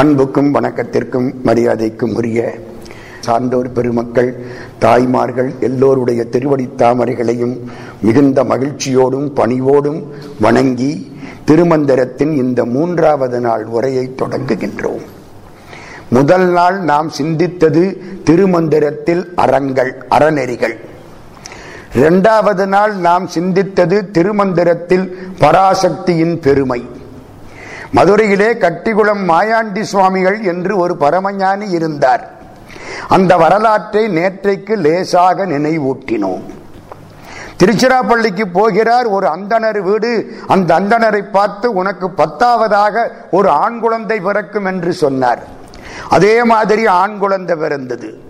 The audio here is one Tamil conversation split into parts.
அன்புக்கும் வணக்கத்திற்கும் மரியாதைக்கும் உரிய சான்றோர் பெருமக்கள் தாய்மார்கள் எல்லோருடைய திருவடி தாமரைகளையும் மிகுந்த மகிழ்ச்சியோடும் பணிவோடும் வணங்கி திருமந்திரத்தின் இந்த மூன்றாவது நாள் உரையை தொடங்குகின்றோம். முதல் நாள் நாம் சிந்தித்தது திருமந்திரத்தில் அறங்கள் அறநெறிகள். இரண்டாவது நாள் நாம் சிந்தித்தது திருமந்திரத்தில் பராசக்தியின் பெருமை. மதுரையிலே கட்டிகுளம் மாயாண்டி சுவாமிகள் என்று ஒரு பரமஞானி இருந்தார். அந்த வரலாற்றை நேற்றைக்கு லேசாக நினைவூட்டினோம். திருச்சிராப்பள்ளிக்கு போகிறார் ஒரு அந்தனர் வீடு. அந்த அந்தனரை பார்த்து உனக்கு பத்தாவதாக ஒரு ஆண் குழந்தை பிறக்கும் என்று சொன்னார். அதே மாதிரி ஆண் குழந்தை பிறந்தது.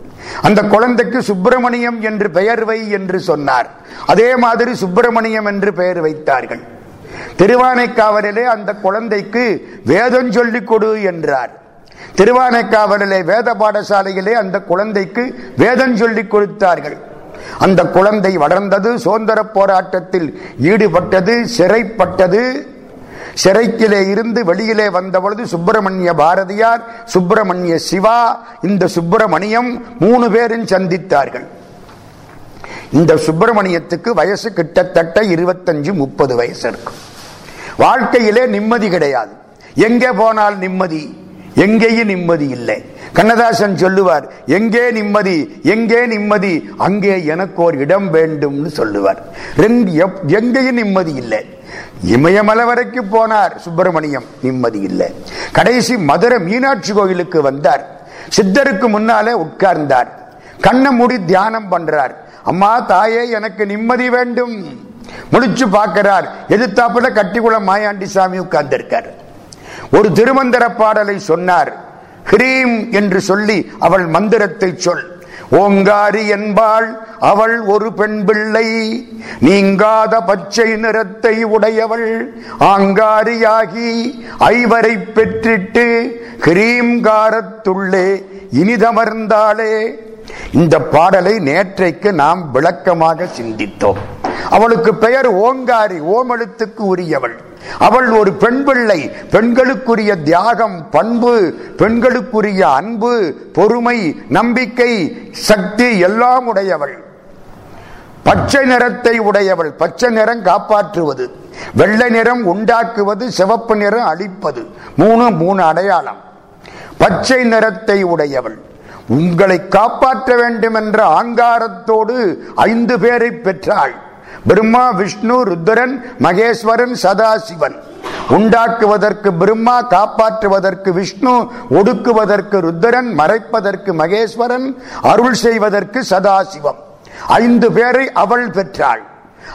அந்த குழந்தைக்கு சுப்பிரமணியம் என்று பெயர் வை என்று சொன்னார். அதே மாதிரி சுப்பிரமணியம் என்று பெயர் வைத்தார்கள். திருவானைக்காவலிலே அந்த குழந்தைக்கு வேதம் சொல்லிக் கொடு என்றார். திருவானைக்காவலிலே வேத பாடசாலையிலே அந்த குழந்தைக்கு வேதம் சொல்லிக் கொடுத்தார்கள். அந்த குழந்தை வளர்ந்தது சுதந்திர போராட்டத்தில் ஈடுபட்டது சிறைப்பட்டது. சிறைக்கிலே இருந்து வெளியிலே வந்தபொழுது சுப்பிரமணிய பாரதியார் சுப்பிரமணிய சிவா இந்த சுப்பிரமணியம் மூணு பேரும் சந்தித்தார்கள். இந்த சுப்பிரமணியத்துக்கு வயசு கிட்டத்தட்ட இருபத்தஞ்சு முப்பது வயசு இருக்கும். வாழ்க்கையிலே நிம்மதி கிடையாது. எங்கே போனால் நிம்மதி? எங்கேயும் நிம்மதி இல்லை. கண்ணதாசன் சொல்லுவார் எங்கே நிம்மதி? எங்கே நிம்மதி? அங்கே எனக்கு ஒரு இடம் வேண்டும்னு சொல்லுவார். எங்கேயும் நிம்மதி இல்லை. இமயமலை வரைக்கும் போனார் சுப்பிரமணியம் நிம்மதி இல்லை. கடைசி மதுரை மீனாட்சி கோயிலுக்கு வந்தார். சித்தருக்கு முன்னாலே உட்கார்ந்தார். கண்ணை மூடி தியானம் பண்றார். அம்மா தாயே எனக்கு நிம்மதி வேண்டும். முடிச்சு பார்க்கிறார். எதிர்த்தாப்புல கட்டிக்குளம் மாயாண்டி சாமி உட்கார்ந்திருக்கார். ஒரு திருமந்திர பாடலை சொன்னார். ஹ்ரீம் என்று சொல்லி அவள் மந்திரத்தை சொல். ஓங்காரி என்பாள் அவள் ஒரு பெண் பிள்ளை. நீங்காத பச்சை நிறத்தை உடையவள். ஆங்காரியாகி ஐவரை பெற்றிட்டு கிரீம்காரத்துள்ளே இனிதமர்ந்தாளே. இந்த பாடலை நேற்றைக்கு நாம் விளக்கமாக சிந்தித்தோம். அவளுக்கு பெயர் ஓங்காரி ஓமெழுத்துக்கு உரியவள். அவள் ஒரு பெண் பிள்ளை பெண்களுக்குரிய தியாகம் பண்பு பெண்களுக்குரிய அன்பு பொறுமை நம்பிக்கை சக்தி எல்லாம் உடையவள். பச்சை நிறத்தை உடையவள். பச்சை நிறம் காப்பாற்றுவது. வெள்ளை நிறம் உண்டாக்குவது. சிவப்பு நிறம் அழிப்பது. மூணு மூணு அடையாளம். பச்சை நிறத்தை உடையவள். உங்களை காப்பாற்ற வேண்டும் என்ற ஆங்காரத்தோடு ஐந்து பேரை பெற்றாள். பிரம்மா விஷ்ணு ருத்ரன் மகேஸ்வரன் சதாசிவன். உண்டாக்குவதற்கு பிரம்மா காப்பாற்றுவதற்கு விஷ்ணு ஒடுக்குவதற்கு ருத்ரன் மறைப்பதற்கு மகேஸ்வரன் அருள் செய்வதற்கு சதாசிவம். ஐந்து பேரை அவள் பெற்றாள்.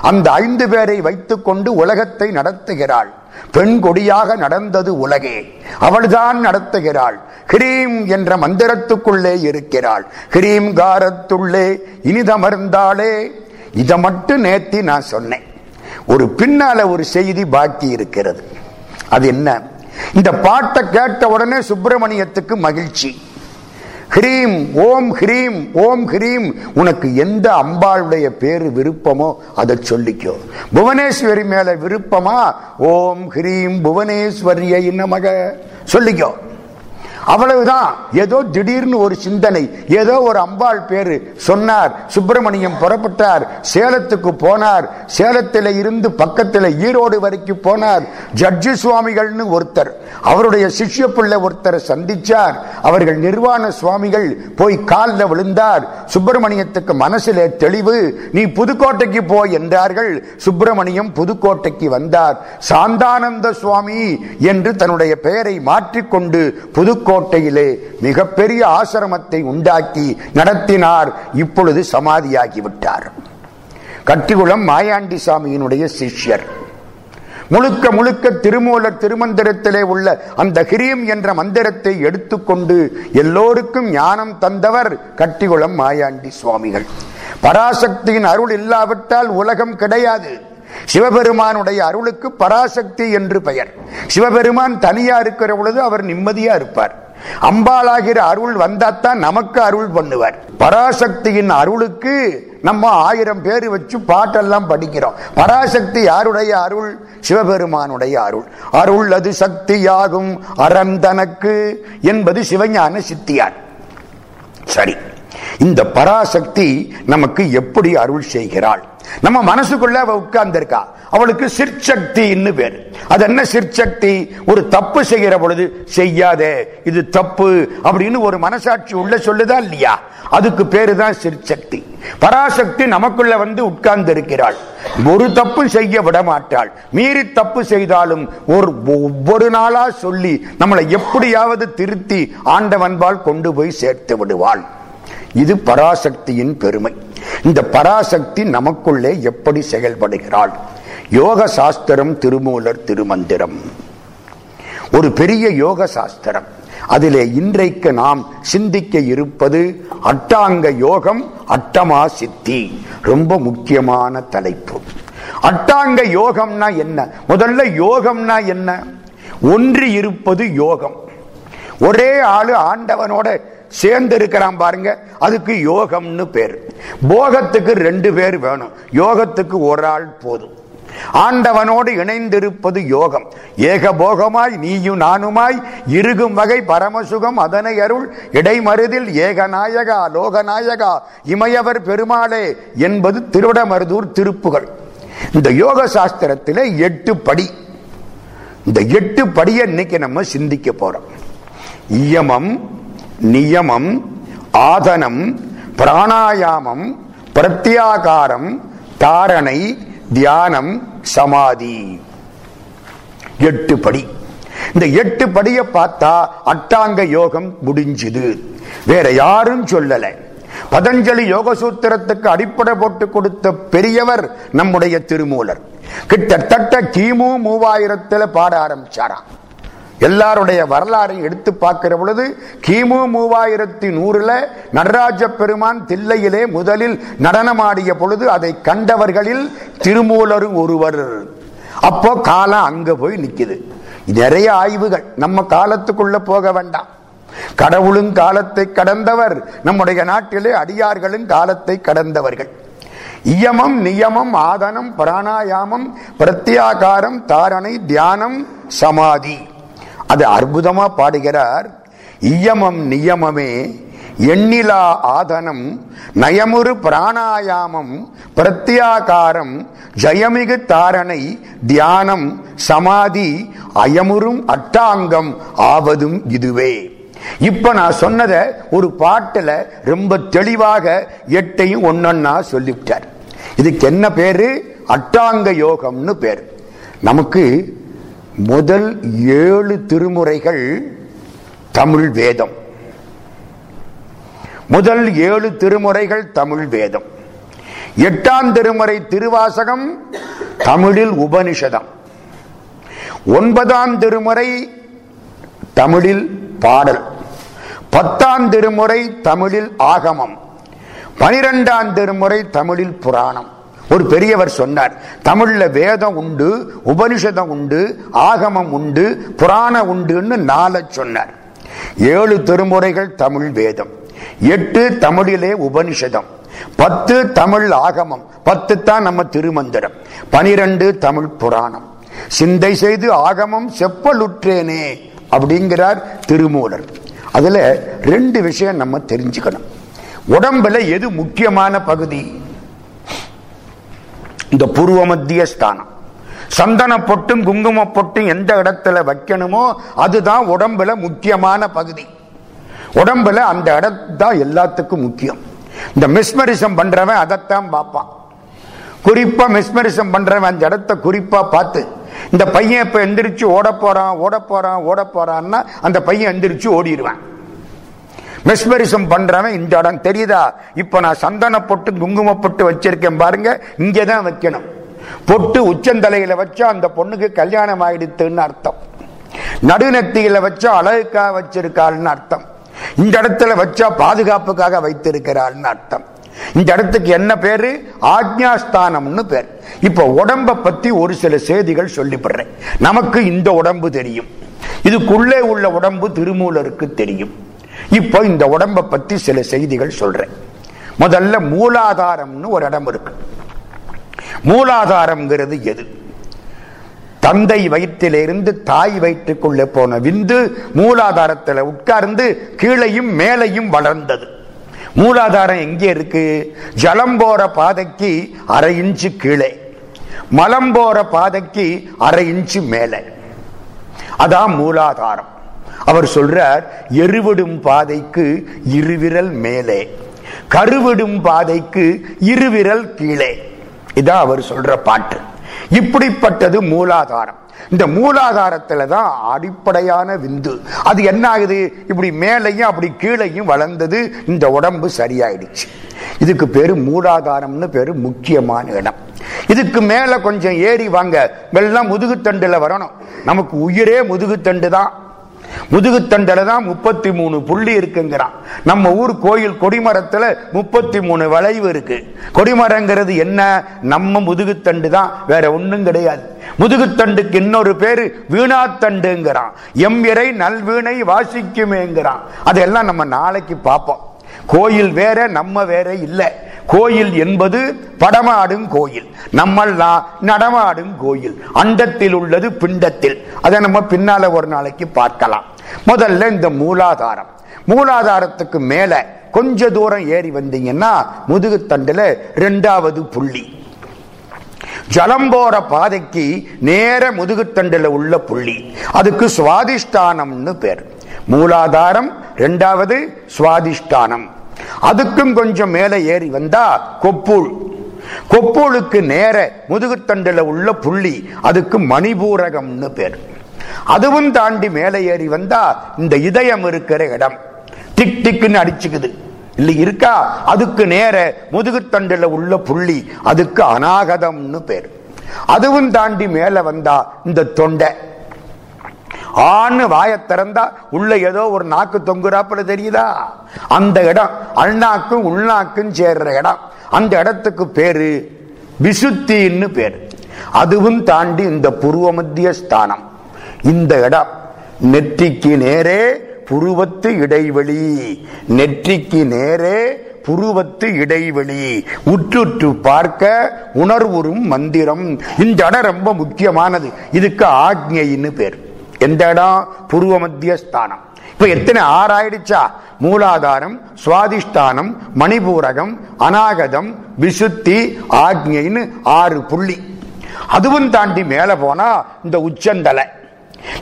அந்த ஐந்து பேரை வைத்துக் கொண்டு உலகத்தை நடத்துகிறாள். பெண் கொடியாக நடந்தது உலகே. அவள்தான் நடத்துகிறாள். ஹிரீம் என்ற மந்திரத்துக்குள்ளே இருக்கிறாள். ஹிரீம் காரத்துள்ளே இனிதமர்ந்தாளே. இதை மட்டும் நேத்தி நான் சொன்னேன். ஒரு பின்னால ஒரு செய்தி பாக்கி இருக்கிறது. அது என்ன? இந்த பாட்டை கேட்ட உடனே சுப்பிரமணியத்துக்கு மகிழ்ச்சி. ஹ்ரீம் ஓம் ஹ்ரீம் ஓம் ஹ்ரீம். உனக்கு எந்த அம்பாளுடைய பேரு விருப்பமோ அதை சொல்லிக்கோ. புவனேஸ்வரி மேல விருப்பமா? ஓம் ஹ்ரீம் புவனேஸ்வரியை இன்னமக. சொல்லிக்கோ. அவ்வளவுதான். ஏதோ திடீர்னு ஒரு சிந்தனை ஏதோ ஒரு அம்பாள் பேரு சொன்னார். சுப்பிரமணியம் புறப்பட்டார். சேலத்துக்கு போனார். சேலத்தில் இருந்து பக்கத்தில் ஈரோடு வரைக்கும் போனார். ஜட்ஜு சுவாமிகள்னு ஒருத்தர் அவருடைய சிஷ்ய பிள்ளை ஒருத்தரை சந்திச்சார். அவர்கள் நிர்வாண சுவாமிகள் போய் காலில் விழுந்தார். சுப்பிரமணியத்துக்கு மனசிலே தெளிவு நீ புதுக்கோட்டைக்கு போ என்றார்கள். சுப்பிரமணியம் புதுக்கோட்டைக்கு வந்தார். சாந்தானந்த சுவாமி என்று தன்னுடைய பெயரை மாற்றிக்கொண்டு புதுக்கோட்டை கோட்டையிலே மிகப்பெரிய ஆசிரமத்தை உண்டாக்கி நடத்தினார். இப்பொழுது சமாதியாகிவிட்டார். கட்டிகுளம் மாயாண்டி சாமியினுடைய சிஷ்யர். முழுக்க முழுக்க திருமூலர் திருமந்திரத்திலே உள்ள அந்த கிரியம் என்ற மந்திரத்தை எடுத்துக்கொண்டு எல்லோருக்கும் ஞானம் தந்தவர் கட்டிகுளம் மாயாண்டி சுவாமிகள். பராசக்தியின் அருள் இல்லாவிட்டால் உலகம் கிடையாது. சிவபெருமானுடைய அருளுக்கு பராசக்தி என்று பெயர். சிவபெருமான் தனியா இருக்கிற பொழுது அவர் நிம்மதியா இருப்பார். அம்பாளாகிற அருள் வந்தாத்தான் நமக்கு அருள் பண்ணுவார். பராசக்தியின் அருளுக்கு நம்ம ஆயிரம் பேர் வச்சு பாட்டெல்லாம் படிக்கிறோம். பராசக்தி யாருடைய அருள்? சிவபெருமானுடைய அருள். அருள் அது சக்தியாகும். அறந்தனக்கு என்பது சிவஞான சித்தியார். சரி. இந்த பராசக்தி நமக்கு எப்படி அருள் செய்கிறாள்? நம்ம மனசுக்குள்ள அவ உட்கார்ந்திருக்கா. அவளுக்கு சிற்சக்தின்னு பேர். அது என்ன சிற்சக்தி? ஒரு தப்பு செய்கிற பொழுது செய்யாதே இது தப்பு அப்படின்னு ஒரு மனசாட்சி உள்ள சொல்லுதா இல்லையா? அதுக்கு பேரு தான் சிற்சக்தி. பராசக்தி நமக்குள்ள வந்து உட்கார்ந்து இருக்கிறாள் ஒரு தப்பு செய்ய விட மாட்டாள். மீறி தப்பு செய்தாலும் ஒரு ஒவ்வொரு நாளா சொல்லி நம்மளை எப்படியாவது திருத்தி ஆண்டவன்பால் கொண்டு போய் சேர்த்து விடுவாள். இது பராசக்தியின் பெருமை. இந்த பராசக்தி நமக்குள்ளே எப்படி செயல்படுகிறாள்? யோக சாஸ்திரம் திருமூலர் திருமந்திரம். ஒரு பெரிய யோக சாஸ்திரம். அதிலே இன்றைக்கு நாம் சிந்திக்க இருப்பது அட்டாங்க யோகம் அட்டமா சித்தி. ரொம்ப முக்கியமான தலைப்பு. அட்டாங்க யோகம்னா என்ன? முதல்ல யோகம்னா என்ன? ஒன்றி இருப்பது யோகம். ஒரே ஆளு ஆண்டவனோட சேர்ந்து இருக்கிறான் பாருங்க. அதுக்கு யோகம்னு பேர். போகத்துக்கு ரெண்டு பேர் வேணும். யோகத்துக்கு ஒரு ஆள் போதும். ஆண்டவனோடு இணைந்திருப்பது யோகம். ஏக போகமாய் நீயும் நானுமாய் இருகும் வகை பரமசுகம் அதனை அருள். இடைமருதில் ஏகநாயகா லோகநாயகா இமையவர் பெருமாளே என்பது திருவிடமருதூர் திருப்புகள் இந்த யோக சாஸ்திரத்தில் எட்டு படி. இந்த எட்டு படியை இன்னைக்கு நம்ம சிந்திக்க போறோம். இயமம் நியமம் ஆதனம் பிராணாயாமம் பிரத்யாகாரம் தாரணை தியானம் சமாதி. எட்டு படி. இந்த எட்டு படியை பார்த்தா அட்டாங்க யோகம் முடிஞ்சுது. வேற யாரும் சொல்லல. பதஞ்சலி யோக சூத்திரத்துக்கு அடிப்படை போட்டு கொடுத்த பெரியவர் நம்முடைய திருமூலர். கிட்டத்தட்ட கிமு மூவாயிரத்துல பாட ஆரம்பிச்சாராம். எல்லாருடைய வரலாறையும் எடுத்து பார்க்கிற பொழுது கிமு மூவாயிரத்தி நூறுல நடராஜ பெருமான் தில்லையிலே முதலில் நடனமாடிய பொழுது அதை கண்டவர்களில் திருமூலரும் ஒருவர். அப்போ காலம் அங்க போய் நிக்குது. நிறைய ஆய்வுகள். நம்ம காலத்துக்குள்ள போக வேண்டாம். கடவுளும் காலத்தை கடந்தவர். நம்முடைய நாட்டிலே அடியார்களும் காலத்தை கடந்தவர்கள். இயமம் நியமம் ஆதனம் பிராணாயாமம் பிரத்யாகாரம் தாரணை தியானம் சமாதி. அது அற்புதமா பாடுகிறார். இயமம் நியமமே எண்ணிலா ஆதனம் நயமுறு பிராணாயாமம் பிரத்யாகாரம் ஜயமிகு தாரணை தியானம் சமாதி அயமுறும் அட்டாங்கம் ஆவதும் இதுவே. இப்ப நான் சொன்னத ஒரு பாட்டுல ரொம்ப தெளிவாக எட்டையும் ஒன்னொன்னா சொல்லிவிட்டார். இதுக்கு என்ன பேரு? அட்டாங்க யோகம்னு பேர். நமக்கு முதல் ஏழு திருமுறைகள் தமிழ் வேதம். முதல் ஏழு திருமுறைகள் தமிழ் வேதம். எட்டாம் திருமுறை திருவாசகம் தமிழில் உபனிஷதம். ஒன்பதாம் திருமுறை தமிழில் பாடல். பத்தாம் திருமுறை தமிழில் ஆகமம். பனிரெண்டாம் திருமுறை தமிழில் புராணம். ஒரு பெரியவர் சொன்னார் தமிழ்ல வேதம் உண்டு உபனிஷதம் உண்டு ஆகமம் உண்டு புராணம் உண்டுன்னு நாள சொன்னார். ஏழு திருமுறைகள் தமிழ் வேதம் எட்டு தமிழிலே உபனிஷதம் பத்து தமிழ் ஆகமம் பத்து தான் நம்ம திருமந்திரம் பனிரெண்டு தமிழ் புராணம். சிந்தை செய்து ஆகமம் செப்பலுற்றேனே அப்படிங்கிறார் திருமூலர். அதுல ரெண்டு விஷயம் நம்ம தெரிஞ்சுக்கணும். உடம்புல எது முக்கியமான பகுதி? இந்த பூர்வ மத்திய ஸ்தானம். சந்தன பொட்டும் குங்கும பொட்டும் எந்த இடத்துல வைக்கணுமோ அதுதான் உடம்புல முக்கியமான பகுதி. உடம்புல அந்த இடத்தான் எல்லாத்துக்கும் முக்கியம். இந்த மிஸ்மரிசம் பண்றவன் அதைத்தான் பார்ப்பான். குறிப்பா மிஸ்மரிசம் பண்றவன் அந்த இடத்த குறிப்பா பார்த்து இந்த பையன் இப்ப எந்திரிச்சு ஓட போறான் ஓட போறான் ஓட போறான்னா அந்த பையன் எந்திரிச்சு ஓடிடுவான். மெஸ்மரிசம் பண்றவன் இந்த இடம் தெரியுதா? இப்ப நான் சந்தன பொட்டு குங்கும பொட்டு வச்சிருக்கேன் பாருங்க. இங்கதான் வைக்கணும். பொட்டு உச்சந்தலையில வச்சா அந்த பொண்ணுக்கு கல்யாணம் ஆயிடுத்துன்னு அர்த்தம். நடுநத்தியில வச்சா அழகுக்காக வச்சிருக்காள்னு அர்த்தம். இந்த இடத்துல வச்சா பாதுகாப்புக்காக வைத்திருக்கிறாள்னு அர்த்தம். இந்த இடத்துக்கு என்ன பேரு? ஆக்ஞாஸ்தானம்னு பேர். இப்ப உடம்ப பத்தி ஒரு சில செய்திகள் சொல்லிப்படுறேன் நமக்கு இந்த உடம்பு தெரியும். இதுக்குள்ளே உள்ள உடம்பு திருமூலருக்கு தெரியும். இப்போ இந்த உடம்பை பத்தி சில செய்திகள் சொல்றேன். முதல்ல மூலாதாரம்னு ஒரு இடம் இருக்கு. மூலாதாரம்ங்கிறது எது? தந்தை வயிற்றிலிருந்து தாய் வயிற்றுக்குள்ளே போன விந்து மூலாதாரத்தில் உட்கார்ந்து கீழையும் மேலையும் வளர்ந்தது. மூலாதாரம் எங்கே இருக்கு? ஜலம் போற பாதைக்கு அரை இன்ச்சு கீழே. மலம் போற பாதைக்கு அரை இன்ச்சு மேலே. அதான் மூலாதாரம். அவர் சொல்றார் எருவிடும் பாதைக்கு இருவிரல் மேலே. கருவிடும் பாதைக்கு இருவிரல் கீழே. இதான் அவர் சொல்ற பாட்டு. இப்படிப்பட்டது மூலாதாரம். இந்த மூலாதாரத்துல தான் அடிப்படையான விந்து. அது என்ன ஆகுது இப்படி மேலையும் அப்படி கீழையும் வளர்ந்தது. இந்த உடம்பு சரியாயிடுச்சு. இதுக்கு பேரு மூலாதாரம்னு பேரு முக்கியமான இடம். இதுக்கு மேல கொஞ்சம் ஏறி வாங்க. வெள்ளம் முதுகுத்தண்டுல வரணும். நமக்கு உயிரே முதுகுத்தண்டு தான். முதுகுத்தண்டல தான் முப்பத்தி மூணு புள்ளி இருக்குங்கிறான். நம்ம ஊர் கோயில் கொடிமரத்துல முப்பத்தி மூணு வளைவு இருக்கு. கொடிமரங்கிறது என்ன? நம்ம முதுகுத்தண்டு தான் வேற ஒண்ணும் கிடையாது. முதுகுத்தண்டுக்கு இன்னொரு பேரு வீணாத்தண்டுங்கிறான். எம் இறை நல்வீணை வாசிக்குமேங்கிறான். அதெல்லாம் நம்ம நாளைக்கு பார்ப்போம். கோயில் வேற நம்ம வேற இல்லை. கோயில் என்பது படமாடும் கோயில். நம்மெல்லாம் நடமாடும் கோயில். அண்டத்தில் உள்ளது பிண்டத்தில். அதை நம்ம பின்னால ஒரு நாளைக்கு பார்க்கலாம். முதல்ல இந்த மூலாதாரம். மூலாதாரத்துக்கு மேல கொஞ்ச தூரம் ஏறி வந்தீங்கன்னா முதுகுத்தண்டுல ரெண்டாவது புள்ளி. ஜலம் போற பாதைக்கு நேர முதுகுத்தண்டுல உள்ள புள்ளி. அதுக்கு சுவாதிஷ்டானம்னு பேர். மூலாதாரம் ரெண்டாவது சுவாதிஷ்டானம். அதுக்கும் கொஞ்சம் மேலே ஏறி வந்தா கொப்புள் கொப்பூளுக்கு நேர முதுகுத்தண்டில் உள்ள புள்ளி அதுக்கு மணிபூரகம்னு பேர். அதுவும் தாண்டி மேலே ஏறி வந்தா இந்த இதயம் இருக்கிற இடம். டிக் டிக்னு அடிச்சுக்குது. இல்லை இருக்கா? அதுக்கு நேர முதுகுத்தண்டில் உள்ள புள்ளி அதுக்கு அநாகதம்னு பேர். அதுவும் தாண்டி மேல வந்தா இந்த தொண்டை. ஆண் வாய திறந்தா உள்ள ஏதோ ஒரு நாக்கு தொங்குறாப்புல தெரியுதா? அந்த இடம் அண்ணாக்கும் உள்நாக்கும் சேர்ற இடம். அந்த இடத்துக்கு பேரு விசுத்தின்னு பேரு. அதுவும் தாண்டி இந்த புருவ மத்திய ஸ்தானம் இந்த இடம் நெற்றிக்கு நேரே புருவத்து இடைவெளி. நெற்றிக்கு நேரே புருவத்து இடைவெளி. உற்றுற்று பார்க்க உணர்வுறும் மந்திரம். இந்த இடம் ரொம்ப முக்கியமானது. இதுக்கு ஆக்ஞைன்னு பேர். எந்த இடம் பூர்வ மத்திய ஸ்தானம் இப்ப எத்தனை ஆறாயிடுச்சா மூலாதாரம் சுவாதிஷ்டானம் மணிபூரகம் அநாகதம் விசுத்தி ஆக்ஞைன்னு ஆறு புள்ளி. அதுவும் தாண்டி மேல போனா இந்த உச்சந்தலை.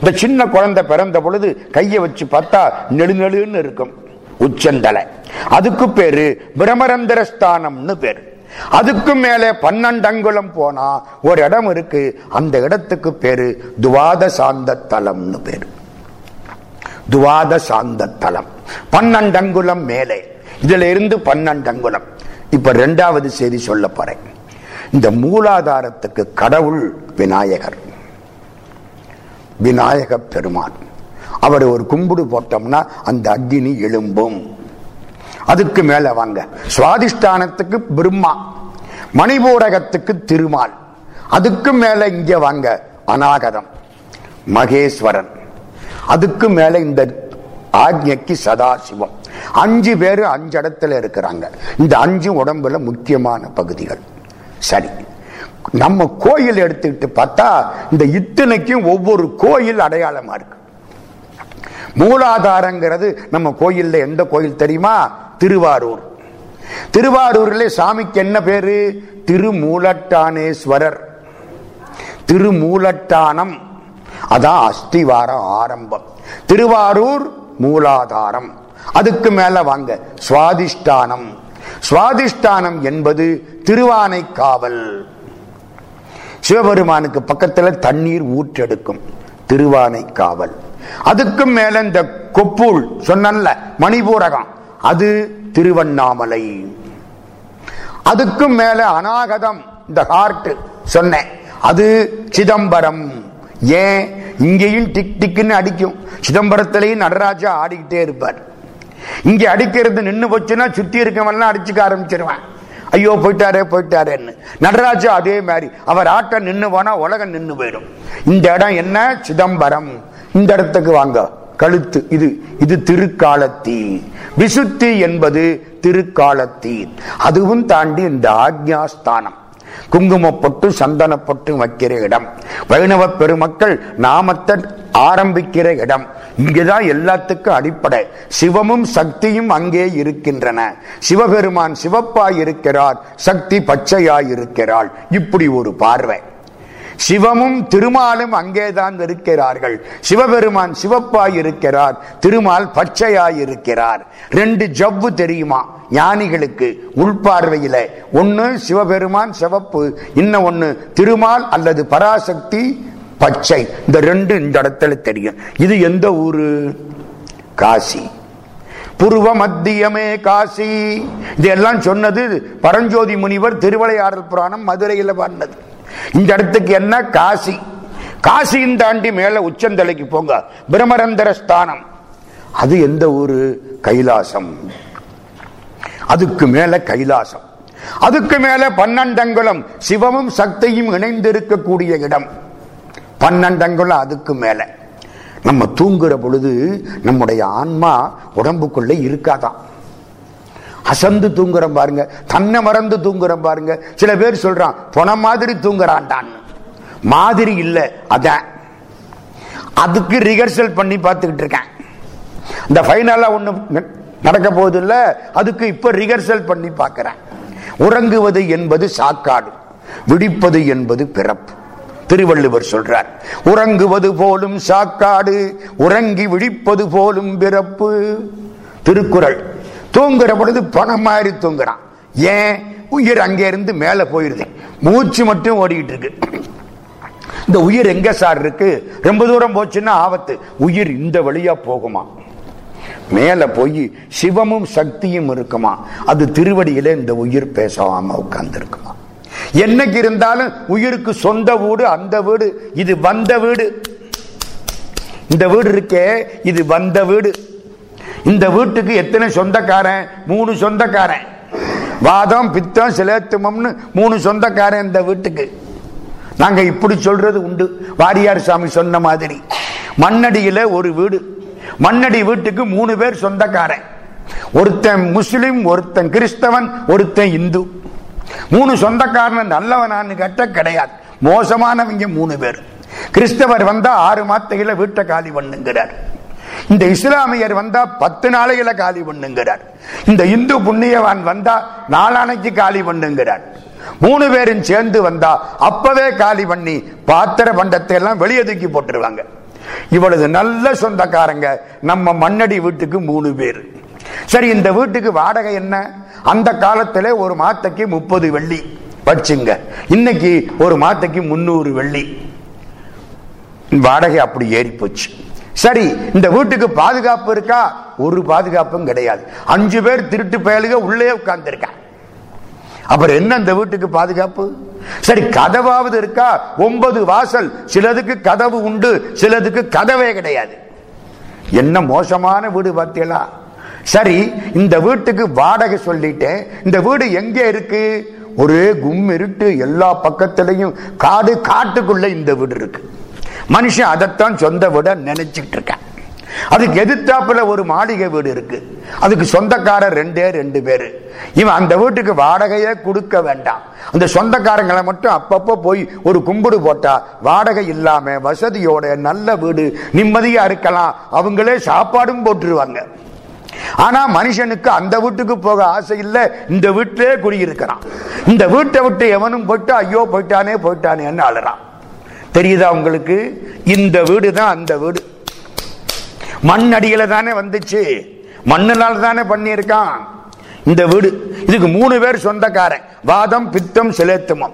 இந்த சின்ன குழந்தை பிறந்த பொழுது கையை வச்சு பார்த்தா நெடுநெடுன்னு இருக்கும். உச்சந்தலை. அதுக்கு பேரு பிரமரந்திரஸ்தானம்னு பேரு. அதுக்கும் மேலே பன்னெண்டங்குளம் போனா ஒரு இடம் இருக்கு. அந்த இடத்துக்கு பேரு துவாத சாந்த தலம்னு பேரு. துவாத சாந்த தலம். பன்னெண்டங்குளம் மேலே. இதுல இருந்து பன்னெண்டங்குளம். இப்ப ரெண்டாவது செய்தி சொல்ல போறேன். இந்த மூலாதாரத்துக்கு கடவுள் விநாயகர். விநாயக பெருமான். அவர் ஒரு கும்பிடு போட்டோம்னா அந்த அக்னி எழும்பும். அதுக்கு மேல வாங்க. சுவாதிஷ்டானத்துக்கு பிரம்மா மணிபூரகத்துக்கு திருமால். அதுக்கு மேல இங்க வாங்க அநாகதம் மகேஸ்வரன். அதுக்கு மேல இந்த ஆக்ஞைக்கு சதாசிவம். அஞ்சு பேரு அஞ்சு இடத்துல இருக்கிறாங்க. இந்த அஞ்சு உடம்புல முக்கியமான பகுதிகள். சரி. நம்ம கோயில் எடுத்துக்கிட்டு பார்த்தா இந்த இத்தனைக்கும் ஒவ்வொரு கோயில் அடையாளமா இருக்கு. மூலாதாரங்கிறது நம்ம கோயில்ல எந்த கோயில் தெரியுமா? திருவாரூர். திருவாரூர்ல சாமிக்கு என்ன பேரு? திருமூலட்டானேஸ்வரர். திருமூலட்டானம். அதான் அஸ்திவாரம் ஆரம்பம். திருவாரூர் மூலாதாரம். அதுக்கு மேல வாங்க சுவாதிஷ்டானம். சுவாதிஷ்டானம் என்பது திருவானைக்காவல் சிவபெருமானுக்கு பக்கத்தில் தண்ணீர் ஊற்றெடுக்கும் திருவானைக்காவல் அதுக்கும் மேல இந்த கொப்பூல் சொன்னல மணிபூரகம். அது திருவண்ணாமலை. அதுக்கும் மேல அநாகதம் இந்த ஹார்ட் சொன்னேன். அது சிதம்பரம். ஏன்? இங்கேயும் டிக் டிக்னு அடிக்கும். சிதம்பரத்திலையும் நடராஜா ஆடிக்கிட்டே இருப்பார். இங்க அடிக்கிறது நின்று போச்சுன்னா சுத்தி இருக்கவெல்லாம் அடிச்சுக்க ஆரம்பிச்சிருவேன். ஐயோ போயிட்டாரே போயிட்டாரேன்னு. நடராஜா அதே மாதிரி. அவர் ஆட்டம் நின்று போனா உலகம் நின்று போயிடும். இந்த இடம் என்ன? சிதம்பரம். இந்த இடத்துக்கு வாங்க. கழுத்து இது இது திருக்காலத்தீன். விசுத்தி என்பது திருக்காலத்தீன். அதுவும் தாண்டி இந்த ஆக்ஞாஸ்தானம். குங்குமப்பட்டு சந்தனப்பட்டு வைக்கிற இடம். வைணவ பெருமக்கள் நாமத்தை ஆரம்பிக்கிற இடம். இங்கேதான் எல்லாத்துக்கும் அடிப்படை. சிவமும் சக்தியும் அங்கே இருக்கின்றன. சிவபெருமான் சிவப்பாய் இருக்கிறார் சக்தி பச்சையாய் இருக்கிறாள் இப்படி ஒரு பார்வை. சிவமும் திருமாலும் அங்கேதான் இருக்கிறார்கள். சிவபெருமான் சிவப்பாய் இருக்கிறார் திருமால் பச்சையாய் இருக்கிறார் ரெண்டு ஜவ்வு தெரியுமா? ஞானிகளுக்கு உள்பார்வையில ஒன்னு சிவபெருமான் சிவப்பு இன்னும் ஒன்னு திருமால் அல்லது பராசக்தி பச்சை. இந்த ரெண்டு இந்த இடத்துல தெரியும். இது எந்த ஊரு? காசி. புருவ மத்தியமே காசி. இதெல்லாம் சொன்னது பரஞ்சோதி முனிவர் திருவளையாடல் புராணம் மதுரையில் பண்ணது. இந்த இடத்துக்கு என்ன? காசி. காசியின் தாண்டி மேல உச்சந்தலைக்கு போங்க. பிரமரந்தர ஸ்தானம். அது எந்த ஊரு? கைலாசம். அதுக்கு மேல கைலாசம். அதுக்கு மேல பன்னெண்டங்களும். சிவமும் சக்தியும் இணைந்திருக்கக்கூடிய இடம். பன்னெண்டங்களும் அதுக்கு மேல. நம்ம தூங்குற பொழுது நம்முடைய ஆன்மா உடம்புக்குள்ள இருக்காதான். அசந்து தூங்குறோம் பாருங்க. தன்னை மறந்து தூங்குறோம் பாருங்க. சில பேர் சொல்றான் பொன மாதிரி தூங்குறான்டான். மாதிரி இல்லை அதான். அதுக்கு ரிஹர்சல் பண்ணி பார்த்துக்கிட்டு இருக்கேன். இந்த ஃபைனலாக ஒன்று நடக்க போகுது அதுக்கு இப்ப ரிஹர்சல் பண்ணி பார்க்கிறேன். உறங்குவது என்பது சாக்காடு விடிப்பது என்பது பிறப்பு. திருவள்ளுவர் சொல்றார் உறங்குவது போலும் சாக்காடு உறங்கி விழிப்பது போலும் பிறப்பு. திருக்குறள். தூங்குற பொழுது பணம் மாதிரி தூங்குறான். ஏன்? உயிர் அங்கே இருந்து மேல போயிருது. மூச்சு மட்டும் ஓடிக்கிட்டு இருக்கு. இந்த உயிர் எங்க சார் இருக்கு? ரொம்ப தூரம் போச்சுன்னா ஆபத்து. உயிர் இந்த வழியா போகுமா? மேல போய் சிவமும் சக்தியும் இருக்குமா? அது திருவடியில இந்த உயிர் பேசாம உட்கார்ந்து இருக்குமா என்னைக்கு இருந்தாலும் உயிருக்கு சொந்த வீடு அந்த வீடு இது வந்த வீடு. இந்த வீடு இருக்கே இது வந்த வீடு. இந்த வீட்டுக்கு எத்தனை சொந்தக்காரன்? மூணு சொந்தக்காரன். வாதம் பித்தம் சிலேத்துமம்னு மூணு சொந்தக்காரன் இந்த வீட்டுக்கு. நாங்க இப்படி சொல்றது உண்டு. வாரியார் சாமி சொன்ன மாதிரி. மண்ணடியில ஒரு வீடு. மண்ணடி வீட்டுக்கு மூணு பேர் சொந்தக்காரன். ஒருத்தன் முஸ்லிம் ஒருத்தன் கிறிஸ்தவன் ஒருத்தன் இந்து. மூணு சொந்தக்காரன் நல்லவனான்னு கேட்ட கிடையாது. மோசமானவங்க மூணு பேர். கிறிஸ்தவர் வந்தா ஆறு மாத்தையில வீட்டை காலி பண்ணுங்கிறார். இந்த இஸ்லாமியர் வந்தா பத்து நாளைகள காலி பண்ணுங்கிறார். இந்த இந்து புண்ணியவான் வந்தா நாளானைக்கு காலி பண்ணுங்கிறார். மூணு பேரும் சேர்ந்து வந்தா அப்பவே காலி பண்ணி பாத்திர பண்டத்தை எல்லாம் வெளியே தூக்கி போட்டுருவாங்க. இவ்வளவு நல்ல சொந்தக்காரங்க. நம்ம மண்ணடி வீட்டுக்கு மூணு பேர். சரி இந்த வீட்டுக்கு வாடகை என்ன? அந்த காலத்துல ஒரு மாத்தைக்கு முப்பது வெள்ளி. வச்சுங்க இன்னைக்கு ஒரு மாத்தைக்கு முன்னூறு வெள்ளி. வாடகை அப்படி ஏறி போச்சு சரி இந்த வீட்டுக்கு பாதுகாப்பு இருக்கா? ஒரு பாதுகாப்பும் கிடையாது. அஞ்சு பேர் திருட்டு பயலுக உள்ளே உட்கார்ந்துருக்கா. அப்புறம் என்ன இந்த வீட்டுக்கு பாதுகாப்பு? சரி கதவாவது இருக்கா? ஒன்பது வாசல். சிலதுக்கு கதவு உண்டு சிலதுக்கு கதவே கிடையாது. என்ன மோசமான வீடு பார்த்தீங்களா சரி இந்த வீட்டுக்கு வாடகை சொல்லிட்டேன் இந்த வீடு எங்க இருக்கு? ஒரே கும் இருட்டு எல்லா பக்கத்திலையும் காடு காட்டுக்குள்ள இந்த வீடு இருக்கு. மனுஷன் அதைத்தான் சொந்த வீட நினைச்சிட்டு இருக்கான் அதுக்கு எதிர்த்தாப்புல ஒரு மாளிகை வீடு இருக்கு. அதுக்கு சொந்தக்காரர் ரெண்டே ரெண்டு பேரு. இவன் அந்த வீட்டுக்கு வாடகையே கொடுக்க வேண்டாம். அந்த சொந்தக்காரங்களை மட்டும் அப்பப்போ போய் ஒரு கும்பிடு போட்டா வாடகை இல்லாம வசதியோட நல்ல வீடு நிம்மதியா இருக்கலாம். அவங்களே சாப்பாடும் போட்டுருவாங்க. ஆனா மனுஷனுக்கு அந்த வீட்டுக்கு போக ஆசை இல்லை. இந்த வீட்டிலே குடியிருக்கிறான். இந்த வீட்டை விட்டு எவனும் போயிட்டு ஐயோ போயிட்டானே போயிட்டானேன்னு அழுறான். தெரியுதா உங்களுக்கு? இந்த வீடு தான் அந்த வீடு. மண் அடியில் தானே வந்துச்சு. மண்ணினால் தானே பண்ணியிருக்கான். இந்த வீடு. இதுக்கு மூணு பேர் சொந்தக்காரன். வாதம் பித்தம் சிலேத்துமம்.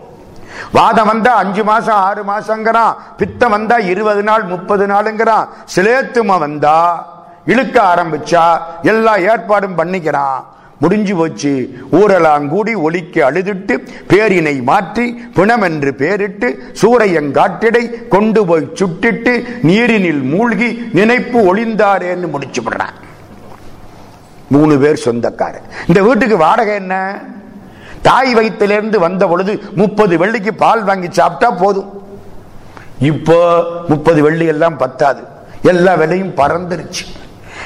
வாதம் வந்தா அஞ்சு மாசம் ஆறு மாசங்கிறான். பித்தம் வந்தா இருபது நாள் முப்பது நாளுங்கிறான். சிலேத்துமம் வந்தா இழுக்க ஆரம்பிச்சா எல்லா ஏற்பாடும் பண்ணிக்கிறான். முடிஞ்சு போச்சு. ஊரெல்லாம் கூடி ஒலிக்க அழுதிட்டு பேரினை மாற்றி பிணம் என்று பேரிட்டு சூரையங்காட்டிடை கொண்டு போய் சுட்டிட்டு நீரினில் மூழ்கி நினைப்பு ஒளிந்தாரேன்னு முடிச்சு விடுறான் மூணு பேர் சொந்தக்காரர். இந்த வீட்டுக்கு வாடகை என்ன? தாய் வயிற்றிலிருந்து வந்த பொழுது முப்பது வெள்ளிக்கு பால் வாங்கி சாப்பிட்டா போதும். இப்போ முப்பது வெள்ளி எல்லாம் பத்தாது. எல்லா விலையும் பறந்துருச்சு.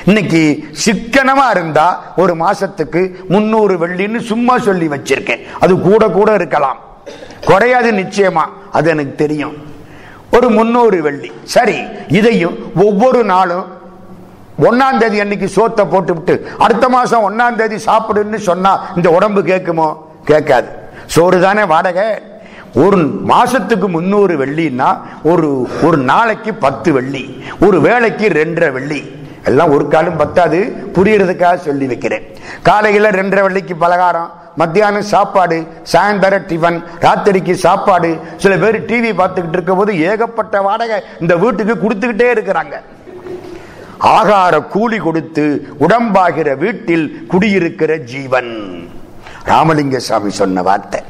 இன்னைக்கு சிக்கனமா இருந்தா ஒரு மாசத்துக்கு முன்னூறு வெள்ளின்னு சும்மா சொல்லி வச்சிருக்கேன். அது கூட கூட இருக்கலாம். குறையாது நிச்சயமா. அது எனக்கு தெரியும். ஒரு முன்னூறு வெள்ளி. சரி இதையும் ஒவ்வொரு நாளும் ஒன்னாம் தேதி அன்னைக்கு சோத்தை போட்டு விட்டு அடுத்த மாசம் ஒன்னாம் தேதி சாப்பிடுன்னு சொன்னா இந்த உடம்பு கேட்குமோ? கேட்காது. சோறு தானே வாடகை. ஒரு மாசத்துக்கு முன்னூறு வெள்ளின்னா ஒரு ஒரு நாளைக்கு பத்து வெள்ளி. ஒரு வேளைக்கு ரெண்டரை வெள்ளி. எல்லாம் ஒரு காலம் பத்தாது புரியறதுக்காக சொல்லி வைக்கிறேன். காலையில் ரெண்டரை வள்ளிக்கு பலகாரம் மத்தியானம் சாப்பாடு சாயந்தரம் டிஃபன் ராத்திரிக்கு சாப்பாடு. சில பேர் டிவி பார்த்துக்கிட்டு இருக்கும் போது ஏகப்பட்ட வாடகை இந்த வீட்டுக்கு கொடுத்துக்கிட்டே இருக்கிறாங்க. ஆகார கூலி கொடுத்து உடம்பாகிற வீட்டில் குடியிருக்கிற ஜீவன். ராமலிங்க சாமி சொன்ன வார்த்தை.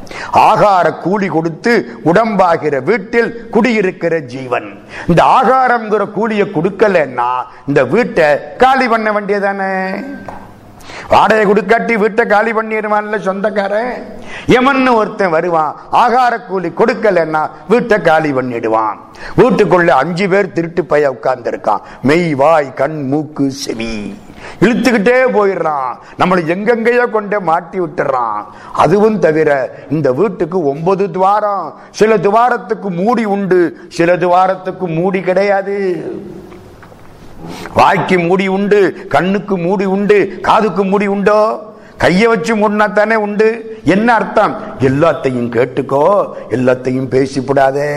ஆகார கூலி கொடுத்து உடம்பாகிற வீட்டில் குடியிருக்கிற ஜீவன். இந்த ஆகாரம்ங்கிற கூலியை கொடுக்கலன்னா இந்த வீட்டை காலி பண்ண வேண்டியதானே? வாடகை கொடுக்காட்டி வீட்டை காலி பண்ணிடுவான்ல சொந்தக்காரன்? எமன்னு ஒருத்தன் வருவான் ஆகார கூலி கொடுக்கலன்னா வீட்டை காலி பண்ணிடுவான். வீட்டுக்குள்ள அஞ்சு பேர் திருட்டு பைய உட்கார்ந்து இருக்கான் மெய் வாய் கண் மூக்கு செவி. இழுத்துக்கிட்டே போயிடுறான். நம்மளை எங்கெங்கேயோ கொண்டே மாட்டி விட்டுறான். அதுவும் தவிர இந்த வீட்டுக்கு ஒன்பது துவாரம். சில துவாரத்துக்கு மூடி உண்டு. சில துவாரத்துக்கு மூடி கிடையாது. வாய்க்கு மூடி உண்டு கண்ணுக்கு மூடி உண்டு காதுக்கு மூடி உண்டோ? கையை வச்சு மூடினா தானே உண்டு? என்ன அர்த்தம்? எல்லாத்தையும் கேட்டுக்கோ எல்லாத்தையும் பேசிவிடாதே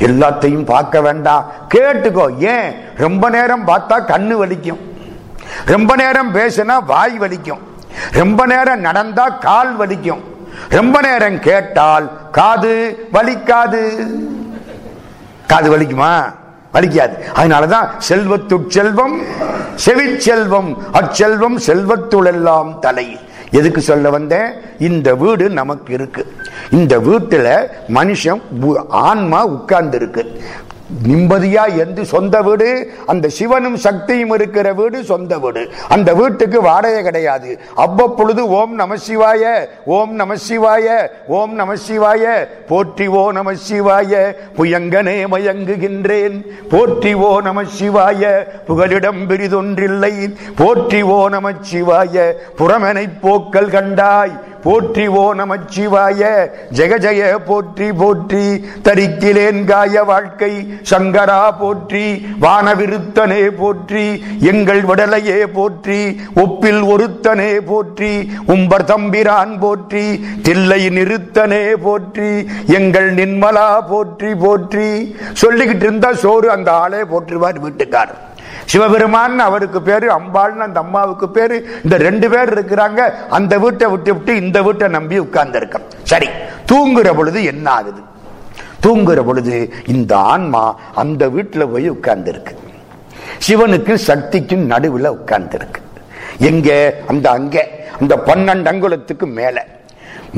எல்லாத்தையும் பார்க்க வேண்டாம் கேட்டுக்கோ ஏன்? ரொம்ப நேரம் பார்த்தா கண்ணு வலிக்கும். ரொம்ப நேரம் பேசினா வாய் வலிக்கும். ரொம்ப நேரம் நடந்தா கால் வலிக்கும். ரொம்ப நேரம் கேட்டால் காது வலிக்காது. காது வலிக்குமா? வலிக்காது. அதனாலதான் செல்வத்து செல்வம் செவிச்செல்வம் அச்செல்வம் செல்வத்துளெல்லாம் தலை. எதுக்கு சொல்ல வந்தேன் இந்த வீடு நமக்கு இருக்கு. இந்த வீட்டுல மனுஷன் ஆன்மா உட்கார்ந்து இருக்கு நிம்மதியா எந்த சொந்த வீடு அந்த சிவனும் சக்தியும் இருக்கிற வீடு சொந்த வீடு. அந்த வீட்டுக்கு வாடகை கிடையாது. அவ்வப்பொழுது ஓம் நம சிவாய ஓம் நம சிவாய ஓம் நம சிவாய போற்றி ஓ நம சிவாய புயங்கனே மயங்குகின்றேன். போற்றி ஓ நம சிவாய புகலிடம் பிரிதொன்றில்லை போற்றி ஓ நம சிவாய புறமனை போக்கல் கண்டாய். போற்றி நமச்சிவாய ஜெக ஜெய போற்றி போற்றி தரிக்கிலேன் காய வாழ்க்கை சங்கரா போற்றி வானவிருத்தனே போற்றி எங்கள் விடலையே போற்றி ஒப்பில் ஒருத்தனே போற்றி உம்பர் தம்பிரான் போற்றி தில்லை நிறுத்தனே போற்றி எங்கள் நின்மலா போற்றி போற்றி. சொல்லிக்கிட்டு இருந்தா சோறு அந்த ஆளே போற்றுவார் வீட்டுக்காரர். சிவபெருமான் அவருக்கு பேரு அம்பாள்னு அந்த அம்மாவுக்கு பேரு இந்த ரெண்டு பேர் இருக்கிறாங்க. அந்த வீட்டை விட்டு விட்டு இந்த வீட்டை நம்பி உட்கார்ந்து சரி தூங்குற பொழுது என்ன ஆகுது தூங்குற பொழுது இந்த ஆன்மா அந்த வீட்டுல போய் உட்கார்ந்து இருக்கு சிவனுக்கு சக்திக்கும் நடுவில் உட்கார்ந்து இருக்கு எங்க? அந்த அங்க. அந்த பன்னெண்டு அங்குலத்துக்கு மேல.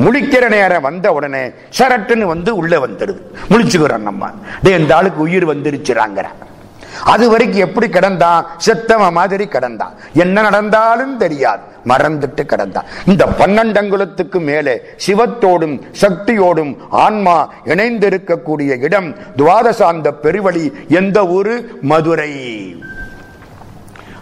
முழிக்கிற நேரம் வந்த உடனே சரட்டுன்னு வந்து உள்ள வந்துடுது. முழிச்சுக்கிறோம் நம்ம டேய் இந்த ஆளுக்கு உயிர் வந்துருச்சுறாங்கிறான். அது வரைக்கும் எப்படி கிடந்தான்? செத்தவ மாதிரி கிடந்தான். என்ன நடந்தாலும் தெரியாது. மறந்துட்டு கிடந்தான். இந்த பன்னெண்டங்குலத்துக்கு மேலே சிவத்தோடும் சக்தியோடும் ஆன்மா இணைந்திருக்கக்கூடிய இடம் துவாதசாந்த பெருவழி எந்த ஊரு? மதுரை.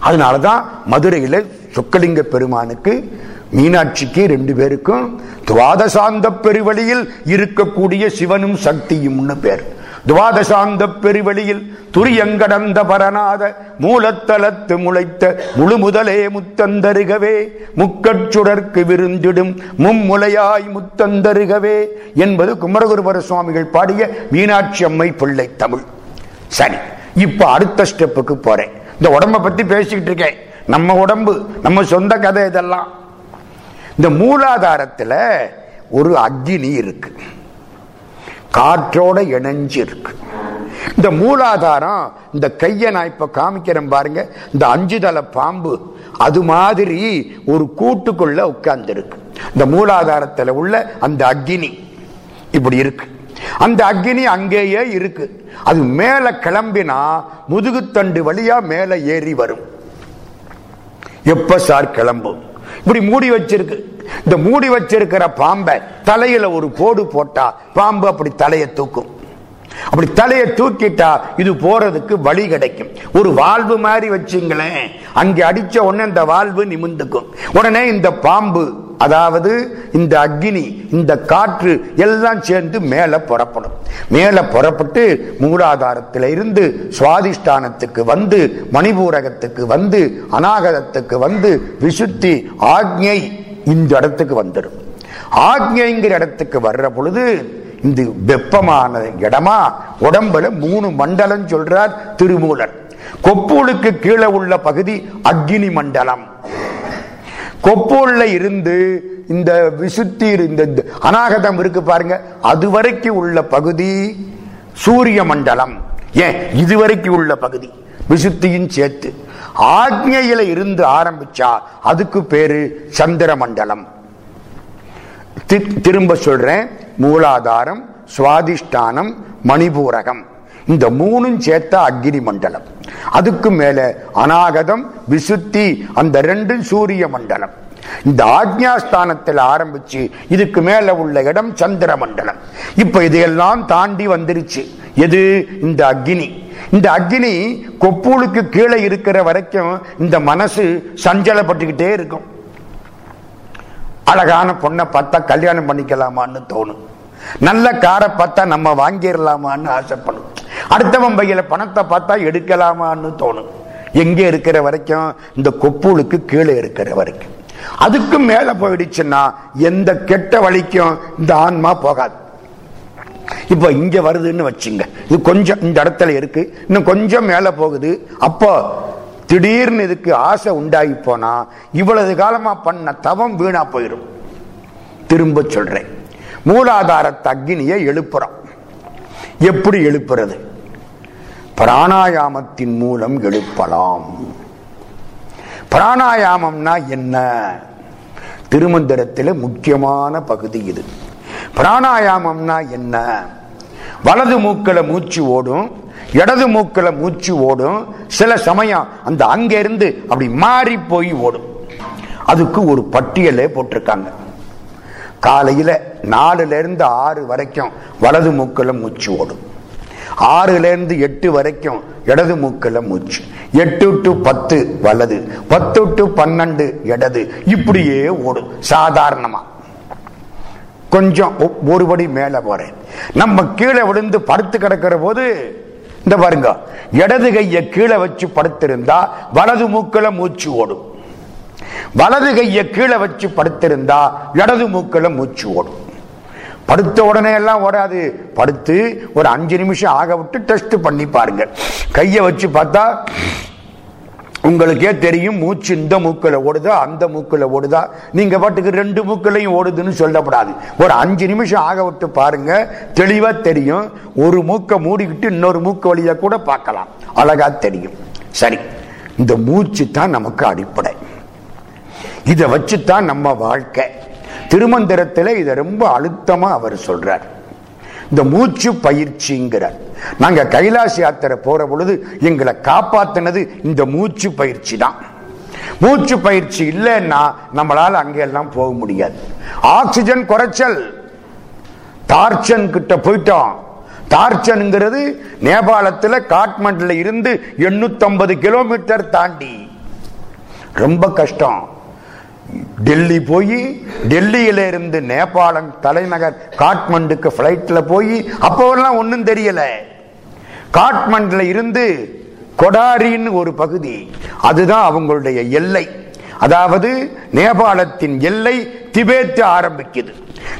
அதனாலதான் மதுரையில சொக்கலிங்க பெருமானுக்கு மீனாட்சிக்கு ரெண்டு பேருக்கும் துவாதசாந்த பெருவழியில் இருக்கக்கூடிய சிவனும் சக்தியும்னு பேர். துவாதசாந்த பெருவழியில் துரியங்கடந்த பரநாத மூலத்தலத்து முளைத்த முழு முதலே முத்தந்தருகவே முக்கச்சுடற்கு விருந்திடும் மும்முலையாய் முத்தந்தருகவே என்பது குமரகுருபர சுவாமிகள் பாடிய மீனாட்சி அம்மை பிள்ளை தமிழ். சரி இப்ப அடுத்த ஸ்டெப்புக்கு போறேன். இந்த உடம்ப பத்தி பேசிக்கிட்டு இருக்கேன். நம்ம உடம்பு நம்ம சொந்த கதை இதெல்லாம். இந்த மூலாதாரத்துல ஒரு அக்னி இருக்கு. காற்றோட இணைஞ்சு இருக்கு இந்த மூலாதாரம் இந்த கையை நான் இப்ப காமிக்கிறேன் பாருங்க இந்த அஞ்சு தலை பாம்பு அது மாதிரி ஒரு கூட்டுக்குள்ள உட்கார்ந்துருக்கு. இந்த மூலாதாரத்துல உள்ள அந்த அக்னி இப்படி இருக்கு. அந்த அக்னி அங்கேயே இருக்கு. அது மேல கிளம்பினா முதுகுத்தண்டு வழியா மேல ஏறி வரும். எப்ப சார் கிளம்பும்? இப்படி மூடி வச்சிருக்கு. இந்த மூடி வச்சிருக்கிற பாம்பை தலையில ஒரு போடு போட்டா பாம்பு அப்படி தலையை தூக்கும். அப்படி தலையை தூக்கிட்டா இது போறதுக்கு வழி கிடைக்கும். ஒரு வாழ்வு மாதிரி வச்சுங்களேன். அங்கே அடிச்ச உடனே இந்த வாழ்வு நிமிந்துக்கும் உடனே இந்த பாம்பு அதாவது இந்த அக்னி இந்த காற்று எல்லாம் சேர்ந்து மேல புறப்படும். மேலே புறப்பட்டு மூலாதாரத்தில் இருந்து சுவாதிஷ்டானத்துக்கு வந்து மணிபூரகத்துக்கு வந்து அநாகதத்துக்கு வந்து விசுத்தி ஆக்ஞை இந்த இடத்துக்கு வந்துடும். ஆக்ஞைங்கிற இடத்துக்கு வர்ற பொழுது இந்த வெப்பமான இடமா? உடம்புல மூணு மண்டலம் சொல்றார் திருமூலர் கொப்பூலுக்கு கீழே உள்ள பகுதி அக்னி மண்டலம். கொப்பூல்ல இருந்து இந்த விசுத்தி இந்த அநாகதம் இருக்கு பாருங்க. அது வரைக்கும் உள்ள பகுதி சூரிய மண்டலம். ஏன்? இதுவரைக்கும் உள்ள பகுதி. விசுத்தியும் சேர்த்து. ஆக்ஞையில இருந்து ஆரம்பிச்சா அதுக்கு பேரு சந்திர மண்டலம். திரும்ப சொல்றேன். மூலாதாரம் சுவாதிஷ்டானம் மணிபூரகம். இந்த மூணும் சேர்த்த அக்னி மண்டலம். அதுக்கு மேல அநாகதம் விசுத்தி அந்த ரெண்டு சூரிய மண்டலம். இந்த ஆக்ஞாஸ்தானத்தில் ஆரம்பிச்சு இதுக்கு மேல உள்ள இடம் சந்திர மண்டலம். இப்ப இதையெல்லாம் தாண்டி வந்துருச்சு. எது? இந்த அக்னி. இந்த அக்னி கொப்பூலுக்கு கீழே இருக்கிற வரைக்கும் இந்த மனசு சஞ்சலப்பட்டுக்கிட்டே இருக்கும். அழகான பொண்ணை பார்த்தா கல்யாணம் பண்ணிக்கலாமான்னு தோணும். நல்ல காரை பார்த்தா நம்ம வாங்கிடலாமான்னு ஆசைப்படும். அடுத்தவன் பையில பணத்தை பார்த்தா எடுக்கலாமான்னு தோணும். எங்க இருக்கிற வரைக்கும் இந்த கொப்பூலுக்கு கீழே இருக்கிற வரைக்கும். அதுக்கு மேல போயிடுச்சுன்னா எந்த கெட்ட வழிக்கும் இந்த ஆன்மா போகாது. இப்ப இங்க வருதுன்னு வச்சுங்க. இது கொஞ்சம் இந்த இடத்துல இருக்கு. இன்னும் கொஞ்சம் மேல போகுது. அப்போ திடீர்னு இதுக்கு ஆசை உண்டாகி போனா இவ்வளவு காலமா பண்ண தவம் வீணா போயிடும் திரும்ப சொல்றேன். மூலாதாரத்து அக்னியை எழுப்புறோம். எப்படி எழுப்புறது? பிராணாயாமத்தின் மூலம் எழுப்பலாம். பிராணாயாமம்னா என்ன? திருமந்திரத்தில் முக்கியமான பகுதி இது. பிராணாயாமம்னா என்ன? வலது மூக்கில் மூச்சு ஓடும் இடது மூக்கில் மூச்சு ஓடும். சில சமயம் அந்த அங்கிருந்து அப்படி மாறி போய் ஓடும். அதுக்கு ஒரு பட்டியலே போட்டிருக்காங்க. காலையில் நாலுலேருந்து ஆறு வரைக்கும் வலது மூக்கில் மூச்சு ஓடும். ஆறுலேருந்து எட்டு வரைக்கும் இடது மூக்கில் மூச்சு. எட்டு டு பத்து வலது பத்து டு பன்னெண்டு இடது இப்படியே ஓடும் சாதாரணமாக கொஞ்சம் ஒ- ஒரு படி போறேன். நம்ம கீழே விழுந்து படுத்து கிடக்கிற போது இந்த பாருங்க இடது கைய கீழே வச்சு படுத்திருந்தா வலது மூக்கில மூச்சு ஓடும். வலது கைய கீழே வச்சு படுத்திருந்தா இடது மூக்கில மூச்சு ஓடும். படுத்த உடனே எல்லாம் ஓடாது. படுத்து ஒரு அஞ்சு நிமிஷம் ஆக விட்டு டெஸ்ட் பண்ணி பாருங்க. கைய வச்சு பார்த்தா உங்களுக்கே தெரியும் மூச்சு இந்த மூக்கில் ஓடுதா அந்த மூக்கில் ஓடுதா. நீங்க பாட்டுக்கு ரெண்டு மூக்கிலையும் ஓடுதுன்னு சொல்லப்படாது. ஒரு அஞ்சு நிமிஷம் ஆக விட்டு பாருங்க தெளிவா தெரியும். ஒரு மூக்கை மூடிக்கிட்டு இன்னொரு மூக்கு வழியா கூட பார்க்கலாம். அழகா தெரியும். சரி இந்த மூச்சு தான் நமக்கு அடிப்படை. இதை வச்சுத்தான் நம்ம வாழ்க்கை. திருமந்திரத்தில் இதை ரொம்ப அழுத்தமா அவர் சொல்றார். இந்த மூச்சு பயிற்சிங்கிறார். நாங்க கைலாச யாத்திரை போற பொழுது எங்களை காப்பாத்தினது இந்த மூச்சு பயிற்சி தான். மூச்சு பயிற்சி இல்லைன்னா நம்மளால அங்கெல்லாம் போக முடியாது. ஆக்சிஜன் குறைச்சல். டார்ச்சன் கிட்ட போயிட்டோம். டார்ச்சன்ங்கிறது நேபாளத்தில் காட்மண்டில் இருந்து 850 கிலோமீட்டர் தாண்டி. ரொம்ப கஷ்டம். டெல்லி போய் டெல்லியில இருந்து நேபாளம் தலைநகர் காட்மண்டுக்கு பிளைட்ல போய் அப்போவெல்லாம் ஒன்றும் தெரியல. காட்மண்டில் இருந்து கொடாரின்னு ஒரு பகுதி. அதுதான் அவங்களுடைய எல்லை. அதாவது நேபாளத்தின் எல்லை திபேத்து ஆரம்பிக்குது.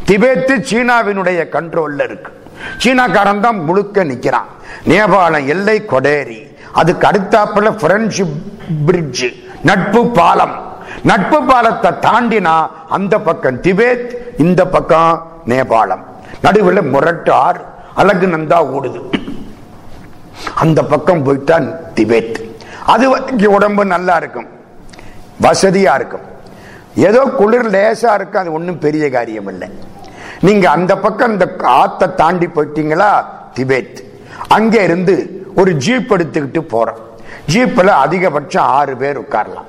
திபேத்து சீனாவினுடைய கண்ட்ரோல்ல இருக்கு. சீனாக்காரன் தான் முழுக்க நிக்கிறான். நேபாளம் எல்லை கொடேரி. அதுக்கு அடுத்தாப்புல ஃப்ரெண்ட்ஷிப் பிரிட்ஜ் நட்பு பாலம். நட்பு பாலத்தை தாண்டினா அந்த பக்கம் திபேத் இந்த பக்கம் நேபாளம். நடுவில் முரட்டு ஆறு அழகு நந்தா ஓடுது அந்த பக்கம் போயிட்டான் திபேத். அது வரைக்கும் உடம்பு நல்லா இருக்கும். வசதியா இருக்கும். ஏதோ குளிர் லேசா இருக்கும் அது ஒன்றும் பெரிய காரியம் இல்லை நீங்க அந்த பக்கம் இந்த ஆத்தை தாண்டி போயிட்டீங்களா? திபேத். அங்க இருந்து ஒரு ஜீப் எடுத்துக்கிட்டு போறோம். ஜீப்ல அதிகபட்சம் ஆறு பேர் உட்காரலாம்.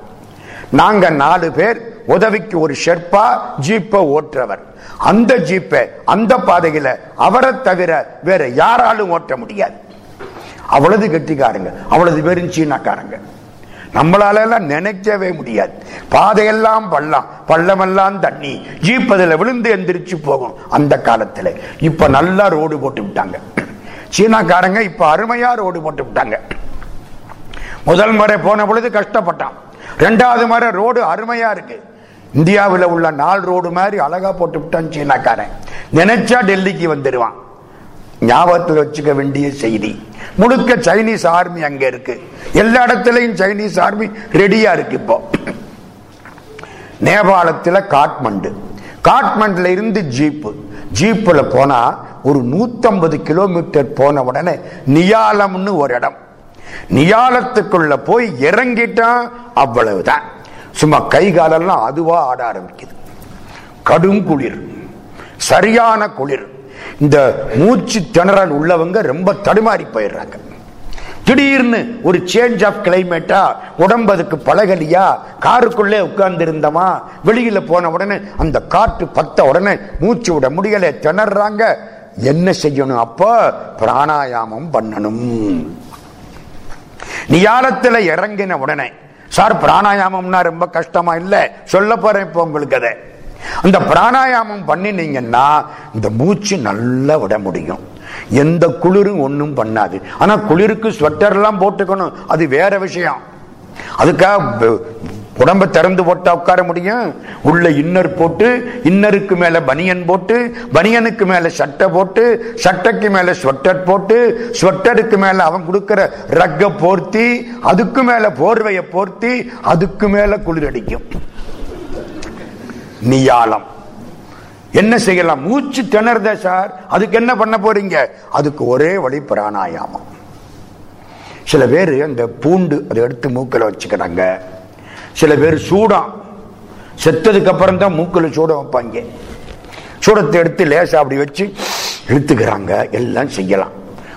நாங்க நாலு பேர் உதவிக்கு ஒரு ஷெர்பா ஜீப்பை ஓட்டுறவர். அந்த ஜீப்பை அந்த பாதையில அவரை தவிர வேற யாராலும் ஓட்ட முடியாது. அவ்வளவு கெட்டிக்காரங்க அவ்வளவு பேரும் சீனாக்காரங்க. நம்மளால எல்லாம் நினைக்கவே முடியாது. பாதையெல்லாம் பள்ளம் பள்ளமெல்லாம் தண்ணி. ஜீப் அதுல விழுந்து எந்திரிச்சு போகும் அந்த காலத்துல. இப்ப நல்லா ரோடு போட்டு விட்டாங்க. சீனாக்காரங்க இப்ப அருமையா ரோடு போட்டு விட்டாங்க. முதல் முறை போன பொழுது கஷ்டப்பட்டான். ரெண்டாவது முறை ரோடு அருமையா இருக்கு. இந்தியாவில் உள்ள நாள் ரோடு மாதிரி அழகா போட்டு விட்டான் சீனாக்காரன். நினைச்சா டெல்லிக்கு வந்துடுவான் ஞாபகத்தில் வச்சுக்க வேண்டிய செய்தி. முழுக்க சைனீஸ் ஆர்மி அங்க இருக்கு. எல்லா இடத்துலயும் சைனீஸ் ஆர்மி ரெடியா இருக்கு இப்போ. நேபாளத்துல காட்மண்டு. காட்மண்டுல இருந்து ஜீப்பு. ஜீப்பில் போனா ஒரு நூத்தம்பது கிலோமீட்டர் போன உடனே நியாலம்னு ஒரு இடம். நியாலத்துக்குள்ள போய் இறங்கிட்டான் அவ்வளவுதான். சும்மா கை காலெல்லாம் அதுவா ஆட ஆரம்பிக்குது. கடும் குளிர் சரியான குளிர். இந்த மூச்சு திணறல் உள்ளவங்க ரொம்ப தடுமாறி போயிடுறாங்க. திடீர்னு ஒரு சேஞ்ச் ஆஃப் கிளைமேட்டா உடம்பு அதுக்கு பழகலியா? காருக்குள்ளே உட்கார்ந்து இருந்தமா வெளியில போன உடனே அந்த காற்று பத்த உடனே மூச்சு விட முடியல திணறாங்க. என்ன செய்யணும் அப்ப? பிராணாயாமம் பண்ணணும். நியாலத்துல இறங்கின உடனே சார் பிராணாயாமம்னா ரொம்ப கஷ்டமா இல்ல சொல்ல போறேன் இப்போ உங்களுக்கு அதை. அந்த பிராணாயாமம் பண்ணினீங்கன்னா இந்த மூச்சு நல்லா விட முடியும். எந்த குளிரும் ஒன்றும் பண்ணாது. ஆனா குளிருக்கு ஸ்வெட்டர் எல்லாம் போட்டுக்கணும் அது வேற விஷயம். அதுக்காக உடம்ப திறந்து போட்டா உட்கார முடியும். உள்ள இன்னர் போட்டு இன்னருக்கு மேல பனியன் போட்டு பனியனுக்கு மேல சட்டை போட்டு சட்டைக்கு மேல ஸ்வெட்டர் போட்டு ஸ்வெட்டருக்கு மேல அவன் கொடுக்கிற ரக்க போர்த்தி அதுக்கு மேல போர்வையை போர்த்தி அதுக்கு மேல குளிர் அடிக்கும் நியாலம். என்ன செய்யலாம்? மூச்சு திணறத சார். அதுக்கு என்ன பண்ண போறீங்க? அதுக்கு ஒரே வழி பிராணாயாமம். சில பேர் அந்த பூண்டு அதை எடுத்து மூக்கில் வச்சுக்கிறாங்க. சில பேர் சூடம் செத்ததுக்கு அப்புறம் தான் மூக்கில் சூடம் வைப்பாங்க. சூடத்தை எடுத்து லேசா அப்படி வச்சு இழுத்துக்கிறாங்க. எல்லாம் செய்யலாம்.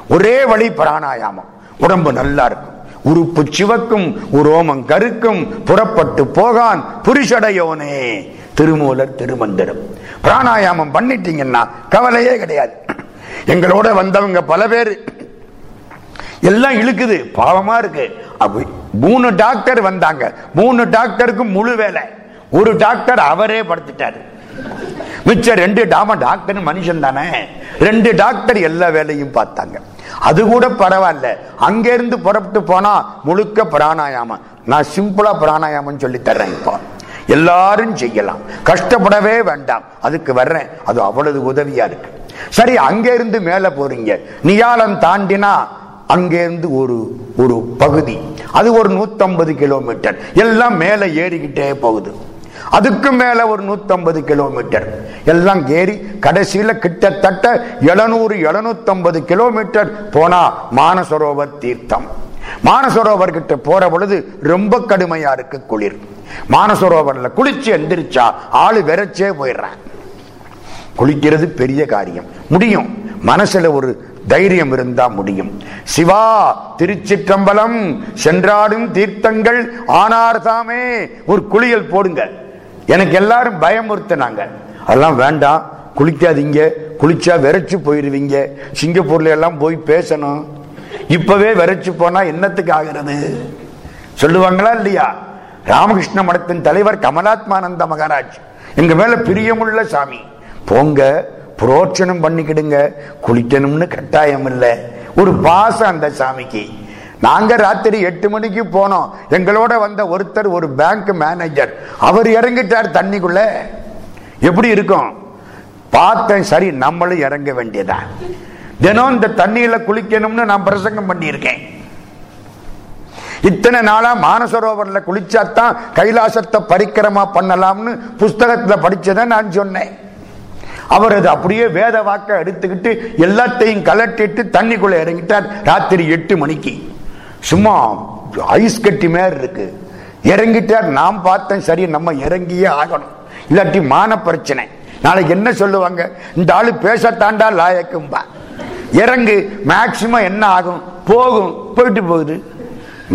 ஒரே வழி பிராணாயாமம். உடம்பு நல்லா இருக்கும். உறுப்பு சிவக்கும் உரோமம் கருக்கும் புறப்பட்டு போகான் புரிஷடையோனே. திருமூலர் திருமந்திரம். பிராணாயாமம் பண்ணிட்டீங்கன்னா கவலையே கிடையாது. எங்களோட வந்தவங்க பல பேர். எல்லாம் இழுக்குது. பாவமா இருக்கு. அப்படி மூணு டாக்டர் வந்தாங்க. மூணு டாக்டருக்கு முழு வேலை. ஒரு டாக்டர் அவரே படுத்துட்டாரு. மிச்சம் ரெண்டு டாம டாக்டர் மனுஷன் தானே. ரெண்டு டாக்டர் எல்லா வேலையும் பார்த்தாங்க. அது கூட பரவாயில்ல. அங்கிருந்து புறப்பட்டு போனா முழுக்க பிராணாயாமம். நான் சிம்பிளா பிராணாயாமம் சொல்லி தர்றேன் இப்போ. எல்லாரும் செய்யலாம். கஷ்டப்படவே வேண்டாம். அதுக்கு வர்றேன். அது அவ்வளவு உதவியா இருக்கு. சரி அங்க இருந்து மேல போறீங்க. நியாலம் தாண்டினா அங்கேருந்து ஒரு ஒரு பகுதி. அது ஒரு நூத்தம்பது கிலோமீட்டர். எல்லாம் மேல ஏறிக்கிட்டே போகுது. அதுக்கு மேல ஒரு நூத்தம்பது கிலோமீட்டர். எல்லாம் ஏறி கடைசியில கிட்டத்தட்ட எழுநூறு எழுநூத்தம்பது கிலோமீட்டர் போனா மானசரோவர் தீர்த்தம். மானசரோவர் கிட்ட போற பொழுது ரொம்ப கடுமையா இருக்கு குளிர். மானசரோவர்ல குளிச்சு எந்திரிச்சா ஆளு வெறச்சே போயிடுறான் குளிக்கிறது பெரிய காரியம். முடியும். மனசுல ஒரு தைரியம் இருந்தா முடியும். சிவா திருச்சிற்றம்பலம் சென்றாடும் தீர்த்தங்கள் ஆனார் தாமே ஒரு குளியல் போடுங்க. எனக்கு எல்லாரும் பயமுறுத்தினாங்க. அதெல்லாம் வேண்டாம். குளிக்காதீங்க. குளிச்சா விரைச்சு போயிருவீங்க. சிங்கப்பூர்ல எல்லாம் போய் பேசணும். இப்பவே விரைச்சு போனா என்னத்துக்கு ஆகிறது? சொல்லுவாங்களா இல்லையா? ராமகிருஷ்ண மடத்தின் தலைவர் கமலாத்மானந்த மகாராஜ். எங்க மேல பிரியமுள்ள சாமி. போங்க. புரோட்சணம் பண்ணிக்கிடுங்க. குளிக்கணும்னு கட்டாயம் இல்லை ஒரு பாசம் அந்த சாமிக்கு. நாங்க ராத்திரி எட்டு மணிக்கு போனோம். எங்களோட வந்த ஒருத்தர் ஒரு பேங்க் மேனேஜர் அவர் இறங்கிட்டார் தண்ணிக்குள்ள. எப்படி இருக்கும்? பார்த்தேன் சரி நம்மளும் இறங்க வேண்டியதான் தினம் இந்த தண்ணியில குளிக்கணும்னு நான் பிரசங்கம் பண்ணியிருக்கேன். இத்தனை நாளா மானசரோவரில் குளிச்சாத்தான் கைலாசத்தை பரிக்கிரமா பண்ணலாம்னு புஸ்தகத்துல படிச்சதை நான் சொன்னேன். அவர் அது அப்படியே வேத வாக்க எடுத்துக்கிட்டு எல்லாத்தையும் கலட்டிட்டு தண்ணிக்குள்ள இறங்கிட்டார். ராத்திரி எட்டு மணிக்கு. சும்மா ஐஸ் கட்டி மாதிரி இருக்கு. இறங்கிட்டார். நாம் பார்த்தேன் சரி நம்ம இறங்கியே ஆகணும். இல்லாட்டி மான பிரச்சனை நாளைக்கு என்ன சொல்லுவாங்க? இந்த ஆளு பேசத்தாண்டா லாயக்கும்பா இறங்கு மேக்சிமம் என்ன ஆகும்? போகும். போயிட்டு போகுது.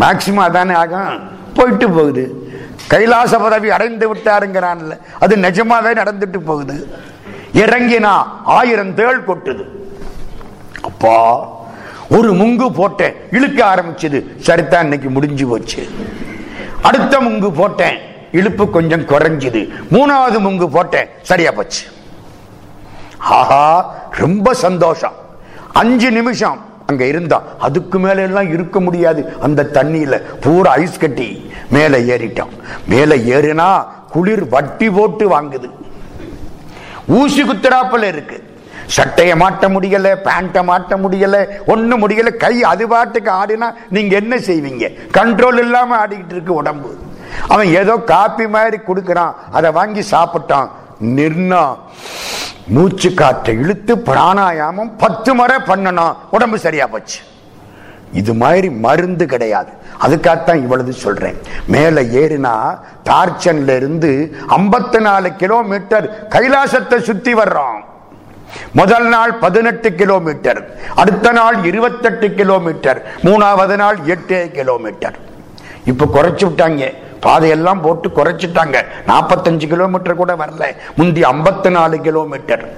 மேக்சிமம் அதானே ஆகும்? போயிட்டு போகுது. கைலாச பதவி அடைந்து விட்டாருங்கிறான்ல. அது நிஜமாவே நடந்துட்டு போகுது. இறங்கினா ஆயிரம் தேள் கொட்டுது. அப்பா ஒரு முங்கு போட்டேன். இழுக்க ஆரம்பிச்சது. சரிதான் இன்னைக்கு முடிஞ்சு போச்சு. அடுத்த முங்கு போட்டேன். இழுப்பு கொஞ்சம் குறைஞ்சது. மூணாவது முங்கு போட்டேன். சரியா போச்சு. ஆஹா ரொம்ப சந்தோஷம். அஞ்சு நிமிஷம் அங்க இருந்தா. அதுக்கு மேல எல்லாம் இருக்க முடியாது. அந்த தண்ணியில பூரா ஐஸ் கட்டி மேல ஏறிட்டான் மேல ஏறினா குளிர் வட்டி போட்டு வாங்குது. ஊசி குத்துறாப்புல இருக்கு. சட்டையை மாட்ட முடியல பேண்ட்டை மாட்ட முடியல ஒன்றும் முடியல கை அது பாட்டுக்கு ஆடினா நீங்க என்ன செய்வீங்க? கண்ட்ரோல் இல்லாம ஆடிக்கிட்டு இருக்கு உடம்பு. அவன் ஏதோ காப்பி மாதிரி கொடுக்கறான் அதை வாங்கி சாப்பிட்டான். நிர்ணா மூச்சு காற்றை இழுத்து பிராணாயாமம் பத்து முறை பண்ணணும் உடம்பு சரியா போச்சு. இது மாதிரி மருந்து கிடையாது. அதுக்காகத்தான் இவ்வளவு சொல்றேன். மேல ஏறினா டார்ச்சன்ல இருந்து ஐம்பத்தி நாலு கிலோமீட்டர் கைலாசத்தை சுத்தி வர்றோம். முதல் நாள் பதினெட்டு கிலோமீட்டர் அடுத்த நாள் இருபத்தெட்டு கிலோமீட்டர் மூணாவது நாள் எட்டு கிலோமீட்டர். இப்ப குறைச்சு விட்டாங்க. பாதையெல்லாம் போட்டு குறைச்சிட்டாங்க. நாற்பத்தஞ்சு கிலோமீட்டர் கூட வரல. முந்தி ஐம்பத்தி நாலு கிலோமீட்டர்.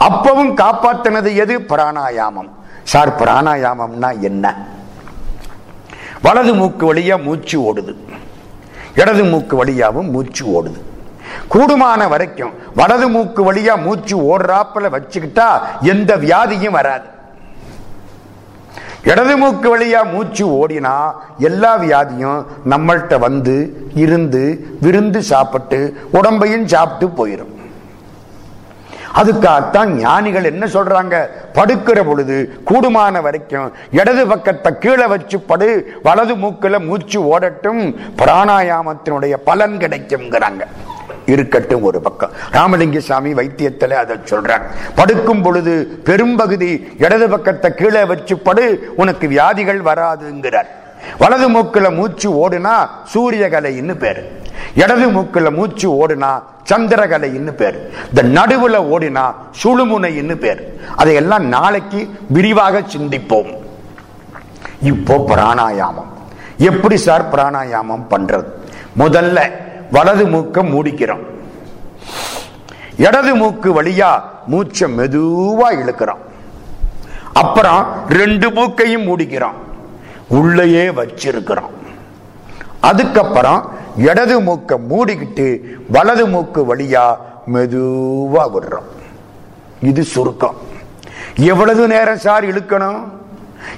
அப்பவும் காப்பாத்தினது எது? பிராணாயாமம். சார் பிராணாயாமம்னா என்ன? வலது மூக்கு வழியா மூச்சு ஓடுது. இடது மூக்கு வழியாவும் மூச்சு ஓடுது. கூடுமான வரைக்கும் வலது மூக்கு வழியா மூச்சு ஓடுறாப்பில் வச்சுக்கிட்டா எந்த வியாதியும் வராது. இடது மூக்கு வழியா மூச்சு ஓடினா எல்லா வியாதியும் நம்மள்கிட்ட வந்து இருந்து விருந்து சாப்பிட்டு உடம்பையும் சாப்பிட்டு போயிடும் அதுக்காகத்தான் ஞானிகள் என்ன சொல்றாங்க? படுக்கிற பொழுது கூடுமான வரைக்கும் இடது பக்கத்தை கீழே வச்சு படு வலது மூக்குல மூச்சு ஓடட்டும் பிராணாயாமத்தினுடைய பலன் கிடைக்கும்ங்கிறாங்க. இருக்கட்டும் ஒரு பக்கம். ராமலிங்க சாமி வைத்தியத்தில் அதை சொல்றாங்க படுக்கும் பொழுது பெரும்பகுதி இடது பக்கத்தை கீழே வச்சு படு உனக்கு வியாதிகள் வராதுங்கிறார். வலது மூக்குல மூச்சு ஓடுனா சூரியகலைன்னு பேரு. இடது மூக்குல மூச்சு ஓடுனா சந்திரகலைன்னு பேர். இந்த நடுவுல ஓடினா சுழுமுனைன்னு பேர். அதையெல்லாம் நாளைக்கு விரிவாக சிந்திப்போம். இப்போ பிராணாயாமம். எப்படி சார் பிராணாயாமம் பண்றது? முதல்ல வலது மூக்க மூடிக்கிறோம். இடது மூக்கு வழியா மூச்சை மெதுவா இழுக்கிறோம். அப்புறம் ரெண்டு மூக்கையும் மூடிக்கிறோம். உள்ளேயே வச்சிருக்கிறோம். அதுக்கப்புறம் இடது மூக்க மூடிக்கிட்டு வலது மூக்கு வழியா மெதுவா விடுறோம். இது சுருக்கம். எவ்வளவு நேரம் சார் இழுக்கணும்?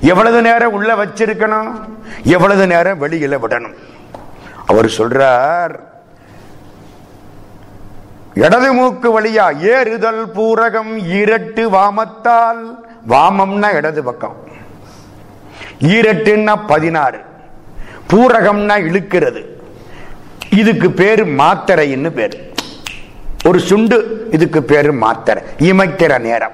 எவ்வளவு நேரம் உள்ள வச்சிருக்கணும்? எவ்வளவு நேரம் வெளியில விடணும்? அவர் சொல்றார் இடது மூக்கு வழியா ஏறுதல் பூரகம் இரட்டு வாமத்தால். வாமம்னா இடது பக்கம். ஈரட்டுன்னா பதினாறு. பூரகம்னா இழுக்கிறது. இதுக்கு பேரு மாத்திரைன்னு பேரு. ஒரு சுண்டு இதுக்கு பேரு மாத்திரை. இமைக்கிற நேரம்.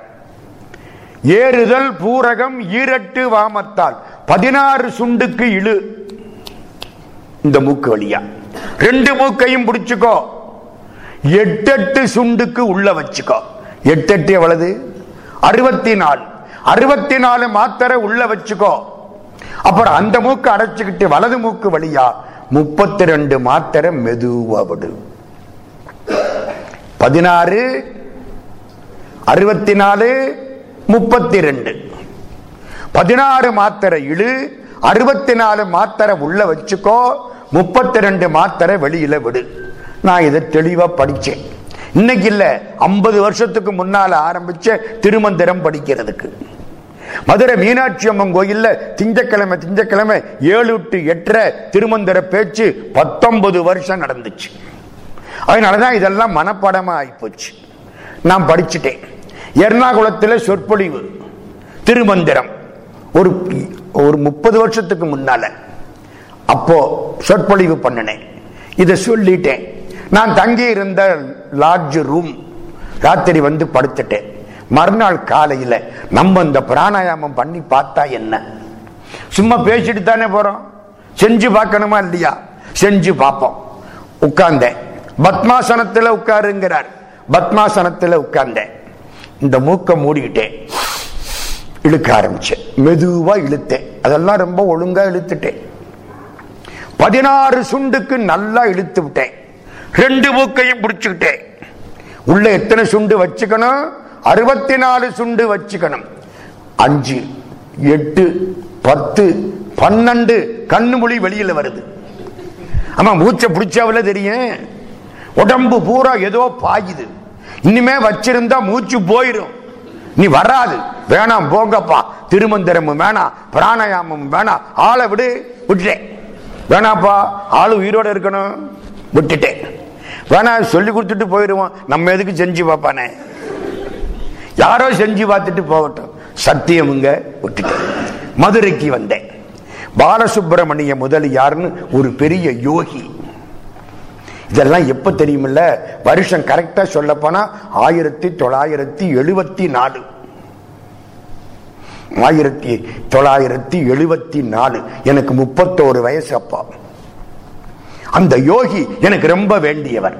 ஏறுதல் பூரகம் ஈரட்டு வாமத்தால். பதினாறு சுண்டுக்கு இழு. இந்த மூக்கு வழியா. ரெண்டு மூக்கையும் பிடிச்சுக்கோ. எட்டெட்டு சுண்டுக்கு உள்ள வச்சுக்கோ. எட்டெட்டு எவ்வளவு? அறுபத்தி நாலு அறுபத்தி நாலு மாத்திரை உள்ள வச்சுக்கோ. அப்புறம் அந்த மூக்கு அடைச்சுக்கிட்டு வலது மூக்கு வழியா முப்பத்தி ரெண்டு மாத்திரை மெதுவா விடு. பதினாறு அறுபத்தி நாலு முப்பத்தி ரெண்டு பதினாறு மாத்திரை இழு அறுபத்தி நாலு மாத்திரை உள்ள வச்சுக்கோ முப்பத்தி ரெண்டு மாத்திரை வெளியில விடு. நான் இதை தெளிவா படிச்சேன். இன்னைக்கு இல்ல ஐம்பது வருஷத்துக்கு முன்னால ஆரம்பிச்ச திருமந்திரம் படிக்கிறதுக்கு. மதுரை மீனாட்சி அம்மன் கோயில்ல திங்கக்கிழமை திங்கக்கிழமை ஏழு டு எட்டரை திருமந்திர பேச்சு பத்தொன்பது வருஷம் நடந்துச்சு. அதனாலதான் இதெல்லாம் மனப்படமா ஆயிப்போச்சு. நான் படிச்சுட்டேன். எர்ணாகுளத்தில் சொற்பொழிவு திருமந்திரம். ஒரு ஒரு முப்பது வருஷத்துக்கு முன்னால. அப்போ சொற்பொழிவு பண்ணினேன். இதை சொல்லிட்டேன். நான் தங்கி இருந்த லாட்ஜ் ரூம் ராத்திரி வந்து படுத்துட்டேன். மறுநாள் காலையில நம்ம இந்த பிராணாயாமம் பண்ணி பார்த்தா என்ன? சும்மா பேசிட்டு தானே போறோம். செஞ்சு பார்க்கணுமா இல்லையா? செஞ்சு பார்ப்போம். உட்கார்ந்தேன். பத்மாசனத்துல உட்காருங்கிறார். பத்மாசனத்துல உட்கார்ந்தேன். இந்த மூக்க மூடிக்கிட்டேன். இழுக்க ஆரம்பிச்சேன். மெதுவா இழுத்தேன். அதெல்லாம் ரொம்ப ஒழுங்கா இழுத்துட்டேன். பதினாறு சுண்டுக்கு நல்லா இழுத்து விட்டேன். ரெண்டு மூக்கையும் பிடிச்சுக்கிட்டேன். உள்ள எத்தனை சுண்டு வச்சுக்கணும்? அறுபத்தி நாலு சுண்டு வச்சுக்கணும். அஞ்சு எட்டு பத்து பன்னெண்டு கண்ணு மொழி வெளியில வருது. ஆமா மூச்சை பிடிச்சாவில் தெரியும். உடம்பு பூரா ஏதோ பாயுது. இனிமே வச்சிருந்தா மூச்சு போயிடும் நீ வராது. வேணாம் போங்கப்பா. திருமந்திரமும் வேணாம் பிராணாயாமம் வேணாம். ஆளை விடு விட்டுட்டேன் வேணாப்பா ஆள் உயிரோடு இருக்கணும். விட்டுட்டேன் வேணா சொல்லி கொடுத்துட்டு போயிடுவோம். நம்ம எதுக்கு செஞ்சு பார்ப்பானே? யாரோ செஞ்சு பார்த்துட்டு போகட்டும். சத்தியமுங்க விட்டுட்டேன் மதுரைக்கு வந்தேன். பாலசுப்பிரமணிய முதலியார்னு ஒரு பெரிய யோகி. இதெல்லாம் எப்ப தெரியுமில்ல? வருஷம் கரெக்டா சொல்ல போனா ஆயிரத்தி தொள்ளாயிரத்தி எழுபத்தி நாலு. ஆயிரத்தி தொள்ளாயிரத்தி எழுபத்தி நாலு. எனக்கு முப்பத்தோரு வயசு அப்பா. அந்த யோகி எனக்கு ரொம்ப வேண்டியவர்.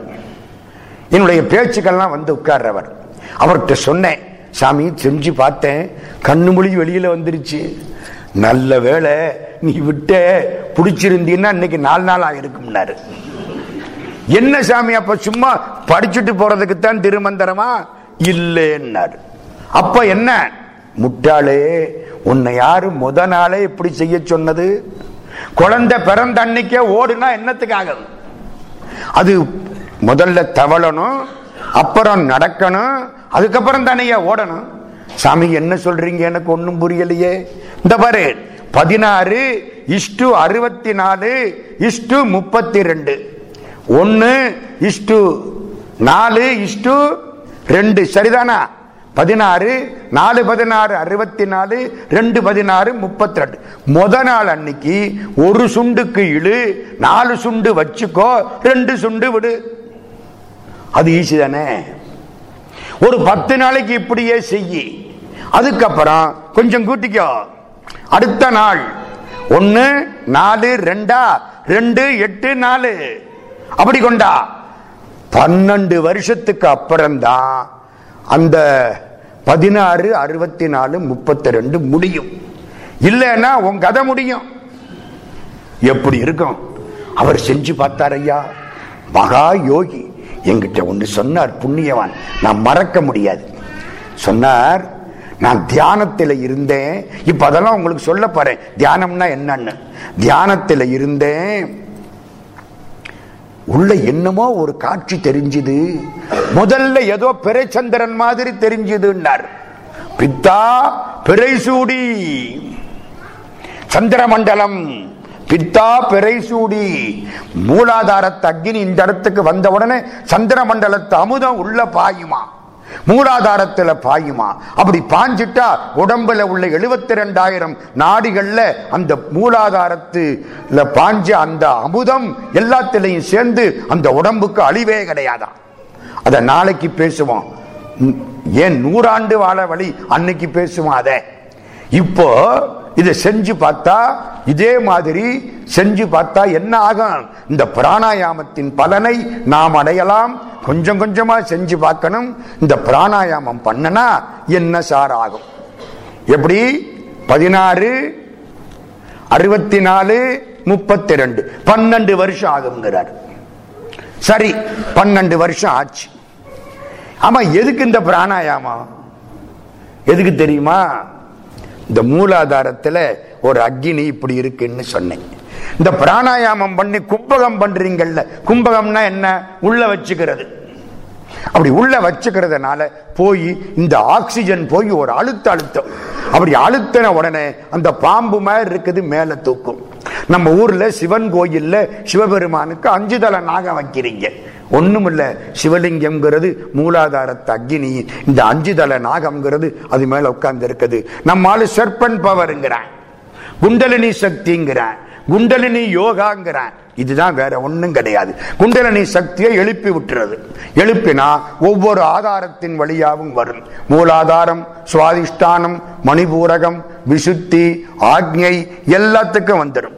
என்னுடைய பேச்சுக்கெல்லாம் வந்து உட்கார்றவர். அவர்கிட்ட சொன்னேன் சாமி செஞ்சு பார்த்தேன். கண்ணு மொழி வெளியில வந்துருச்சு. நல்ல வேளை நீ விட்ட பிடிச்சிருந்தீன்னா இன்னைக்கு நாலு நாள் ஆகிருக்கும்னாரு என்ன சாமி அப்ப சும்மா படிச்சுட்டு போறதுக்கு தான் திருமந்திரமா? இல்லைன்னாரு. அப்ப என்ன? முட்டாளே உன்னை யாரு முத நாளே இப்படி செய்ய சொன்னது? குழந்தை பிறந்த அன்னைக்கே ஓடுனா என்னத்துக்காக? அது முதல்ல தவளணும் அப்புறம் நடக்கணும் அதுக்கப்புறம் தானேயா ஓடணும். சாமி என்ன சொல்றீங்க? எனக்கு ஒன்றும் புரியலையே. இந்த பாரு பதினாறு இஷ்டு அறுபத்தி நாலு இஷ்டு முப்பத்தி ரெண்டு ஒன்னு இஷ்டு நாலு இஷ்டு ரெண்டு. சரிதானா? பதினாறு நாலு பதினாறு அறுபத்தி நாலு ரெண்டு பதினாறு முப்பத்தி ரெண்டு முத நாள் அன்னைக்கு ஒரு சுண்டுக்கு இழு நாலு சுண்டு வச்சுக்கோ ரெண்டு சுண்டு விடு. அது ஈஸி தானே? ஒரு பத்து நாளைக்கு இப்படியே செய்யி. அதுக்கப்புறம் கொஞ்சம் கூட்டிக்கோ. அடுத்த நாள். ஒன்னு நாலு ரெண்டா? ரெண்டு எட்டு நாலு. அப்படி கொண்டா. பன்னெண்டு வருஷத்துக்கு அப்புறம்தான் அந்த பதினாறு அறுபத்தி நாலு முப்பத்தி ரெண்டு முடியும். இல்லைன்னா உன் கதை முடியும். எப்படி இருக்கும்? அவர் செஞ்சு பார்த்தார் ஐயா. மகா யோகி. என்கிட்ட ஒன்று சொன்னார் புண்ணியவான். நான் மறக்க முடியாது. சொன்னார் நான் தியானத்தில் இருந்தேன். இப்ப அதெல்லாம் உங்களுக்கு சொல்ல போறேன். தியானம்னா என்னன்னு. தியானத்தில் இருந்தேன். உள்ள என்னமோ ஒரு காட்சி தெரிஞ்சுது. முதல்ல ஏதோ பிறைச்சந்திரன் மாதிரி தெரிஞ்சுதுன்னார். பித்தா பிறைசூடி சந்திரமண்டலம். பித்தா பிறைசூடி மூலாதாரத்து அக்னி இந்த இடத்துக்கு வந்த உடனே சந்திரமண்டலத்து அமுதம் உள்ள பாயுமா? மூலாதாரத்துல பாயுமா? அப்படி பாஞ்சிட்டா உடம்புல உள்ள எழுபத்தி ரெண்டாயிரம் நாடிகள்ல அந்த மூலாதாரத்துல பாஞ்ச அந்த அமுதம் எல்லாத்திலையும் சேர்ந்து அந்த உடம்புக்கு அழிவே கிடையாதான் அத நாளைக்கு பேசுவோம். ஏன் நூறாண்டு வாழ வழி? அன்னைக்கு பேசுவோம் அதை. இப்போ இதை செஞ்சு பார்த்தா இதே மாதிரி செஞ்சு பார்த்தா என்ன ஆகும்? இந்த பிராணாயாமத்தின் பலனை நாம் அடையலாம். கொஞ்சம் கொஞ்சமா செஞ்சு பார்க்கணும். இந்த பிராணாயாமம் பண்ணனா என்ன சார் ஆகும்? எப்படி? பதினாறு அறுபத்தி நாலு முப்பத்தி ரெண்டு பன்னெண்டு வருஷம் ஆகுங்கிறார் சரி பன்னெண்டு வருஷம் ஆச்சு. ஆமா எதுக்கு இந்த பிராணாயாமம்? எதுக்கு தெரியுமா? இந்த மூலாதாரத்துல ஒரு அக்னி இப்படி இருக்குன்னு சொன்னேன். இந்த பிராணாயாமம் பண்ணி கும்பகம் பண்றீங்கல்ல கும்பகம்னா என்ன? உள்ள வச்சுக்கிறது. அப்படி உள்ள வச்சுக்கிறதுனால போய் இந்த ஆக்சிஜன் போய் ஒரு அழுத்த அழுத்தம். அப்படி அழுத்தின உடனே அந்த பாம்பு மாதிரி இருக்குது மேல தூக்கும். நம்ம ஊர்ல சிவன் கோயில்ல சிவபெருமானுக்கு அஞ்சு தலை நாகம் வைக்கிறீங்க. ஒண்ணுமில்ல சிவலிங்கம்ங்கிறது மூலாதாரத்து அக்னி இந்த அஞ்சு தலை நாகம்ங்கிறது அது மேல உட்கார்ந்து இருக்குது நம்மால செர்பன் பவர்ங்கிறான் குண்டலினி சக்திங்கிறான் குண்டலினி யோகாங்கிறான் இதுதான் வேற ஒன்றும் கிடையாது. குண்டலினி சக்தியை எழுப்பி விட்டுறது. எழுப்பினா ஒவ்வொரு ஆதாரத்தின் வழியாகவும் வரும். மூலாதாரம் சுவாதிஷ்டானம் மணிபூரகம் விசுத்தி ஆக்ஞை எல்லாத்துக்கும் வந்துடும்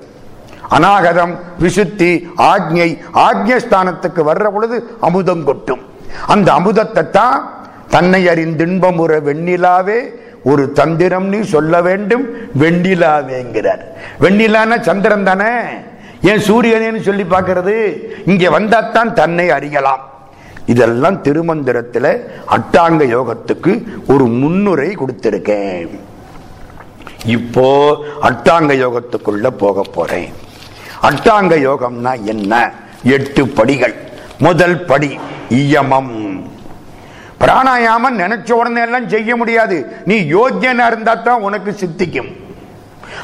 அநாகதம் விசுத்தி ஆக்ஞை ஆக்ஞஸ்தானத்துக்கு வர்ற பொழுது அமுதம் கொட்டும். அந்த அமுதத்தை தான் தன்னை அறிந்தின்பமுற வெண்ணிலாவே ஒரு தந்திரம் நீ சொல்ல வேண்டும் வெண்ணிலாவேங்கிறார். வெண்ணிலான சந்திரன் தானே? ஏன் சூரியனேன்னு சொல்லி பார்க்கறது? இங்க வந்தாத்தான் தன்னை அறியலாம். இதெல்லாம் திருமந்திரத்தில் அட்டாங்க யோகத்துக்கு ஒரு முன்னுரை கொடுத்திருக்கேன். இப்போ அட்டாங்க யோகத்துக்குள்ள போக போறேன். அட்டாங்க யோகம்னா என்ன? எட்டு படிகள். முதல் படி இயமம். பிராணாயாமம் நினைச்ச உடனே எல்லாம் செய்ய முடியாது. நீ யோக்கியனா இருந்தா தான் உனக்கு சித்திக்கும்.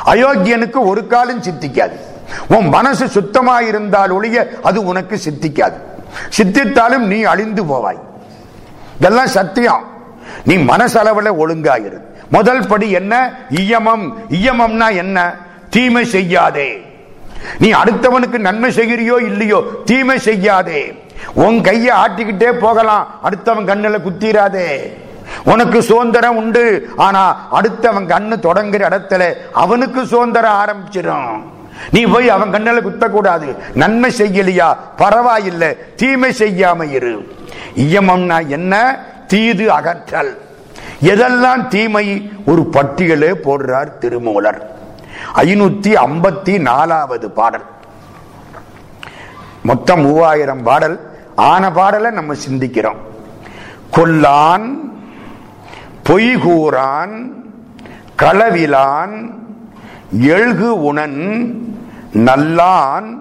அயோக்கியனுக்கு ஒரு காலம் சித்திக்காது. உன் மனசு சுத்தமா இருந்தால் ஒழிய அது உனக்கு சித்திக்காது. சித்தித்தாலும் நீ அழிந்து போவாய். இதெல்லாம் சத்தியம். நீ மனசளவில் ஒழுங்காயிரு. முதல் படி என்ன? இயமம். இயமம்னா என்ன? தீமை செய்யாதே. நீ அடுத்தவனுக்கு நன்மை செய்கிறியோ இல்லையோ தீமை செய்யாதே. உன் கையை ஆட்டிக்கிட்டே போகலாம். அடுத்தவன் கண்ணுல குத்திராதே. உனக்கு சுதந்திரம் உண்டு. ஆனா அடுத்தவன் கண்ணு தொடங்குற இடத்துல அவனுக்கு சுதந்திரம் ஆரம்பிச்சிடும். நீ போய் அவன் கண்ணில குத்தக்கூடாது. நன்மை செய்யலையா? பரவாயில்லை. தீமை செய்யாம இரு. இயமம்னா என்ன? தீது அகற்றல். எதெல்லாம் தீமை? ஒரு பட்டியலே போடுறார் திருமூலர். ஐநூத்தி ஐம்பத்தி நாலாவது பாடல். மொத்தம் மூவாயிரம் பாடல். ஆன பாடலை நம்ம சிந்திக்கிறோம். கொல்லான் பொய்கூறான் களவிலான் எழுகு உணன் நல்லான்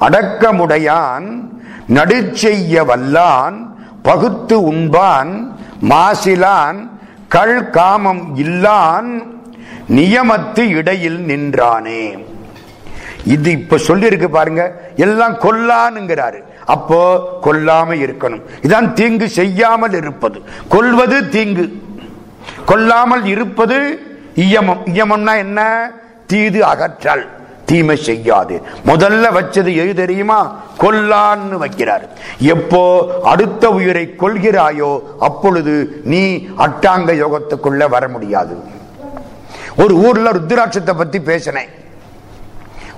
அடக்கமுடையான் நடுச்செய்ய வல்லான் பகுத்து உண்பான் மாசிலான் கள் காமம் இல்லான் நியமத்து இடையில் நின்றானே. இது இப்ப சொல்லியிருக்கு பாருங்க. எல்லாம் கொல்லானுங்கிறாரு அப்போ கொல்லாம இருக்கணும். இதான் தீங்கு செய்யாமல் இருப்பது. கொல்வது தீங்கு. கொல்லாமல் இருப்பது இயமம். இயமம்னா என்ன? தீது அகற்றல். தீமை செய்யாது. முதல்ல வச்சது எது தெரியுமா? கொல்லான்னு வைக்கிறார். எப்போ அடுத்த உயிரை கொள்கிறாயோ அப்பொழுது நீ அட்டாங்க யோகத்துக்குள்ள வர முடியாது. ஒரு ஊர்ல ருத்ராட்சத்தை பத்தி பேசினேன்.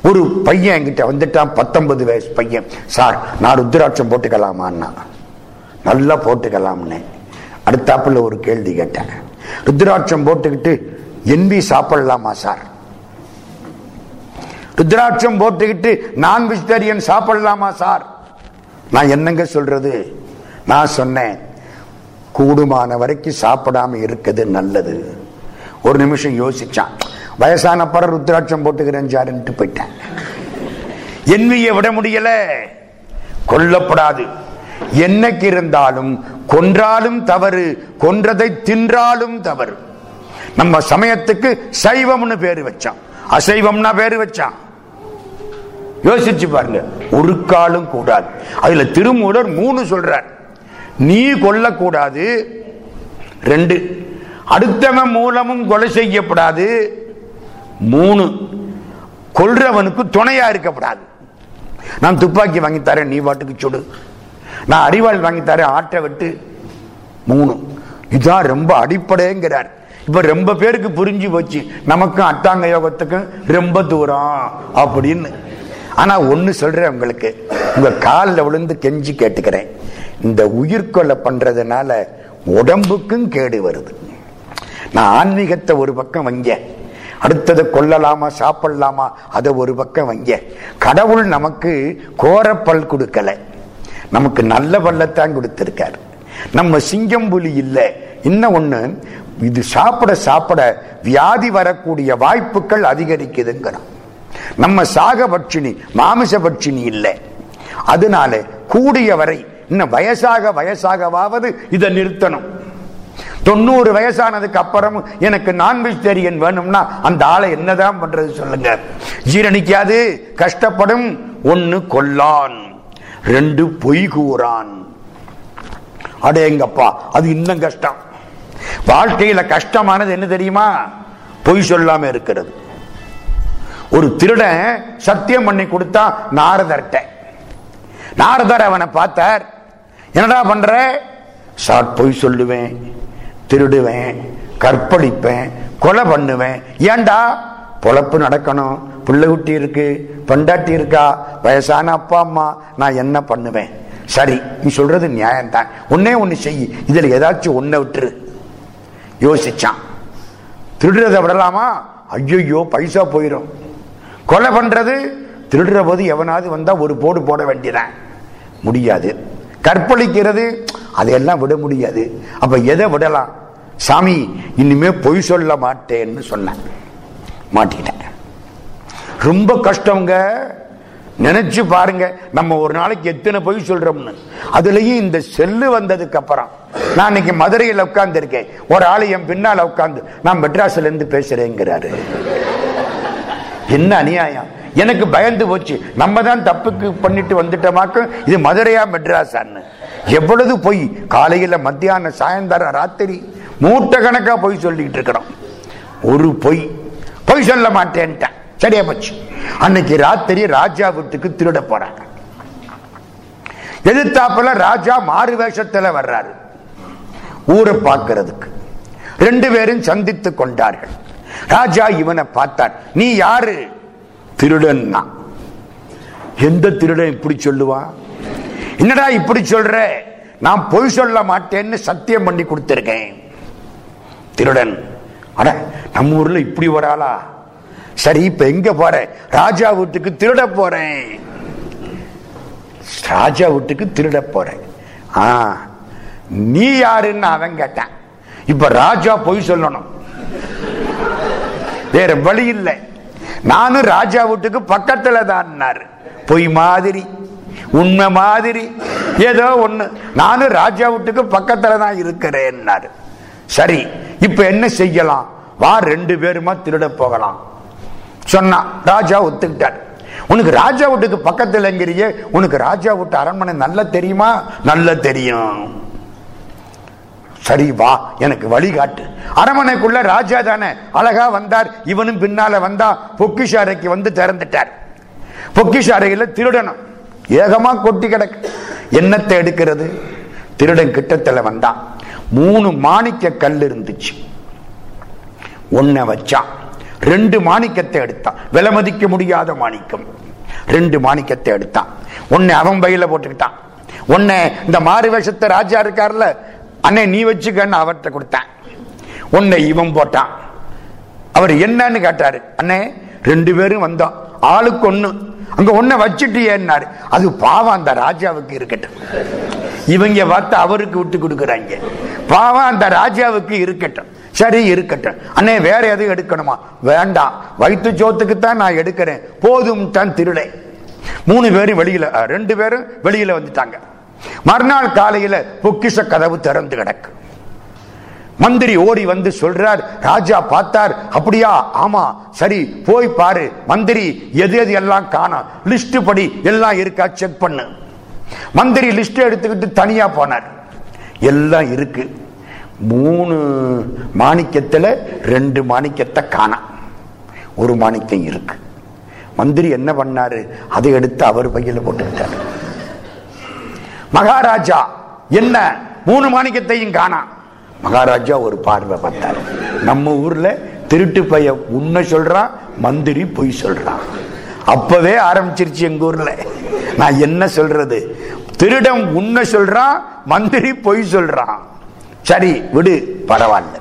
ஒரு பையன் என்கிட்ட வந்துட்டான் பத்தொன்பது வயசு பையன். சார் நான் ருத்ராட்சம் போட்டுக்கலாமான்னா? நல்லா போட்டுக்கலாம்னு. அடுத்தாப்புல ஒரு கேள்வி கேட்டேன். ருத்ராட்சம் போட்டுக்கிட்டு என்பி சாப்பிடலாமா சார்? ருத்ராட்சம் போட்டுக்கிட்டு நான் வெஜிடேரியன் சாப்பிடலாமா சார்? நான் என்னங்க சொல்றது? நான் சொன்னேன் கூடுமான வரைக்கும் சாப்பிடாம இருக்குது நல்லது. ஒரு நிமிஷம் யோசிச்சான் வயசான பர ருத்ராட்சம் போட்டுக்கிறேன் சாருன்ட்டு போயிட்டேன். என்வியை விட முடியல. கொல்லப்படாது. என்னைக்கு இருந்தாலும் கொன்றாலும் தவறு கொன்றதை தின்றாலும் தவறு. நம்ம சமயத்துக்கு சைவம்னு பேரு வச்சான். அசைவம்னா பேரு வச்சான். யோசிச்சு பாருங்க ஒரு காலும் கூடாது. அதுல திருமூலர் மூணு சொல்றார். நீ கொல்லக்கூடாது. ரெண்டு அடுத்தவன் மூலமும் கொலை செய்யப்படாது. மூணு கொள்றவனுக்கு துணையா இருக்கப்படாது நான் துப்பாக்கி வாங்கி தரேன் நீ பாட்டுக்கு சுடு. நான் அறிவாள் வாங்கி தரேன் ஆட்டை விட்டு. மூணு இதுதான் ரொம்ப அடிப்படைங்கிறார். இப்ப ரொம்ப பேருக்கு புரிஞ்சு போச்சு. நமக்கும் அட்டாங்க யோகத்துக்கும் ரொம்ப தூரம் அப்படின்னு. ஆனா ஒண்ணு சொல்றேன் உங்களுக்கு. உங்க காலில் விழுந்து கெஞ்சி கேட்டுக்கிறேன். இந்த உயிர்கொலை பண்றதுனால உடம்புக்கும் கேடு வருது. நான் ஆன்மீகத்தை ஒரு பக்கம் வைங்க. அடுத்தது கொல்லலாமா சாப்பிடலாமா அதை ஒரு பக்கம் வைங்க. கடவுள் நமக்கு கோரப்பல் கொடுக்கல. நமக்கு நல்ல பல்லத்தான் கொடுத்திருக்காரு. நம்ம சிங்கம் புலி இல்லை. இன்னும் ஒன்று இது சாப்பிட சாப்பிட வியாதி வரக்கூடிய வாய்ப்புகள் அதிகரிக்குதுங்கிறோம் நம்ம சாக பட்சினி மாமிச பட்சினி இல்லை. அதனால கூடிய வரை இன்னும் வயசாக வயசாகவாவது இதை நிறுத்தணும். தொண்ணூறு வயசானதுக்கு அப்புறம் எனக்கு நான்வெஜிடேரியன் வேணும்னா அந்த ஆளை என்னதான் பண்றது சொல்லுங்க. ஜீரணிக்காது கஷ்டப்படும். ஒன்னு கொல்லான். ரெண்டு பொய் கூறான். அடேங்கப்பா அது இன்னும் கஷ்டம். வாழ்க்கையில கஷ்டமானது என்ன தெரியுமா? பொய் சொல்லாம இருக்கிறது. ஒரு திருடன் சத்தியம் பண்ணி கொடுத்தா நாரதர்கிட்ட. நாரதர் அவனை பார்த்தார். என்னடா பண்ற? சாட் பொய் சொல்லுவேன். திருடுவேன் கற்பழிப்பேன் கொலை பண்ணுவேன். ஏண்டா? பொழப்பு நடக்கணும். பிள்ளை குட்டி இருக்கு பண்டாட்டி இருக்கா? வயசான அப்பா அம்மா நான் என்ன பண்ணுவேன்? சரி நீ சொல்றது நியாயம்தான். ஒன்னே ஒன்று செய். இதில் ஏதாச்சும் ஒன்றை விட்டுரு. யோசிச்சான். திருடுறதை விடலாமா? ஐயோ பைசா போயிடும் கொலை பண்றது? திருடுற போது எவனாவது வந்தா ஒரு போடு போட வேண்டியதான். முடியாது. கற்பழிக்கிறது? அதையெல்லாம் விட முடியாது. அப்ப எதை விடலாம்? சாமி இனிமே பொய் சொல்ல மாட்டேன்னு சொன்னேன் மாட்டிக்கிட்டேன் ரொம்ப கஷ்டங்க நினைச்சு பாருங்க. நம்ம ஒரு நாளைக்கு எத்தனை பொய் சொல்றோம்னு. அதுலயும் இந்த செல்லு வந்ததுக்கு அப்புறம் நான் இன்னைக்கு மதுரையில் உட்கார்ந்து இருக்கேன் ஒரு ஆளு என் பின்னால உட்கார்ந்து நான் மெட்ராஸ்ல இருந்து பேசுறேங்கிறாரு. என்ன அநியாயம்? எனக்கு பயந்து போச்சு. நம்ம தான் தப்புக்கு பண்ணிட்டு வந்துட்டோமாக்கும் இது மதுரையா மெட்ராஸான்னு. எவ்வளவு பொய்? காலையில மத்தியானம் சாயந்தரம் ராத்திரி. மூட்டை கணக்கா பொய் சொல்லிக்கிட்டு இருக்கிறோம். ஒரு பொய். பொய் சொல்ல மாட்டேன்ட்டேன் சரியா போச்சு. அன்னைக்கு ராத்திரி ராஜா வீட்டுக்கு திருட போறாங்க. எதிர்த்தாப்புல ராஜா மாறு வேஷத்துல வர்றாரு. ஊரை பார்க்கறதுக்கு. ரெண்டு பேரும் சந்தித்து கொண்டார்கள். ராஜா இவனை பார்த்தார். நீ யாரு? திருடன் எந்த திருடன் இப்படி சொல்லுவான் என்னடா இப்படி சொல்ற? நான் பொய் சொல்ல மாட்டேன்னு சத்தியம் பண்ணி கொடுத்திருக்கேன். திருடன். அட நம்ம ஊர்ல இப்படி ஒரு ஆளா? சரி இப்ப எங்க போற? ராஜா வீட்டுக்கு திருட போறேன். ராஜா வீட்டுக்கு திருட போறேன். ஆ நீ யாருன்னு அவன் கேட்டான். இப்ப ராஜா பொய் சொல்லணும். வேற வழி இல்லை. நானும் ராஜா வீட்டுக்கு பக்கத்துல தான் பொய் மாதிரி உண்மை மாதிரி ஏதோ ஒண்ணு. நானும் ராஜா வீட்டுக்கு பக்கத்துல தான் இருக்கிறேன் சரி இப்ப என்ன செய்யலாம்? வா ரெண்டு பேருமா திருட போகலாம். சொன்னான் ராஜா ஒத்துக்கிட்டார். உனக்கு ராஜா வீட்டுக்கு பக்கத்தில் உனக்கு ராஜா வீட்டு அரண்மனை நல்லா தெரியுமா? நல்ல தெரியும். சரி வா எனக்கு வழிகாட்டு. அரண்மனைக்குள்ள ராஜா தானே அழகா வந்தார் இவனும் பின்னால வந்தா பொக்கிஷ அறைக்கு வந்து திறந்துட்டார். பொக்கிஷ அறையில திருடணும். ஏகமா கொட்டி கிடக்கு. என்னத்தை எடுக்கிறது? திருடன் கிட்டத்தில் வந்தான். மூணு மாணிக்க கல் இருந்துச்சு. ஒன்ன வச்சான் ரெண்டு மாணிக்கத்தை எடுத்தான். விலை மதிக்க முடியாத மாணிக்கம். ரெண்டு மாணிக்கத்தை எடுத்தான். ஒன்னு அவன் பையில போட்டுக்கிட்டான். ஒன்ன இந்த மாறு வேஷத்தை ராஜா இருக்கார்ல அண்ணே நீ வச்சுக்கன்னு அவர்கிட்ட கொடுத்தேன். உன்னை இவன் போட்டான். அவர் என்னன்னு கேட்டாரு. அண்ணே ரெண்டு பேரும் வந்தோம். ஆளுக்கு ஒன்று அங்க ஒன்ன வச்சுட்டு ஏன்னாரு அது பாவம் அந்த ராஜாவுக்கு இருக்கட்டும். இவங்க பார்த்து அவருக்கு விட்டு கொடுக்குறாங்க. பாவம் அந்த ராஜாவுக்கு இருக்கட்டும். சரி இருக்கட்டும். அண்ணே வேற எதுவும் எடுக்கணுமா? வேண்டாம். வயிற்று சோத்துக்கு தான் நான் எடுக்கிறேன். போதும் தான் திருளை மூணு பேரும் வெளியில ரெண்டு பேரும் வெளியில வந்துட்டாங்க. மறுநாள் காலையில பொக்கிஷ கதவு திறந்து கிடக்கு. மந்திரி ஓடி வந்து சொல்றார் ராஜா பார்த்தார் அப்படியா? ஆமா. சரி போய் பாரு. மந்திரி எது எது எல்லாம் காணா? லிஸ்ட் படி எல்லாம் இருக்கா? செக் பண்ணு. மந்திரி லிஸ்ட் எடுத்துக்கிட்டு தனியா போனார். எல்லாம் இருக்கு. மூணு மாணிக்கத்துல ரெண்டு மாணிக்கத்தை காணா. ஒரு மாணிக்கம் இருக்கு. மந்திரி என்ன பண்ணாரு? அதை எடுத்து அவர் பையில போட்டுக்கிட்டார். மகாராஜா என்ன? மூணு மாணிக்கத்தையும் காணா. மகாராஜா ஒரு பார்வை பார்த்தாரு. நம்ம ஊர்ல திருட்டு பைய உண்மை சொல்றான் மந்திரி பொய் சொல்றான் அப்பவே ஆரம்பிச்சிருச்சு எங்க ஊர்ல. நான் என்ன சொல்றது? திருடம் உண்மை சொல்றான் மந்திரி பொய் சொல்றான் சரி விடு பரவாயில்ல.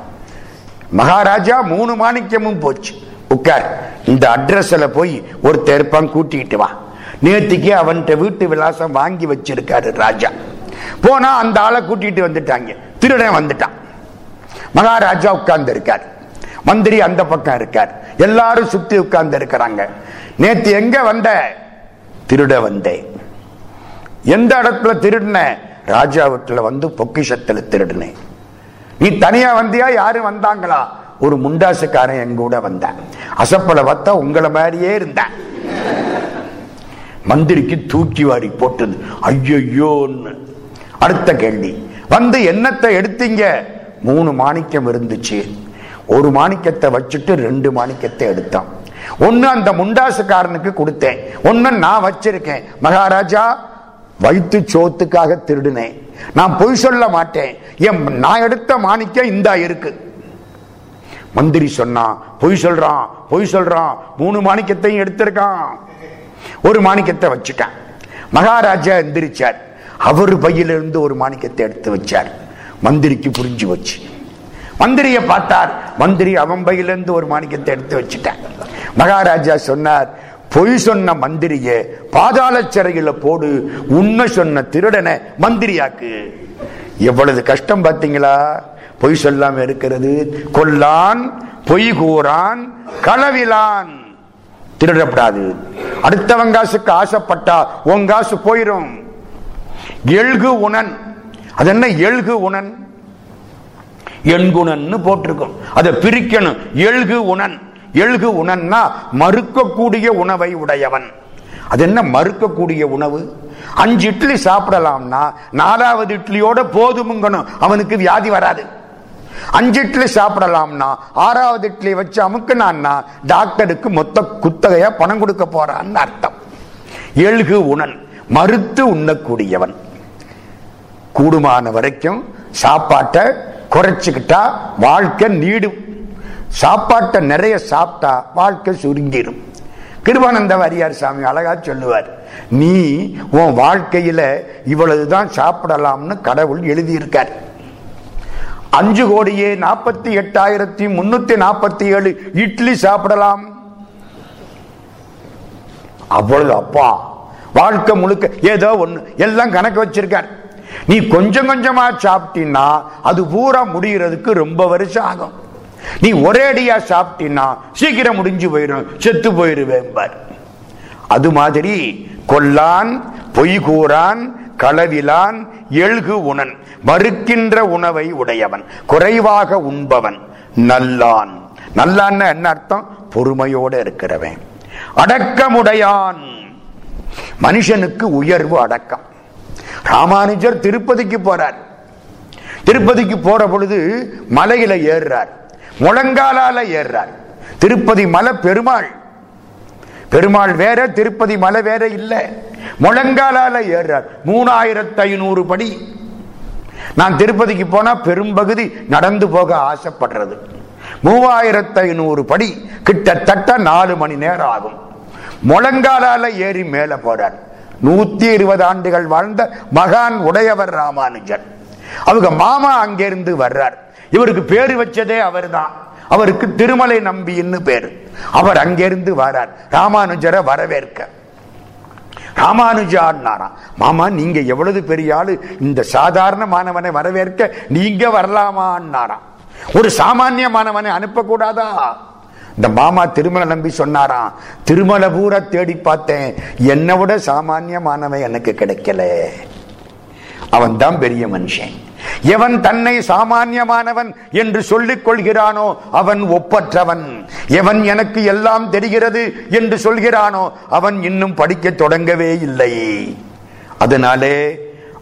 மகாராஜா மூணு மாணிக்கமும் போச்சு. உட்கார். இந்த அட்ரஸ்ல போய் ஒருத்தர் இருப்பான் கூட்டிட்டு வா. நேத்திக்கு அவன்கிட்ட வீட்டு விலாசம் வாங்கி வச்சிருக்காரு ராஜா. போனா அந்த ஆளை கூட்டிட்டு வந்துட்டாங்க. திருடன் வந்துட்டான். மகாராஜா உட்கார்ந்து இருக்கார் மந்திரி அந்த பக்கம் இருக்கார். எல்லாரும் சுத்தி உட்கார்ந்து இருக்கிறாங்க நேத்து எங்க வந்த? திருட வந்தேன். எந்த இடத்துல திருடின? ராஜா வீட்டுல வந்து பொக்கிஷத்துல திருடினேன். நீ தனியா வந்தியா? யாரும் வந்தாங்களா? ஒரு முண்டாசுக்காரன் எங்க கூட வந்த அசப்பல பார்த்தா உங்களை மாதிரியே இருந்தேன். மந்திரிக்கு தூக்கி வாரி போட்டது. ஐயோன்னு அடுத்த கேள்வி. வந்து என்னத்தை எடுத்தீங்க? மூணு மாணிக்கம் இருந்துச்சு. ஒரு மாணிக்கத்தை வச்சுட்டு ரெண்டு மாணிக்கத்தை எடுத்தான். ஒன்னு அந்த முண்டாசுக்காரனுக்கு கொடுத்தேன். ஒன்னு நான் வச்சிருக்கேன். மகாராஜா வைத்து சோத்துக்காக திருடினேன். நான் பொய் சொல்ல மாட்டேன். என் நான் எடுத்த மாணிக்கம் இந்தா இருக்கு. மந்திரி சொன்னான் பொய் சொல்றான் பொய் சொல்றான். மூணு மாணிக்கத்தையும் எடுத்திருக்கான். ஒரு மாணிக்கத்தை வச்சுட்டான். மகாராஜா எந்திரிச்சார். அவர் பையிலிருந்து ஒரு மாணிக்கத்தை எடுத்து வச்சார். மந்திரிக்கு புரிஞ்சு வச்சு மந்திரியை பார்த்தார். மந்திரி அவம்பையிலிருந்து ஒரு மாணிக்கத்தை எடுத்து வச்சுட்டார். மகாராஜா சொன்னார் பொய் சொன்ன மந்திரிய பாதாள சிறையில போடு. உண்மை சொன்ன திருடனை மந்திரியாக்கு. எவ்வளவு கஷ்டம் பார்த்தீங்களா? பொய் சொல்லாம இருக்கிறது. கொல்லான் பொய் கூறான் களவிலான். திருடப்படாது. அடுத்தவன் காசுக்கு ஆசைப்பட்டா உன் காசு போயிரும். எழுகு உணன். அது என்ன? எழுகு உணன். எண்குணன்னு போட்டிருக்கும். அதை பிரிக்கணும். எழுகு உணன். எழுகு உணன்னா மறுக்கக்கூடிய உணவை உடையவன். அது என்ன? மறுக்கக்கூடிய உணவு. அஞ்சு இட்லி சாப்பிடலாம்னா நாலாவது இட்லியோட போதுமுங்கணும். அவனுக்கு வியாதி வராது. அஞ்சு இட்லி சாப்பிடலாம்னா ஆறாவது இட்லி வச்சு அமுக்குனான்னா டாக்டருக்கு மொத்த குத்தகையா பணம் கொடுக்க போறான்னு அர்த்தம். எழுகு உணன். மறுத்து உண்ணக்கூடியவன். கூடுமான வரைக்கும் சாப்பாட்டை குறைச்சிக்கிட்டா வாழ்க்கை நீடும். சாப்பாட்டை நிறைய சாப்பிட்டா வாழ்க்கை சுருங்கிடும் கிருபானந்த வாரியார் சாமி அழகா சொல்லுவார் நீ உன் வாழ்க்கையில இவ்வளவுதான் சாப்பிடலாம்னு கடவுள் எழுதியிருக்கார். அஞ்சு கோடியே நாற்பத்தி எட்டாயிரத்தி முன்னூத்தி நாற்பத்தி ஏழு இட்லி சாப்பிடலாம். அவ்வளவு அப்பா. வாழ்க்கை முழுக்க ஏதோ ஒண்ணு எல்லாம் கணக்கு வச்சிருக்கார். நீ கொஞ்சம் கொஞ்சமா சாப்பிட்டீன்னா அது பூரா முடிகிறதுக்கு ரொம்ப வருஷம் ஆகும். நீ ஒரேடியா சாப்பிட்டீன்னா சீக்கிரம் முடிஞ்சு போயிடும் செத்து போயிருவேன் அது மாதிரி கொல்லான் பொய் கூறான் களவிலான் எழுகு உணன் மறுக்கின்ற உணவை உடையவன் குறைவாக உண்பவன் நல்லான். நல்லான்னு என்ன அர்த்தம்? பொறுமையோட இருக்கிறவன். அடக்கமுடையான். மனுஷனுக்கு உயர்வு அடக்கம். ராமானுஜர் திருப்பதிக்கு போறார். திருப்பதிக்கு போற பொழுது மலையில ஏறுறார். முழங்காலால ஏறுறார். திருப்பதி மலை பெருமாள். பெருமாள் வேற திருப்பதி மலை வேற இல்லை. முழங்காலால ஏறுறார். மூணாயிரத்தி ஐநூறு படி. நான் திருப்பதிக்கு போனா பெரும்பகுதி நடந்து போக ஆசைப்படுறது. மூவாயிரத்தி ஐநூறு படி. கிட்டத்தட்ட நாலு மணி நேரம் ஆகும். முழங்காலால ஏறி மேல போறார். நூத்தி இருபது ஆண்டுகள் வாழ்ந்த மகான் உடையவர் ராமானுஜன் அவங்க மாமா அங்கிருந்து வர்றார். இவருக்கு பேரு வச்சதே அவர்தான். அவருக்கு திருமலை நம்பின்னு பேரு. அவர் அங்கிருந்து வரார். ராமானுஜரை வரவேற்க. ராமானுஜான்னாராம் மாமா நீங்க எவ்வளவு பெரிய ஆளு. இந்த சாதாரண மாணவனை வரவேற்க நீங்க வரலாமான்னாராம் ஒரு சாமானிய மாணவனை அனுப்பக்கூடாதா? இந்த மாமா திருமலை நம்பி சொன்னாராம். திருமலை பூரா தேடி பார்த்தேன். என்னை விட சாமானியமானவன் எனக்கு கிடைக்கல. அவன் தான் பெரிய மனுஷன். எவன் தன்னை சாமானியமானவன் என்று சொல்லிக் கொள்கிறானோ அவன் ஒப்பற்றவன். எவன் எனக்கு எல்லாம் தெரிகிறது என்று சொல்கிறானோ அவன் இன்னும் படிக்க தொடங்கவே இல்லை. அதனாலே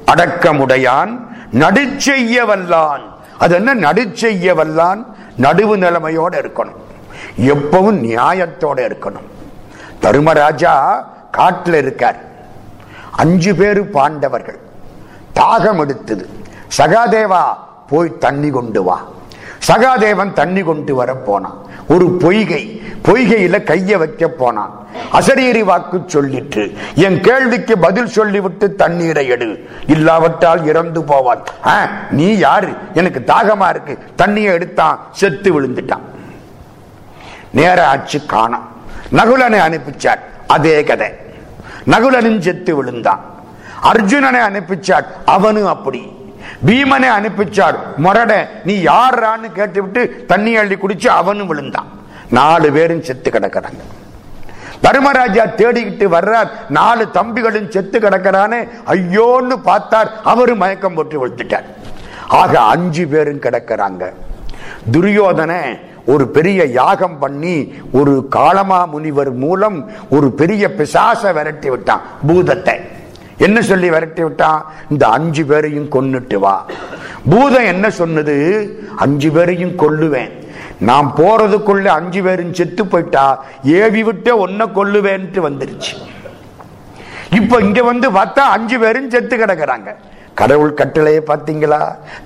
அடக்கமுடையான் நடுச்செய்ய வல்லான் அது என்ன? நடுச்செய்ய வல்லான் நடுவு நிலைமையோடு இருக்கணும். எப்பவும் நியாயத்தோட இருக்கணும். தருமராஜா காட்டில் இருக்கார். அஞ்சு பேரு பாண்டவர்கள். தாகம் எடுத்தது. சகாதேவா போய் தண்ணி கொண்டு வா. சகாதேவன் தண்ணி கொண்டு வர போனான். ஒரு பொய்கை பொய்கையில கைய வைக்க போனான். அசரீரி வாக்கு சொல்லிட்டு என் கேள்விக்கு பதில் சொல்லிவிட்டு தண்ணீரை எடு. இல்லாவிட்டால் இறந்து போவான் "ஆ, நீ யாரு? எனக்கு தாகமா இருக்கு. தண்ணியை எடுத்தான் செத்து விழுந்துட்டான். நேர ஆட்சி காணாம். நகுலனை அனுப்பிச்சார் அதே கதை. நகுலனும் செத்து விழுந்தான். அர்ஜுனனை அனுப்பிச்சார் அவனும் அப்படி. பீமனை அனுப்பிச்சார் மொரட நீ யாரான்னு கேட்டுவிட்டு தண்ணி அள்ளி குடிச்சு அவனும் விழுந்தான். நாலு பேரும் செத்து கிடக்கிறாங்க. தர்மராஜா தேடிக்கிட்டு வர்றார் நாலு தம்பிகளும் செத்து கிடக்கிறானே ஐயோன்னு பார்த்தார் அவரு மயக்கம் போட்டு விழுத்துட்டார் ஆக அஞ்சு பேரும் கிடக்கிறாங்க. துரியோதனை ஒரு பெரிய யாகம் பண்ணி ஒரு காலமா முனிவர் மூலம் ஒரு பெரிய பிசாச விரட்டி விட்டான் பூதத்தை. என்ன சொல்லி விரட்டி விட்டான்? இந்த அஞ்சு பேரையும் கொன்னுட்டு வா. பூதம் என்ன சொன்னது? அஞ்சு பேரையும் கொல்லுவேன். நான் போறதுக்குள்ள அஞ்சு பேரும் செத்து போயிட்டா ஏவி விட்டு ஒன்ன கொல்லுவேன்ட்டு வந்துருச்சு. இப்ப இங்க வந்து பார்த்தா அஞ்சு பேரும் செத்து கிடக்குறாங்க. கடவுள் கட்டளையை பார்த்தீங்களா?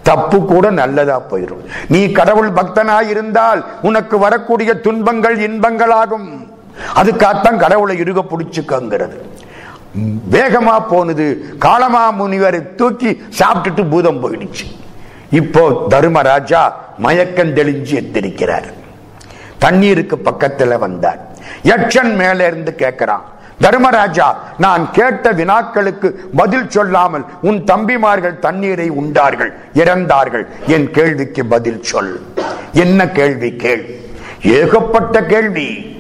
தப்பு கூட நல்லதா போயிடும் நீ கடவுள் பக்தனாய் இருந்தால் உனக்கு வரக்கூடிய துன்பங்கள் இன்பங்களாகும். அதுக்காகத்தான் கடவுளை இருக பிடிச்சுக்கங்கிறது. வேகமா போனது காலமா முனிவரை தூக்கி சாப்பிட்டுட்டு பூதம் போயிடுச்சு. இப்போ தர்மராஜா மயக்கம் தெளிஞ்சு எத்திருக்கிறார் தண்ணீருக்கு பக்கத்துல வந்தார். யட்சன் மேல இருந்து கேட்கிறான் தர்மராஜா நான் கேட்ட வினாக்களுக்கு பதில் சொல்லாமல் உன் தம்பிமார்கள் தண்ணீரை உண்டார்கள் இறந்தார்கள். என் கேள்விக்கு பதில் சொல். என்ன கேள்வி கேள். ஏகப்பட்ட கேள்வி.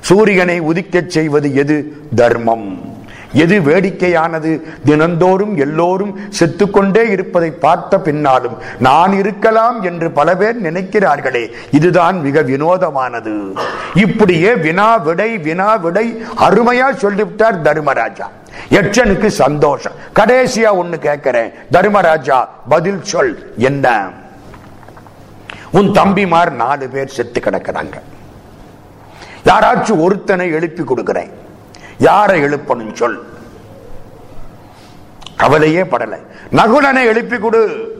சூரியனை உதிக்கச் செய்வது எது தர்மம்? எது வேடிக்கையானது? தினந்தோறும் எல்லோரும் செத்துக்கொண்டே இருப்பதை பார்த்த பின்னாலும் நான் இருக்கலாம் என்று பல பேர் நினைக்கிறார்களே இதுதான் மிக வினோதமானது. இப்படியே வினா விடை வினா விடை அருமையா சொல்லிவிட்டார் தர்மராஜா. யட்சனுக்கு சந்தோஷம். கடைசியா ஒண்ணு கேட்கிறேன். தர்மராஜா பதில் சொல் என்ன? உன் தம்பிமார் நாலு பேர் செத்து கிடக்கிறாங்க. யாராச்சும் ஒருத்தனை எழுப்பி கொடுக்கிறேன். யாரை எழுப்பணும் சொல். கவலையே படலை. நகுலனை எழுப்பி கொடு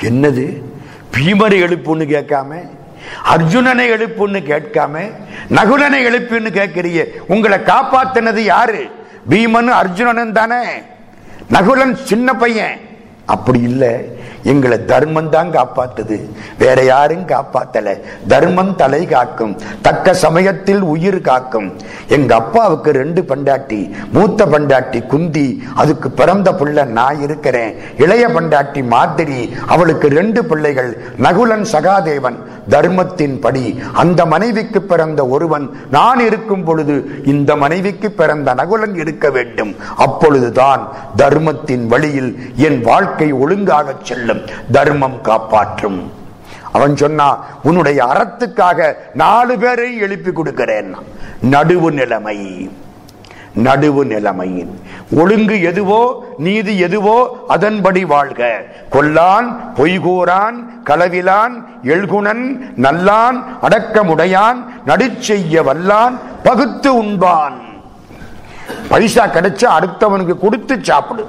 என்னது? பீமரை எழுப்புன்னு கேட்காம? அர்ஜுனனை எழுப்புன்னு கேட்காம? நகுலனை எழுப்புன்னு கேட்கிறிய. உங்களை காப்பாத்தினது யாரு? பீமன் அர்ஜுனனு தானே. நகுலன் சின்ன பையன். அப்படி இல்லை. எங்களை தர்மம் தான் காப்பாத்துது. வேற யாரும் காப்பாத்தல. தர்மம் தலை காக்கும். தக்க சமயத்தில் உயிர் காக்கும். எங்க அப்பாவுக்கு ரெண்டு பண்டாட்டி மூத்த பண்டாட்டி குந்தி அதுக்கு பிறந்த பிள்ளை நான் இருக்கிறேன். இளைய பண்டாட்டி மாதிரி அவளுக்கு ரெண்டு பிள்ளைகள் நகுலன் சகாதேவன். தர்மத்தின் படி. அந்த மனைவிக்கு பிறந்த ஒருவன் நான் இருக்கும் பொழுது இந்த மனைவிக்கு பிறந்த நகுலன் இருக்க வேண்டும். அப்பொழுதுதான் தர்மத்தின் வழியில் என் வாழ்க்கை ஒழுங்காக செல்லும். தர்மம் காப்பாற்றும். அவன் சொன்னா உன்னுடைய அறத்துக்காக நாலு பேரை எழுப்பி கொடுக்கிறேன். நடுவு நிலைமை. நடுவு நிலைமையின். ஒழுங்கு எதுவோ நீதி எதுவோ அதன்படி வாழ்க. கொல்லான் பொய்கூறான் களவிலான் எழுகுணன் நல்லான் அடக்கமுடையான் நடுச்செய்ய வல்லான் பகுத்து உண்பான். பைசா கிடைச்சா அடுத்தவனுக்கு கொடுத்து சாப்பிடு.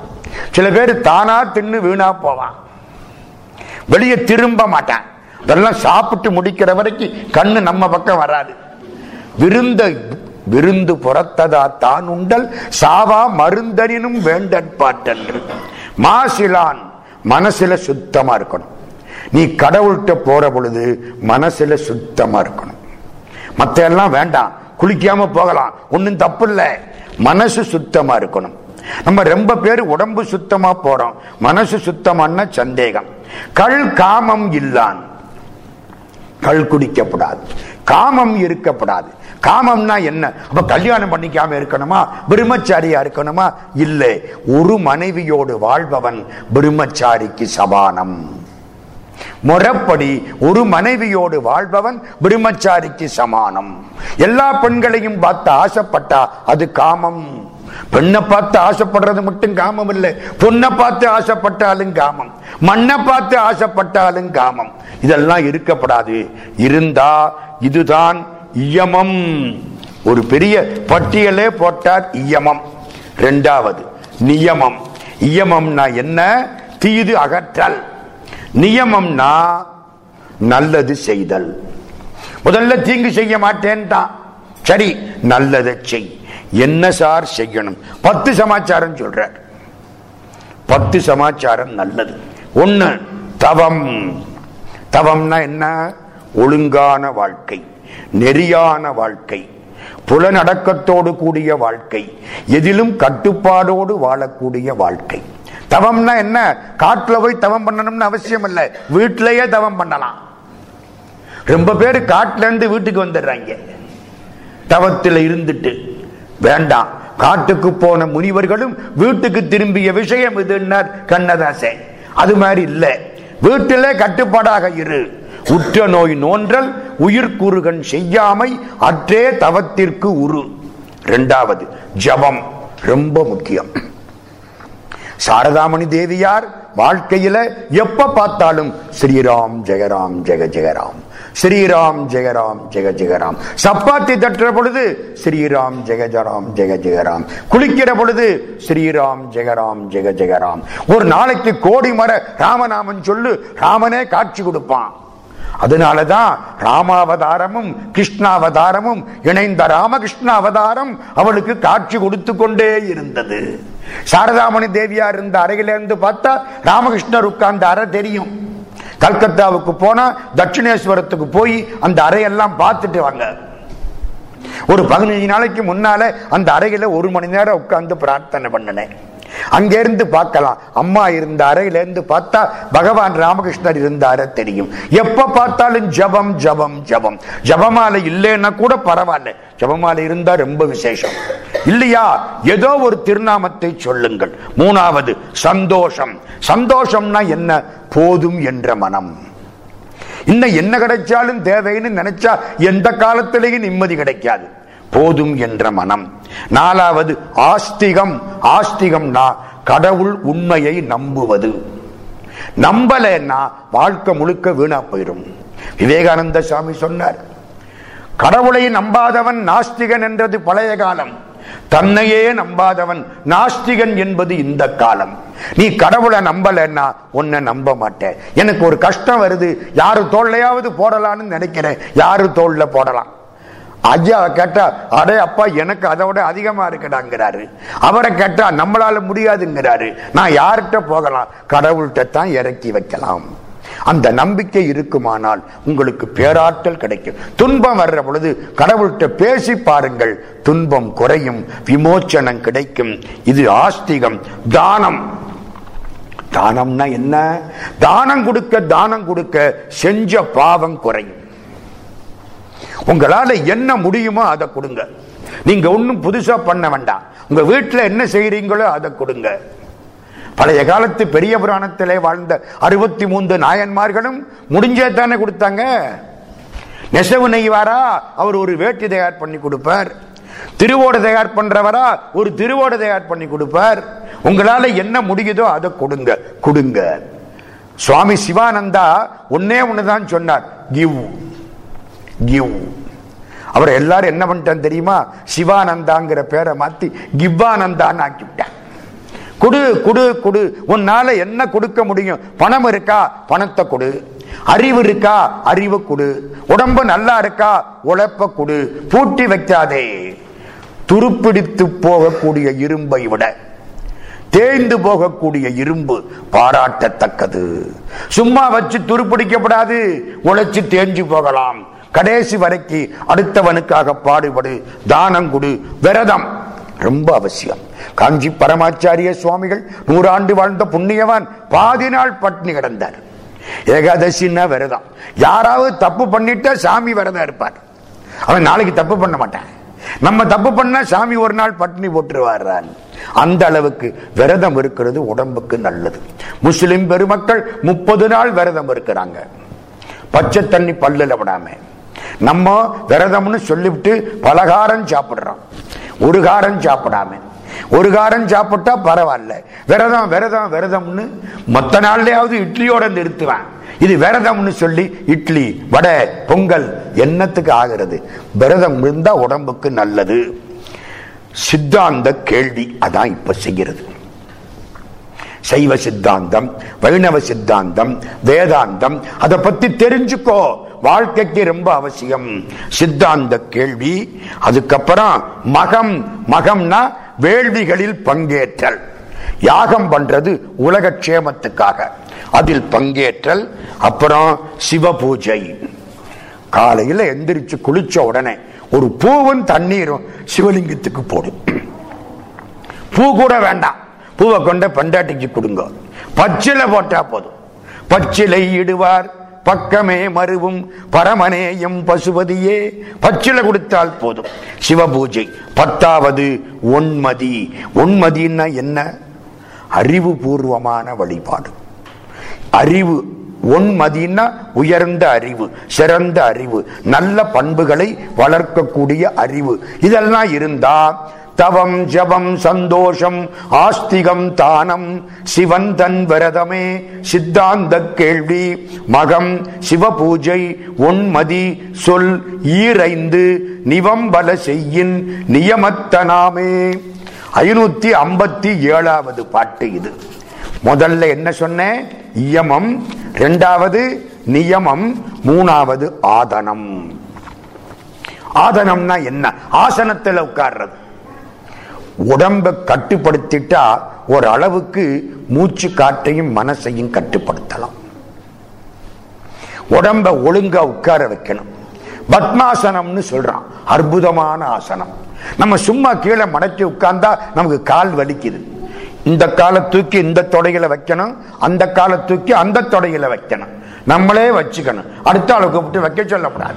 சில பேர் தானா தின்னு வீணா போவான். வெளியே திரும்ப மாட்டான். அதெல்லாம் சாப்பிட்டு முடிக்கிற வரைக்கும் கண்ணு நம்ம பக்கம் வராது. விருந்த விருந்து புறத்ததா தான் உண்டல் சாவா மருந்தனினும் வேண்டற்பாட்டன்று மாசிலான் மனசுல சுத்தமா இருக்கணும். நீ கடவுள்கிட்ட போற பொழுது மனசுல சுத்தமா இருக்கணும். மத்த எல்லாம் வேண்டாம் குளிக்காம போகலாம் ஒன்னும் தப்பு இல்லை மனசு சுத்தமா இருக்கணும். நம்ம ரொம்ப பேர் உடம்பு சுத்தமா போறோம். மனசு சுத்தமான சந்தேகம். கள் காமம் இல்லான். கள் குடிக்கப்படாது. காமம் இருக்கப்படாது. காமம்னா என்ன? அப்ப கல்யாணம் பண்ணிக்காம இருக்கணுமா? பிரம்மச்சாரியா இருக்கணுமா? இல்லை. ஒரு மனைவியோடு வாழ்பவன் பிரம்மச்சாரிக்கு சமானம். முறப்படி ஒரு மனைவியோடு வாழ்பவன் பிரம்மச்சாரிக்கு சமானம். எல்லா பெண்களையும் பார்த்து ஆசைப்பட்டா அது காமம். பெண்ணை பார்த்து ஆசைப்படுறது மட்டும் காமம் இல்லை. பொண்ணை பார்த்து ஆசைப்பட்டாலும் காமம். மண்ணை பார்த்து ஆசைப்பட்டாலும் காமம். இதெல்லாம் இருக்கப்படாது. இருந்தா இதுதான் இயமம். ஒரு பெரிய பட்டியலே போட்டார் இயமம். ரெண்டாவது நியமம். இயமம்னா என்ன? தீது அகற்றல். நியமம்னா நல்லது செய்தல். முதல்ல தீங்கு செய்ய மாட்டேன்ட்டான். சரி நல்லதை செய். என்ன சார் செய்யணும்? பத்து சமாச்சாரம் சொல்றார். பத்து சமாச்சாரம் நல்லது. ஒண்ணு தவம். தவம்னா என்ன? ஒழுங்கான வாழ்க்கை நெறியான வாழ்க்கை புலனடக்கத்தோடு கூடிய வாழ்க்கை எதிலும் கட்டுப்பாடோடு வாழக்கூடிய வாழ்க்கை. தவம்னா என்ன? காட்டுல போய் தவம் பண்ணணும்னு அவசியம் இல்லை. வீட்டிலேயே தவம் பண்ணலாம். ரொம்ப பேர் காட்டுல இருந்து வீட்டுக்கு வந்துடுறாங்க. தவத்தில் இருந்துட்டு வேண்டாம். காட்டுக்கு போன முனிவர்களும் வீட்டுக்கு திரும்பிய விஷயம் இதுன்னார் கண்ணதாசன் அது மாதிரி இல்ல. வீட்டிலே கட்டுப்பாடாக இரு. உற்ற நோய் நோன்றல் உயிர்கூறுகன் செய்யாமை அற்றே தவத்திற்கு உரு இரண்டாவது ஜபம் ரொம்ப முக்கியம். சாரதாமணி தேவியார் வாழ்க்கையில எப்ப பார்த்தாலும் ஸ்ரீராம் ஜெயராம் ஜெக ஜெயராம் ஸ்ரீராம் ஜெயராம் ஜெக ஜெகராம். சப்பாத்தி தட்டுற பொழுது ஸ்ரீராம் ஜெக ஜராம் ஜெக ஜெகராம். குளிக்கிற பொழுது ஸ்ரீராம் ஜெகராம் ஜெக ஜெகராம். ஒரு நாளைக்கு கோடி மர ராமநாமன் சொல்லு ராமனே காட்சி கொடுப்பான். அதனாலதான் ராமாவதாரமும் கிருஷ்ணாவதாரமும் இணைந்த ராமகிருஷ்ண அவதாரம் அவளுக்கு காட்சி கொடுத்து கொண்டே இருந்தது. சாரதாமணி தேவியார் இருந்த அறையிலிருந்து பார்த்தா ராமகிருஷ்ணர் உட்கார்ந்த அறை தெரியும். கல்கத்தாவுக்கு போனா தட்சிணேஸ்வரத்துக்கு போய் அந்த அறையெல்லாம் பார்த்துட்டு வாங்க. ஒரு பதினஞ்சு நாளைக்கு முன்னால அந்த அறையில ஒரு மணி நேரம் உட்கார்ந்து பிரார்த்தனை பண்ணினேன். அங்கிருந்து பார்க்கலாம். அம்மா இருந்த அறையில இருந்து பார்த்தா பகவான் ராமகிருஷ்ணர் இருந்த அறை தெரியும். எப்ப பார்த்தாலும் ஜபம் ஜபம் ஜபம். ஜபமாலை இல்லைன்னா கூட பரவாயில்ல. ஜபமாலை இருந்தா ரொம்ப விசேஷம். இல்லையா? ஏதோ ஒரு திருநாமத்தை சொல்லுங்கள். மூணாவது சந்தோஷம். சந்தோஷம்னா என்ன? போதும் என்ற மனம். இன்னும் என்ன கிடைச்சாலும் தேவைன்னு நினைச்சா எந்த காலத்திலேயும் நிம்மதி கிடைக்காது. போதும் என்ற மனம். நாலாவது ஆஸ்திகம். ஆஸ்திகம்னா கடவுள் உண்மையை நம்புவது. நம்பலன்னா வாழ்க்கை முழுக்க வீணா போயிடும் விவேகானந்த சாமி சொன்னார் கடவுளை நம்பாதவன் நாஸ்திகன் என்றது பழைய காலம். தன்னையே நம்பாதவன் நாஸ்திகன் என்பது இந்த காலம். நீ கடவுளை நம்பலன்னா உன்னை நம்ப மாட்டேன். எனக்கு ஒரு கஷ்டம் வருது யாரு தோல்லையாவது போடலாம்னு நினைக்கிறேன். யாரு தோல்ல போடலாம்? ஐயா கேட்டா அடே அப்பா எனக்கு அதை விட அதிகமா இருக்கடாங்கிறாரு. அவரை கேட்டா நம்மளால முடியாதுங்கிறாரு. நான் யார்கிட்ட போகலாம்? கடவுள்கிட்ட தான் இறக்கி வைக்கலாம். அந்த நம்பிக்கை இருக்குமானால் உங்களுக்கு பேராற்றல் கிடைக்கும். துன்பம் வர்ற பொழுது கடவுள்கிட்ட பேசி பாருங்கள். துன்பம் குறையும் விமோச்சனம் கிடைக்கும். இது ஆஸ்திகம். தானம். தானம்னா என்ன? தானம் கொடுக்க தானம் கொடுக்க செஞ்ச பாவம் குறையும். உங்களால என்ன முடியுமோ அதை கொடுங்க. நீங்க ஒன்னும் புதுசா பண்ண வேண்டாம். உங்க வீட்டுல என்ன செய்யறீங்களோ அதை கொடுங்க. பழைய காலத்து பெரிய புராணத்திலே வாழ்ந்த அறுபத்தி மூன்று நாயன்மார்களும் முடிஞ்சே தானே கொடுத்தாங்க. நெசவு நெய்வாரா? அவர் ஒரு வேட்டி தயார் பண்ணி கொடுப்பார். திருவோடு தயார் பண்றவரா? ஒரு திருவோடு தயார் பண்ணி கொடுப்பார். உங்களால என்ன முடியுதோ அதை கொடுங்க கொடுங்க. சுவாமி சிவானந்தா ஒன்னே ஒண்ணுதான் சொன்னார். கிவ். கிவ். அவர் எல்லாரும் என்ன பண்ணிட்டான் தெரியுமா? சிவானந்தாங்கிற பேரை மாத்தி கிவ்வானந்தான்னு ஆக்கிவிட்டான் குடு குடு குடு. உன்னால என்ன கொடுக்க முடியும்? பணம் இருக்கா? பணத்தை கொடு. அறிவு இருக்கா? அறிவு கொடு. உடம்பு நல்லா இருக்கா? உழைப்ப கொடு. பூட்டி வைக்காதே. துருப்பிடித்து போகக்கூடிய இரும்பை விட தேய்ந்து போகக்கூடிய இரும்பு பாராட்டத்தக்கது. சும்மா வச்சு துருப்பிடிக்கப்படாது. உழைச்சி தேஞ்சு போகலாம். கடைசி வரைக்கு அடுத்தவனுக்காக பாடுபடு. தானம் குடு. விரதம். ரொம்ப அவசியம். காஞ்சி பரமாச்சாரிய சுவாமிகள் நூறாண்டு வாழ்ந்த புண்ணியவான் பாதி நாள் பட்னி கிடந்தார் ஏகாதசின்னா விரதம். யாராவது தப்பு பண்ணிட்டா சாமி விரதம் இருப்பார். அவன் நாளைக்கு தப்பு பண்ண மாட்டான். நம்ம தப்பு பண்ணா சாமி ஒரு நாள் பட்னி போட்டுருவார் அந்த அளவுக்கு விரதம் இருக்கிறது உடம்புக்கு நல்லது. முஸ்லிம் பெருமக்கள் முப்பது நாள் விரதம் இருக்கிறாங்க. பச்சை தண்ணி பல்லுல விடாம. நம்ம விரதம்னு சொல்லிவிட்டு பலகாரம் சாப்பிடுறோம். ஒரு காரம் சாப்பிடாம. ஒரு காரம் சாப்பிட்டா பரவாயில்ல. விரதம் விரதம் விரதம்னு மொத்த நாள்லயாவது இட்லியோட நிறுத்துவேன். இது விரதம்னு சொல்லி இட்லி வடை பொங்கல் என்னத்துக்கு ஆகிறது? விரதம் இருந்தா உடம்புக்கு நல்லது. சித்தாந்த கேள்வி அதான் இப்ப செய்கிறது. சைவ சித்தாந்தம் வைணவ சித்தாந்தம் வேதாந்தம் அதை பத்தி தெரிஞ்சுக்கோ. வாழ்க்கைக்கு ரொம்ப அவசியம். சித்தாந்த கேள்வி அதுக்கப்புறம் மகம். மகம்னா வேள்விகளில் பங்கேற்றல். யாகம் பண்றது உலக க்ஷேமத்துக்காக. அதில் பங்கேற்றல் அப்புறம் சிவ பூஜை காலையில் எந்திரிச்சு குளிச்ச உடனே ஒரு பூவும் தண்ணீரும் சிவலிங்கத்துக்கு போடும். பூ கூட வேண்டாம். பூவை கொண்ட பண்டாட்டிக்கு கொடுங்க. பச்சிலை போட்டா போதும். பச்சிலை இடுவார். பக்கமே மருவும். பரமனேயம் பசுபதியே. பச்சிலை கொடுத்தால் போதும். சிவபூஜை. பத்தாவது ஒன்மதி. ஒன்மதினா என்ன? அறிவுபூர்வமான வழிபாடு. அறிவு ஒன்மதினா உயர்ந்த அறிவு சிறந்த அறிவு நல்ல பண்புகளை வளர்க்கக்கூடிய அறிவு. இதெல்லாம் இருந்தா தவம் ஜபம் சந்தோஷம் ஆஸ்திகம் தானம். சிவன் தன் விரதமே சித்தாந்த கேள்வி. மகம் சிவபூஜை உண்மதி சொல் ஈரைந்து நிவம்பல செய்யின் நியமத்தனாமே. ஐநூத்தி ஐம்பத்தி ஏழாவது பாட்டு இது. முதல்ல என்ன சொன்னேன் இயமம் இரண்டாவது நியமம் மூணாவது ஆதனம். ஆதனம்னா என்ன? ஆசனத்தில் உட்கார்றது. உடம்ப கட்டுப்படுத்திட்டா ஒரு அளவுக்கு மூச்சு காற்றையும் மனசையும் கட்டுப்படுத்தலாம். உடம்ப ஒழுங்கா உட்கார வைக்கணும். பத்மாசனம்னு சொல்றான். அற்புதமான ஆசனம். நம்ம சும்மா கீழே மடக்கி உட்கார்ந்தா நமக்கு கால் வலிக்குது. இந்த காலை தூக்கி இந்த தொடையில வைக்கணும். அந்த காலை தூக்கி அந்த தொடையில வைக்கணும். நம்மளே வச்சுக்கணும். அடுத்த ஆளை கூப்பிட்டு வைக்க சொல்லக்கூடாது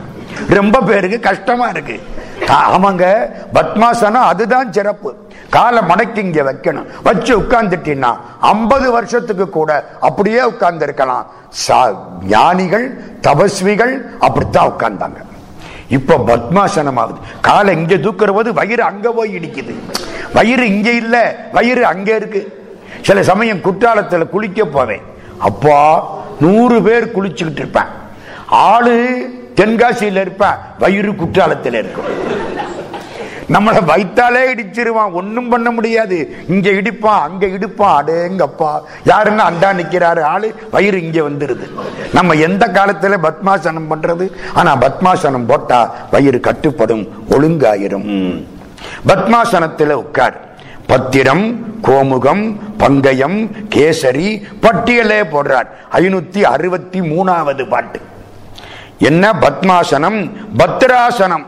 ரொம்ப பேருக்கு கஷ்டமா இருக்கு. ஆமாங்க பத்மாசனம் அதுதான் சிறப்பு. காலை மடக்கி இங்க வைக்கணும். வச்சு உட்கார்ந்துட்டீங்கன்னா ஐம்பது வருஷத்துக்கு கூட அப்படியே உட்கார்ந்து இருக்கலாம் ஞானிகள் தபஸ்விகள் அப்படித்தான் உட்கார்ந்தாங்க. இப்ப பத்மாசனம் ஆகுது காலை இங்க தூக்குற போது வயிறு அங்க போய் இடிக்குது. வயிறு இங்க இல்ல வயிறு அங்க இருக்கு. சில சமயம் குற்றாலத்துல குளிக்க போவேன். அப்பா நூறு பேர் குளிச்சுக்கிட்டு இருப்பேன். ஆளு தென்காசியில இருப்பேன் வயிறு குற்றாலத்தில் இருக்கும். நம்மளை வைத்தாலே இடிச்சிருவான். ஒன்னும் பண்ண முடியாது. இங்க இடிப்பான் அங்க இடிப்பான் அடேங்கப்பா. யாருன்னா அண்டா நிக்கிறாரு. ஆளு வயிறு இங்க வந்துருது. நம்ம எந்த காலத்துல பத்மாசனம் பண்றது? ஆனா பத்மாசனம் போட்டா வயிறு கட்டுப்படும் ஒழுங்காயிரும். பத்மாசனத்துல உட்கார். பத்திரம் கோமுகம் பங்கயம் கேசரி பட்டியலே போடுறார். ஐநூத்தி அறுபத்தி மூணாவது பாட்டு. என்ன பத்மாசனம்? பத்ராசனம்.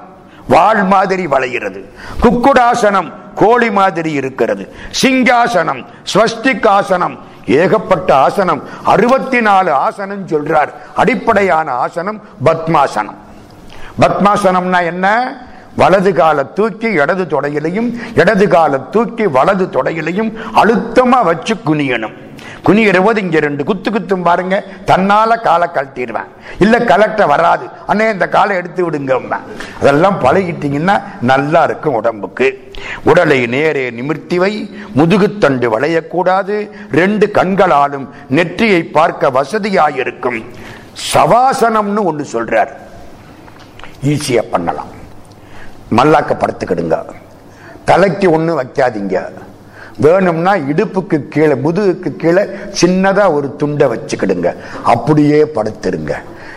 வாழ் மாதிரி வளைகிறது. குக்குடாசனம் கோழி மாதிரி இருக்கிறது. சிங்காசனம் ஸ்வஸ்திக் ஆசனம் ஏகப்பட்ட ஆசனம். அறுபத்தி நாலு ஆசனம் சொல்றார். அடிப்படையான ஆசனம் பத்மாசனம். பத்மாசனம்னா என்ன? வலது கால தூக்கி இடது தொடையிலையும் இடது கால தூக்கி வலது தொடையிலையும் அழுத்தமா வச்சு குனியணும். குனிகிற போது இங்க ரெண்டு குத்து குத்தும் பாருங்க. தன்னால காலை கழட்டிடுவேன். இல்ல கலெக்டர் வராது. அண்ணே இந்த காலை எடுத்து விடுங்க அதெல்லாம் பழகிட்டீங்கன்னா நல்லா இருக்கும் உடம்புக்கு. உடலை நேரே நிமிர்த்தி வை. முதுகுத்தண்டு வளையக்கூடாது. ரெண்டு கண்களாலும் நெற்றியை பார்க்க வசதியாயிருக்கும். சவாசனம்னு ஒன்று சொல்றார். ஈஸியா பண்ணலாம். மல்லாக்க படுத்துக்கிடுங்க. தலைக்கு ஒன்றும் வைக்காதீங்க. வேணும்னா இடுப்புக்கு கீழே முதுகுக்கு கீழே சின்னதா ஒரு துண்டை வச்சுக்கிடுங்க. அப்படியே படுத்துருங்க.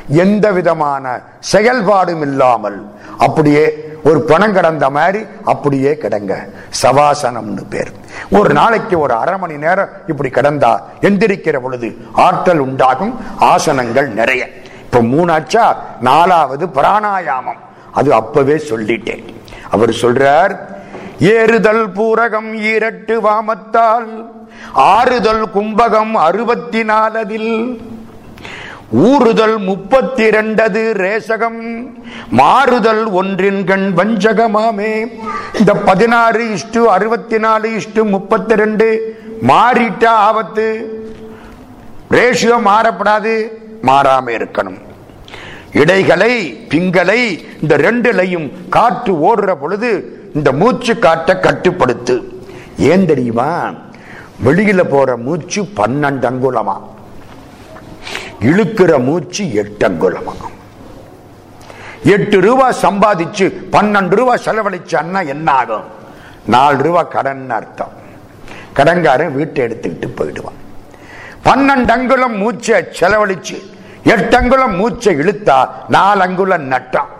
எந்த விதமான செயல்பாடும் இல்லாமல் அப்படியே ஒரு பணம் கடந்த மாதிரி அப்படியே கிடங்க. சவாசனம்னு பேர். ஒரு நாளைக்கு ஒரு அரை மணி நேரம் இப்படி கிடந்தா எந்திரிக்கிற பொழுது ஆற்றல் உண்டாகும் ஆசனங்கள் நிறைய. இப்ப மூணாச்சா? நாலாவது பிராணாயாமம். அது அப்பவே சொல்லிட்டேன். அவர் சொல்றார் ஏறுதல் பூரகம் ஈரட்டு வாமத்தால் ஆறுதல் கும்பகம் அறுபத்தி நாலதில் ஊறுதல் முப்பத்தி இரண்டது ரேசகம் மாறுதல் ஒன்றின் கண் வஞ்சகமாமே. இந்த பதினாறு இஷ்டு அறுபத்தி நாலு இஷ்டு முப்பத்தி ரெண்டு மாறிட்டா ஆபத்து. ரேஷியோ மாறப்படாது மாறாம இருக்கணும். இடைகளை பிங்களை இந்த ரெண்டுலையும் காற்று ஓடுற பொழுது இந்த மூச்சு காற்றை கட்டுப்படுத்து. ஏன் தெரியுமா? வெளியில போற மூச்சு பன்னெண்டு அங்குலமா? இழுக்கிற மூச்சு எட்டு அங்குலமா? எட்டு ரூபாய் சம்பாதிச்சு பன்னெண்டு ரூபாய் செலவழிச்சான்னா என்ன ஆகும்? நாலு ரூபாய் கடன் அர்த்தம். கடன்காரன் வீட்டை எடுத்துக்கிட்டு போயிடுவான். பன்னெண்டு அங்குலம் மூச்சை செலவழிச்சு எட்டு மூச்சை இழுத்தா நாலங்குளம் நட்டம்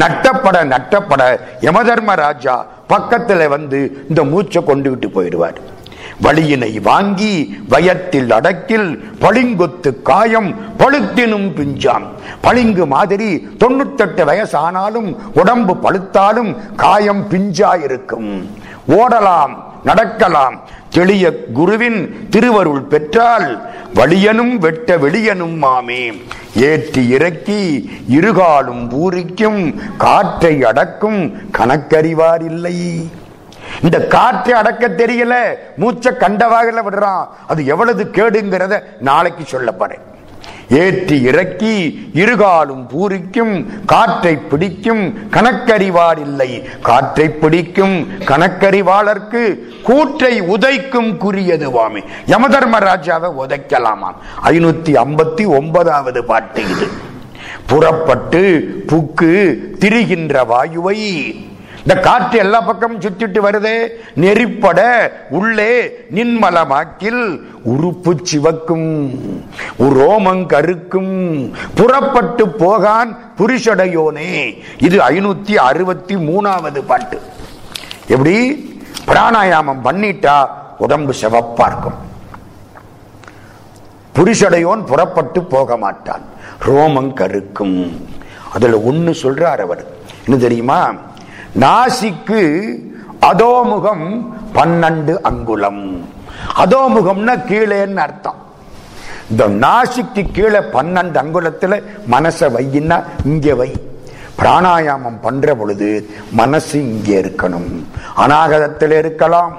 நட்டப்பட நட்டப்பட யமதர்ம ராஜா பக்கத்துல வந்து இந்த மூச்சை கொண்டு விட்டு போயிடுவார். வழியினை வாங்கி வயத்தில் அடக்கில் பளிங்கொத்து காயம் பழுத்தினும் பிஞ்சாம். பளிங்கு மாதிரி தொண்ணூத்தெட்டு வயசானாலும் உடம்பு பழுத்தாலும் காயம் பிஞ்சா இருக்கும் ஓடலாம் நடக்கலாம் தெளிய குருவின் திருவருள் பெற்றால் வழியனும் வெட்ட வெளியனும் மாமே. ஏற்றி இறக்கி இருகாலும் பூரிக்கும் காற்றை அடக்கும் கணக்கறிவார் இல்லை இந்த காற்றை அடக்க தெரியல மூச்ச கண்டவாகல விடுறான். அது எவ்வளவு கேடுங்கிறத நாளைக்கு சொல்லப்பறேன் ஏற்றி இறக்கி இருகாலும் பூரிக்கும் காற்றை பிடிக்கும் கணக்கறிவாள் இல்லை காற்றை பிடிக்கும் கணக்கறிவாளர்க்கு கூற்றை உதைக்கும் குறியதுவாமே யமதர்மராஜாவை உதைக்கலாமா ஐநூத்தி ஐம்பத்தி ஒன்பதாவது பாட்டு இது. புறப்பட்டு புக்கு திரிகின்ற வாயுவை இந்த காற்று எல்லா பக்கமும் சுத்திட்டு வருதே. நெறிப்பட உள்ளே நின்மலமாக்கில் உறுப்பு சிவக்கும் ரோமங் கருக்கும் புறப்பட்டு போகான் புருஷடையோனே. இது ஐநூத்தி அறுபத்தி மூணாவது பாட்டு. எப்படி? பிராணாயாமம் பண்ணிட்டா உடம்பு செவப்பா இருக்கும். புருஷடையோன் புறப்பட்டு போக மாட்டான். ரோமங் கருக்கும். அதுல ஒன்னு சொல்றார் அவர். என்ன தெரியுமா? நாசிக்கு அதோமுகம் பன்னெண்டு அங்குலம். அதோமுகம்னா கீழேன்னு அர்த்தம். இந்த நாசிக்கு கீழே பன்னெண்டு அங்குலத்துல மனசை வையின்னா இங்கே வை. பிராணாயாமம் பண்ற பொழுது மனசு இங்கே இருக்கணும். அநாகதத்தில் இருக்கலாம்.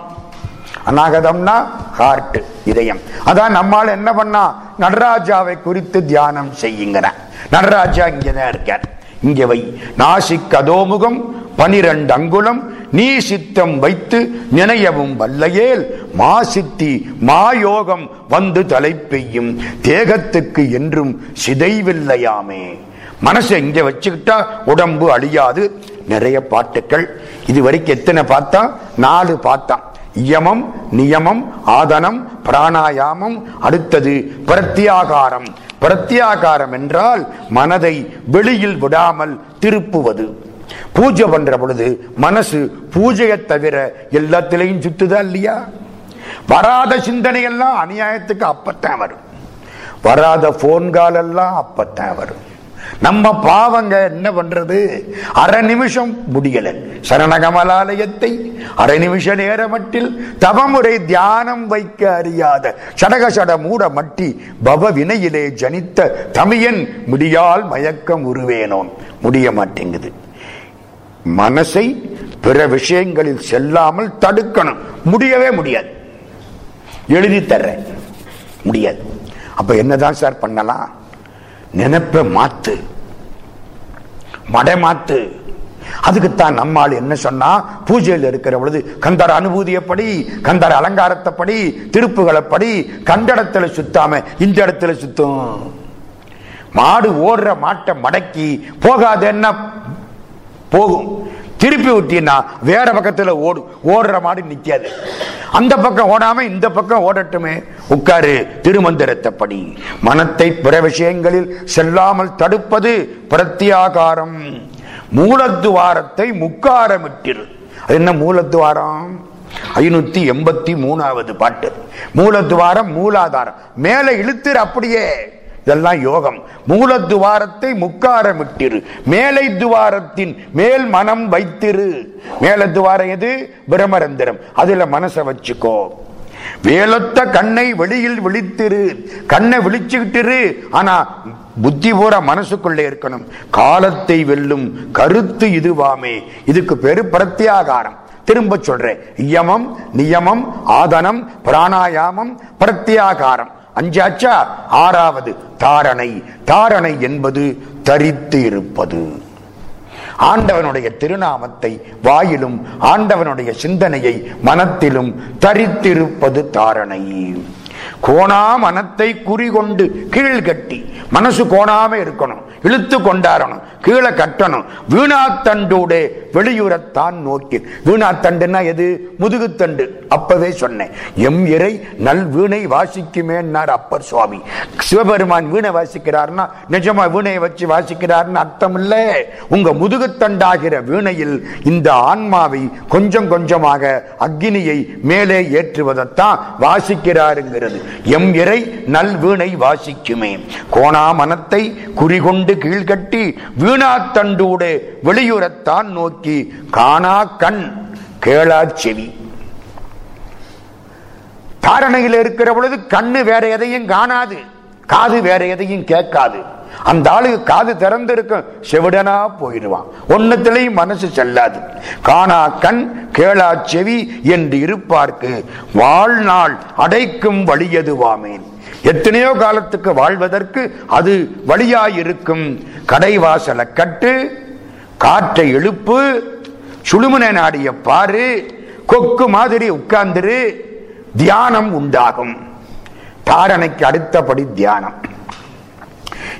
அநாகதம்னா ஹார்ட் இதயம். அதான் நம்மால் என்ன பண்ணா? நடராஜாவை குறித்து தியானம் செய்யுங்கிற நடராஜா இங்கேதான் இருக்கார். இங்கே வை. நாசிக் அதோமுகம் பனிரெண்டு அங்குலம் நீ சித்தம் வைத்து நினையவும் வல்லையேல். மா சித்தி மாயோகம் வந்து தலை பெய்யும். தேகத்துக்கு என்றும் சிதைவில்லையாமே. மனசை இங்க வச்சுக்கிட்டா உடம்பு அழியாது. நிறைய பாட்டுக்கள். இது வரைக்கும் எத்தனை பார்த்தா நாலு பார்த்தான் இயமம் நியமம் ஆதனம் பிராணாயாமம் அடுத்தது பிரத்யாகாரம். பிரத்யாகாரம் என்றால் மனதை வெளியில் விடாமல் திருப்புவது. பூஜை பண்ற பொழுது மனசு பூஜையை தவிர எல்லாத்திலையும் சுத்துதா இல்லையா? வராத சிந்தனை எல்லாம் அநியாயத்துக்கு அப்பத்தான் வரும். வராத போன் கால் எல்லாம் அப்பத்தான் வரும். நம்ம பாவங்க என்ன பண்றது? அரை நிமிஷம் முடியல. சரணகமலாலயத்தை அரை நிமிஷ நேரமட்டில் தவமுறை தியானம் வைக்க அறியாத சடகசட மூட மட்டி பவ வினையிலே ஜனித்த தமியன் முடியால் மயக்கம் உருவேனோன். முடிய மாட்டேங்குது. மனசை பிற விஷயங்களில் செல்லாமல் தடுக்கணும். முடியவே முடியாது. எழுதி தர்ற முடியாது. அப்ப என்னதான் சார் பண்ணலாம்? நினைப்ப மாத்து. மடை மாத்து அதுக்குத்தான் நம்மால் என்ன சொன்னா பூஜையில் இருக்கிற பொழுது கந்தர் அனுபூதியப்படி கந்தர் அலங்காரத்தைப்படி திருப்புகளைப்படி கண்டடத்துல சுத்தாம இந்த இடத்துல சுத்தும். மாடு ஓடுற மாட்டை மடக்கி போகாதேன்னா போகும். திருப்பி ஊட்டின்னா வேற பக்கத்துல ஓடு ஓடுற மாடு நிக்காது. அந்த பக்கம் ஓடாம இந்த பக்கம் ஓடட்டுமே. உட்காரு திருமந்திரத்தப்படி. மனத்தை பிற விஷயங்களில் செல்லாமல் தடுப்பது பிரத்தியாகாரம் மூலத்துவாரத்தை முக்காரமிட்டிரு. அது என்ன மூலத்துவாரம்? ஐநூத்தி எண்பத்தி மூணாவது பாட்டு. மூலத்துவாரம் மூலாதாரம். மேல இழுத்துரு அப்படியே. இதெல்லாம் யோகம். மூல துவாரத்தை முக்காரமிட்டிரு. மேலை துவாரத்தின் மேல் மனம் வைத்திரு. மேல துவாரம் எது? பிரமரந்திரம் அதுல மனசை வச்சுக்கோ. வேலொத்த கண்ணை வெளியில் விழித்திரு. கண்ணை விழிச்சுக்கிட்டிரு. ஆனா புத்தி பூரா மனசுக்குள்ளே இருக்கணும். காலத்தை வெல்லும் கருத்து இதுவாமே. இதுக்கு பேரு பிரத்யாகாரம். திரும்ப சொல்றேன். யமம் நியமம் ஆதனம் பிராணாயாமம் பிரத்யாகாரம். அஞ்சாச்சா? ஆறாவது தாரணை. தாரணை என்பது தரித்து இருப்பது. ஆண்டவனுடைய திருநாமத்தை வாயிலும் ஆண்டவனுடைய சிந்தனையை மனத்திலும் தரித்திருப்பது தாரணை. கோணா மனத்தை குறிகொண்டு கீழ் கட்டி மனசு கோணாம இருக்கணும் இழுத்து கொண்டாடணும் கீழே கட்டணும் வீணாத்தண்டோட வெளியுறத்தான் நோக்கி வீணாத்தண்டுன்னா எது? முதுகுத்தண்டு அப்பவே சொன்னேன். எம் இறை நல் வீணை வாசிக்குமேன்னார் அப்பர் சுவாமி. சிவபெருமான் வீணை வாசிக்கிறார்னா நிஜமா வீணையை வச்சு வாசிக்கிறார்னு அர்த்தம் இல்ல உங்க முதுகுத்தண்டாகிற வீணையில் இந்த ஆன்மாவை கொஞ்சம் கொஞ்சமாக அக்னியை மேலே ஏற்றுவதைத்தான் வாசிக்கிறாருங்கிறது. எம் இறை நல் வீணை வாசிக்குமே. கோணா மனத்தை குறிகொண்டு கீழ்கட்டி வீணாத்தண்டூடு வெளியுறத்தான் நோக்கி காணா கண் கேளா செவி. தாரணையில் இருக்கிற பொழுது கண்ணு வேற எதையும் காணாது காது வேற எதையும் கேட்காது. அந்த ஆளுக்கு காது திறந்து இருக்கும் செவிடனா போயிடுவான். ஒன்னத்திலையும் மனசு செல்லாது. காணா கண் கேளா செவி என்று இருப்பார்க்கு. வாழ்நாள் அடைக்கும் வழியதுவாமேன் எத்தனையோ காலத்துக்கு வாழ்வதற்கு அது வழியாயிருக்கும். கடைவாசலை கட்டு காற்றை எழுப்பு சுழுமுன நாடிய பாரு கொக்கு மாதிரி உட்கார்ந்துரு தியானம் உண்டாகும். தாரணைக்கு அடுத்தபடி தியானம்.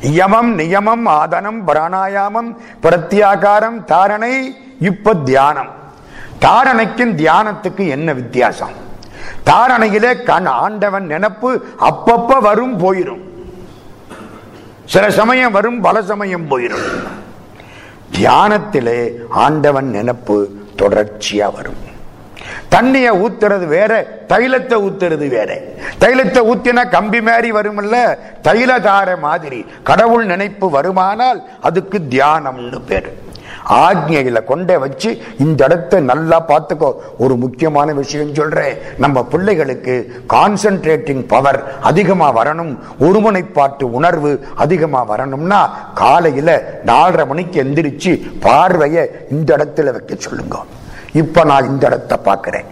யமம் நியமம் ஆதனம் பிராணாயாமம் பிரத்யாகாரம் தாரணை இப்ப தியானம். தாரணைக்கும் தியானத்துக்கு என்ன வித்தியாசம்? தாரணையிலே கண் ஆண்டவன் நினப்பு அப்பப்ப வரும் போயிரும். சில சமயம் வரும் பல சமயம் போயிடும் தியானத்திலே ஆண்டவன் நினப்பு தொடர்ச்சியா வரும். தண்ணிய ஊத்துறது வேற தைலத்தை ஊத்துறது வேற. தைலத்தை ஊத்தினா கம்பி மாதிரி வரும்ல தைலதார மாதிரி. கடவுள் நினைப்பு வருமானால் அதுக்கு தியானம்னு பேரு. ஆக்ஞையில கொண்டே வச்சு இந்த இடத்தை நல்லா பார்த்துக்கோ. ஒரு முக்கியமான விஷயம் சொல்றேன். நம்ம பிள்ளைகளுக்கு கான்சென்ட்ரேட்டிங் பவர் அதிகமா வரணும். ஒருமுனைப்பாட்டு உணர்வு அதிகமா வரணும்னா காலையில நாலரை மணிக்கு எந்திரிச்சு பார்வையை இந்த இடத்துல வைக்க சொல்லுங்க. இப்ப நான் இந்த இடத்தை பார்க்கிறேன்.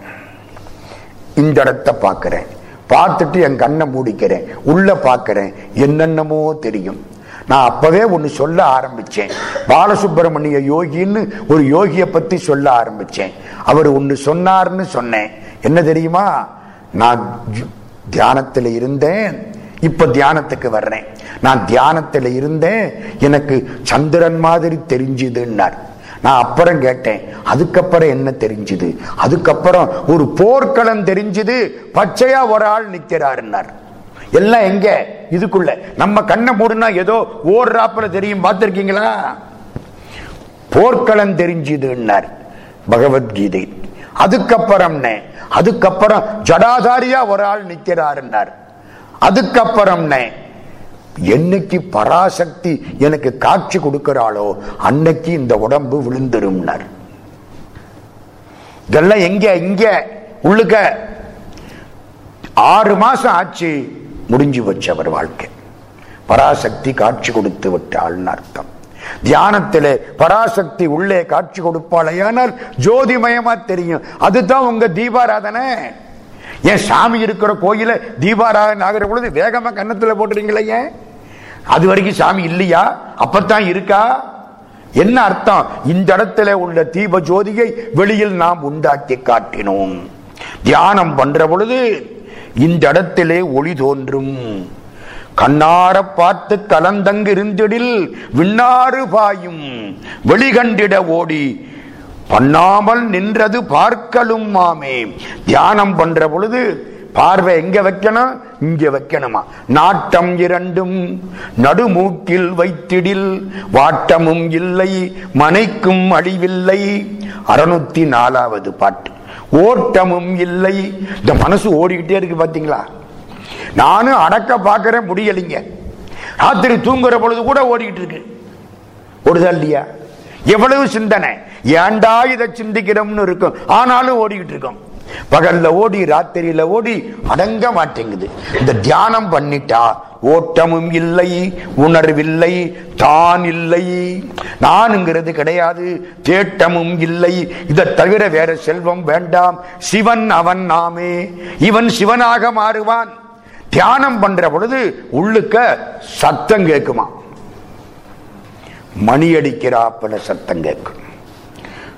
இந்த இடத்தை பார்க்கிறேன். பார்த்துட்டு என் கண்ணை மூடிக்கிறேன். உள்ள பார்க்கிறேன். என்னென்னமோ தெரியும். நான் அப்பவே ஒன்று சொல்ல ஆரம்பித்தேன் பாலசுப்பிரமணிய யோகின்னு ஒரு யோகியை பற்றி சொல்ல ஆரம்பித்தேன் அவர் ஒன்று சொன்னார்னு சொன்னேன். என்ன தெரியுமா? நான் தியானத்தில் இருந்தேன். இப்ப தியானத்துக்கு வர்றேன். நான் தியானத்தில் இருந்தேன். எனக்கு சந்திரன் மாதிரி தெரிஞ்சுதுன்னார். நான் அப்புறம் கேட்டேன் அதுக்கப்புறம் என்ன தெரிஞ்சுது? அதுக்கப்புறம் ஒரு போர்க்களம் தெரிஞ்சுது. பச்சையா ஒரு ஆள் நிற்கிறாருன்னார் எல்லாம் எங்க? இதுக்குள்ள. நம்ம கண்ணை மூடுனா ஏதோ ஓடுறாப்புல தெரியும். பார்த்திருக்கீங்களா? போர்க்களம் தெரிஞ்சுதுன்னார் பகவத்கீதை. அதுக்கப்புறம் அதுக்கப்புறம் ஜடாதாரியா ஒரு ஆள் நிற்கிறாருன்னார் அதுக்கப்புறம் என்னைக்கு பராசக்தி எனக்கு காட்சி கொடுக்கிறாளோ அன்னைக்கு இந்த உடம்பு விழுந்துரும்னார். இதெல்லாம் எங்க? இங்க. உள்ளுக்க. ஆறு மாசம் ஆச்சு. முடிஞ்சு வச்சு அவர் வாழ்க்கை. பராசக்தி காட்சி கொடுத்து விட்டாள்னு அர்த்தம். தியானத்திலே பராசக்தி உள்ளே காட்சி கொடுப்பாளையானால் ஜோதிமயமா தெரியும். அதுதான் உங்க தீபாராதனை. ஏன் சாமி இருக்கிற கோயில தீபாராதனை ஆகிற பொழுது வேகமா கன்னத்துல போட்டுறீங்களே ஏன்? அது வரைக்கும் சாமி இல்லையா? அப்பத்தான் இருக்கா? என்ன அர்த்தம்? இந்த இடத்துல உள்ள தீப ஜோதியை வெளியில் நாம் உண்டாக்கி காட்டினோம். தியானம் பண்ற பொழுது இந்த இடத்திலே ஒளி தோன்றும். கண்ணார பார்த்து கலந்தங்கு இருந்திடில் விண்ணாறு பாயும். வெளிகண்டிட ஓடி பண்ணாமல் நின்றது பார்க்கலும் மாமே. தியானம் பண்ற பொழுது பார்வை எங்க வைக்கணும் இங்க வைக்கணுமா? நாட்டம் இரண்டும் நடுமூக்கில் வைத்திடில் வாட்டமும் இல்லை மனைக்கும் அழிவில்லை. அறுநூத்தி நாலாவது பாட்டு. ஓட்டமும் இல்லை. இந்த மனசு ஓடிக்கிட்டே இருக்கு பாத்தீங்களா? நானும் அடக்க பார்க்கற முடியலைங்க. ராத்திரி தூங்குற பொழுது கூட ஓடிக்கிட்டு இருக்கு. ஓடுதா இல்லையா? எவ்வளவு சிந்தனை. ஏண்டா இதை சிந்திக்கிறோம்னு இருக்கும். ஆனாலும் ஓடிக்கிட்டு இருக்கோம். பகல்ல ஓடி ராத்திரியில ஓடி அடங்க மாட்டேங்குது. இந்த தியானம் பண்ணிட்டா ஓட்டமும் இல்லை உணர்வில்லை தான் இல்லை. நானுங்கிறது கிடையாது தேட்டமும் இல்லை. இதை தவிர வேற செல்வம் வேண்டாம். சிவன் அவன் நாமே. இவன் சிவனாக மாறுவான். தியானம் பண்ற பொழுது உள்ளுக்க சத்தம் கேட்குமா? மணியடிக்கிறாப்பல சத்தம் கேட்கும்.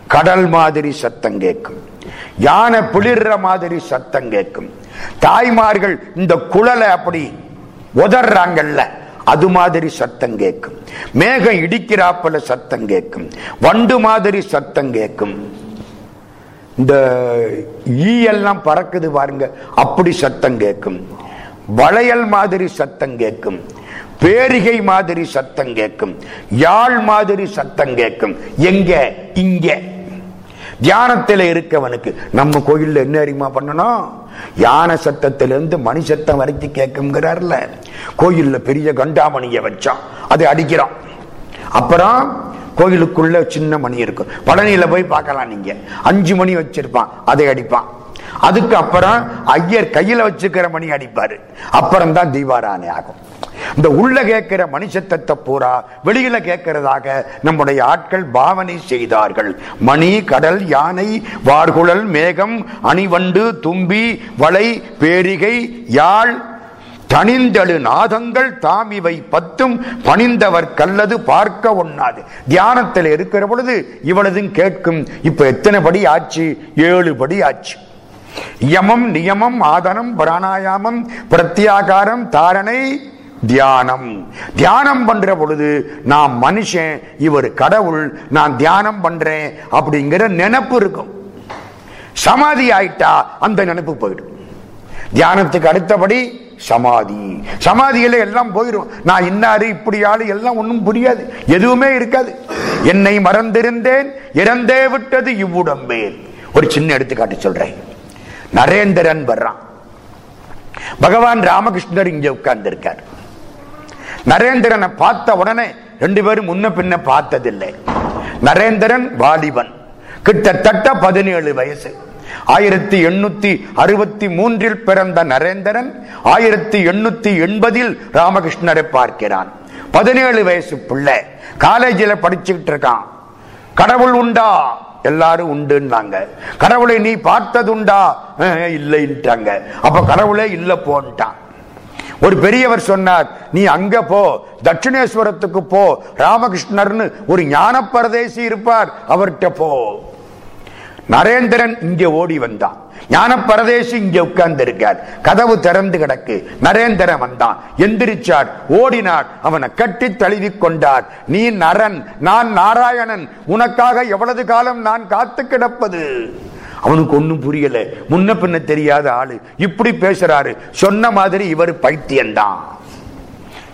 கடல் மாதிரி சத்தம் கேட்கும். யானை பிளிர்ற மாதிரி சத்தம் கேட்கும். தாய்மார்கள் இந்த குழலை அப்படி உதர்றாங்கல்ல அது மாதிரி சத்தம் கேட்கும். மேகம் இடிக்கிறாப்பல சத்தம் கேட்கும். வண்டு மாதிரி சத்தம் கேட்கும். இந்த ஈ எல்லாம் பறக்குது பாருங்க அப்படி சத்தம் கேட்கும். வளையல் மாதிரி சத்தம் கேட்கும். பேரிகை மாதிரி சத்தம் கேட்கும். யாழ் மாதிரி சத்தம் கேட்கும். எங்க? இங்க. தியானத்துல இருக்கவனுக்கு நம்ம கோயில்ல என்ன அறிமா பண்ணணும் யானை சத்தத்திலிருந்து மணி சத்தம் வரைக்கும் கேட்குங்கிறார்ல கோயில்ல பெரிய கண்டாமணியை வச்சான் அதை அடிக்கிறான். அப்புறம் கோயிலுக்குள்ள சின்ன மணி இருக்கும். பழனியில போய் பார்க்கலாம் நீங்க. அஞ்சு மணி வச்சிருப்பான் அதை அடிப்பான். அதுக்கு அப்புறம் ஐயர் கையில வச்சுக்கிற மணி அடிப்பாரு. அப்புறம் தான் தீபாராணி ஆகும். இந்த உள்ள கேட்கிற மணிசத்தத்தை பூரா வெளியில கேட்கிறதாக நம்முடைய ஆட்கள் பாவனை செய்தார்கள். மணி கடல் யானை வார்குழல் மேகம் அணிவண்டு தும்பி வளை பேரிகை யாழ் தனிந்தழு நாதங்கள் தாம் இவை பத்தும் பணிந்தவர் கல்லது பார்க்க ஒண்ணாது. தியானத்தில் இருக்கிற பொழுது இவளதும் கேட்கும் இப்ப எத்தனை படி ஆச்சு? ஏழு படி ஆச்சு. யமம் நியமம் ஆதனம் பிராணாயாமம் பிரத்யாகாரம் தாரணை தியானம். தியானம் பண்ற பொழுது நான் மனுஷன் இவர் கடவுள் நான் தியானம் பண்றேன் அப்படிங்கிற நினப்பு இருக்கும். சமாதி ஆயிட்டா அந்த நினைப்பு போயிடும். தியானத்துக்கு அடுத்தபடி சமாதி. சமாதியில எல்லாம் போயிடும் நான் இன்னாரு இப்படி ஆளு எல்லாம் ஒன்றும் புரியாது. எதுவுமே இருக்காது. என்னை மறந்திருந்தேன் இறந்தே விட்டது இவ்வுடம்பேன் ஒரு சின்ன எடுத்துக்காட்டு சொல்றேன். நரேந்திரன் வர்றான். பகவான் ராமகிருஷ்ணர் இங்க உட்கார்ந்து இருக்கார் நரேந்திரனை பார்த்த உடனே ரெண்டு பேரும் முன்ன பின்ன பார்த்ததில்லை. நரேந்திரன் வாலிபன். கிட்டத்தட்ட பதினேழு வயசு. ஆயிரத்தி எண்ணூத்தி அறுபத்தி மூன்றில் பிறந்த நரேந்திரன் ஆயிரத்தி எண்ணூத்தி எண்பதில் ராமகிருஷ்ணரை பார்க்கிறான். பதினேழு வயசு பிள்ளை. காலேஜில் படிச்சுக்கிட்டு இருக்கான். கடவுள் உண்டா? எல்லாரும் உண்டுன்னாங்க. கடவுளை நீ பார்த்ததுண்டா? அஹ், இல்லைன்ட்டாங்க. அப்ப கடவுளே இல்லை போன்ட்டான். ஒரு பெரியவர் சொன்னார் நீ அங்க போ தட்சிணேஸ்வரத்துக்கு போ ராமகிருஷ்ணர்னு ஒரு ஞான பரதேசி இருப்பார் அவர்கிட்ட போ. நரேந்திரன் இங்க ஓடி வந்தான். ஞான பரதேசி இங்க உட்கார்ந்து இருக்கார் கதவு திறந்து கிடக்கு. நரேந்திரன் வந்தான். எந்திரிச்சார். ஓடினார். அவனை கட்டி தழுவி கொண்டார். நீ நரன் நான் நாராயணன். உனக்காக எவ்வளவு காலம் நான் காத்து கிடப்பது? அவனுக்கு ஒன்னும் புரியல. முன்ன பின்ன தெரியாத ஆளு. இப்படி பேசுறாரு. சொன்ன மாதிரி இவர் பைத்தியம்தான்.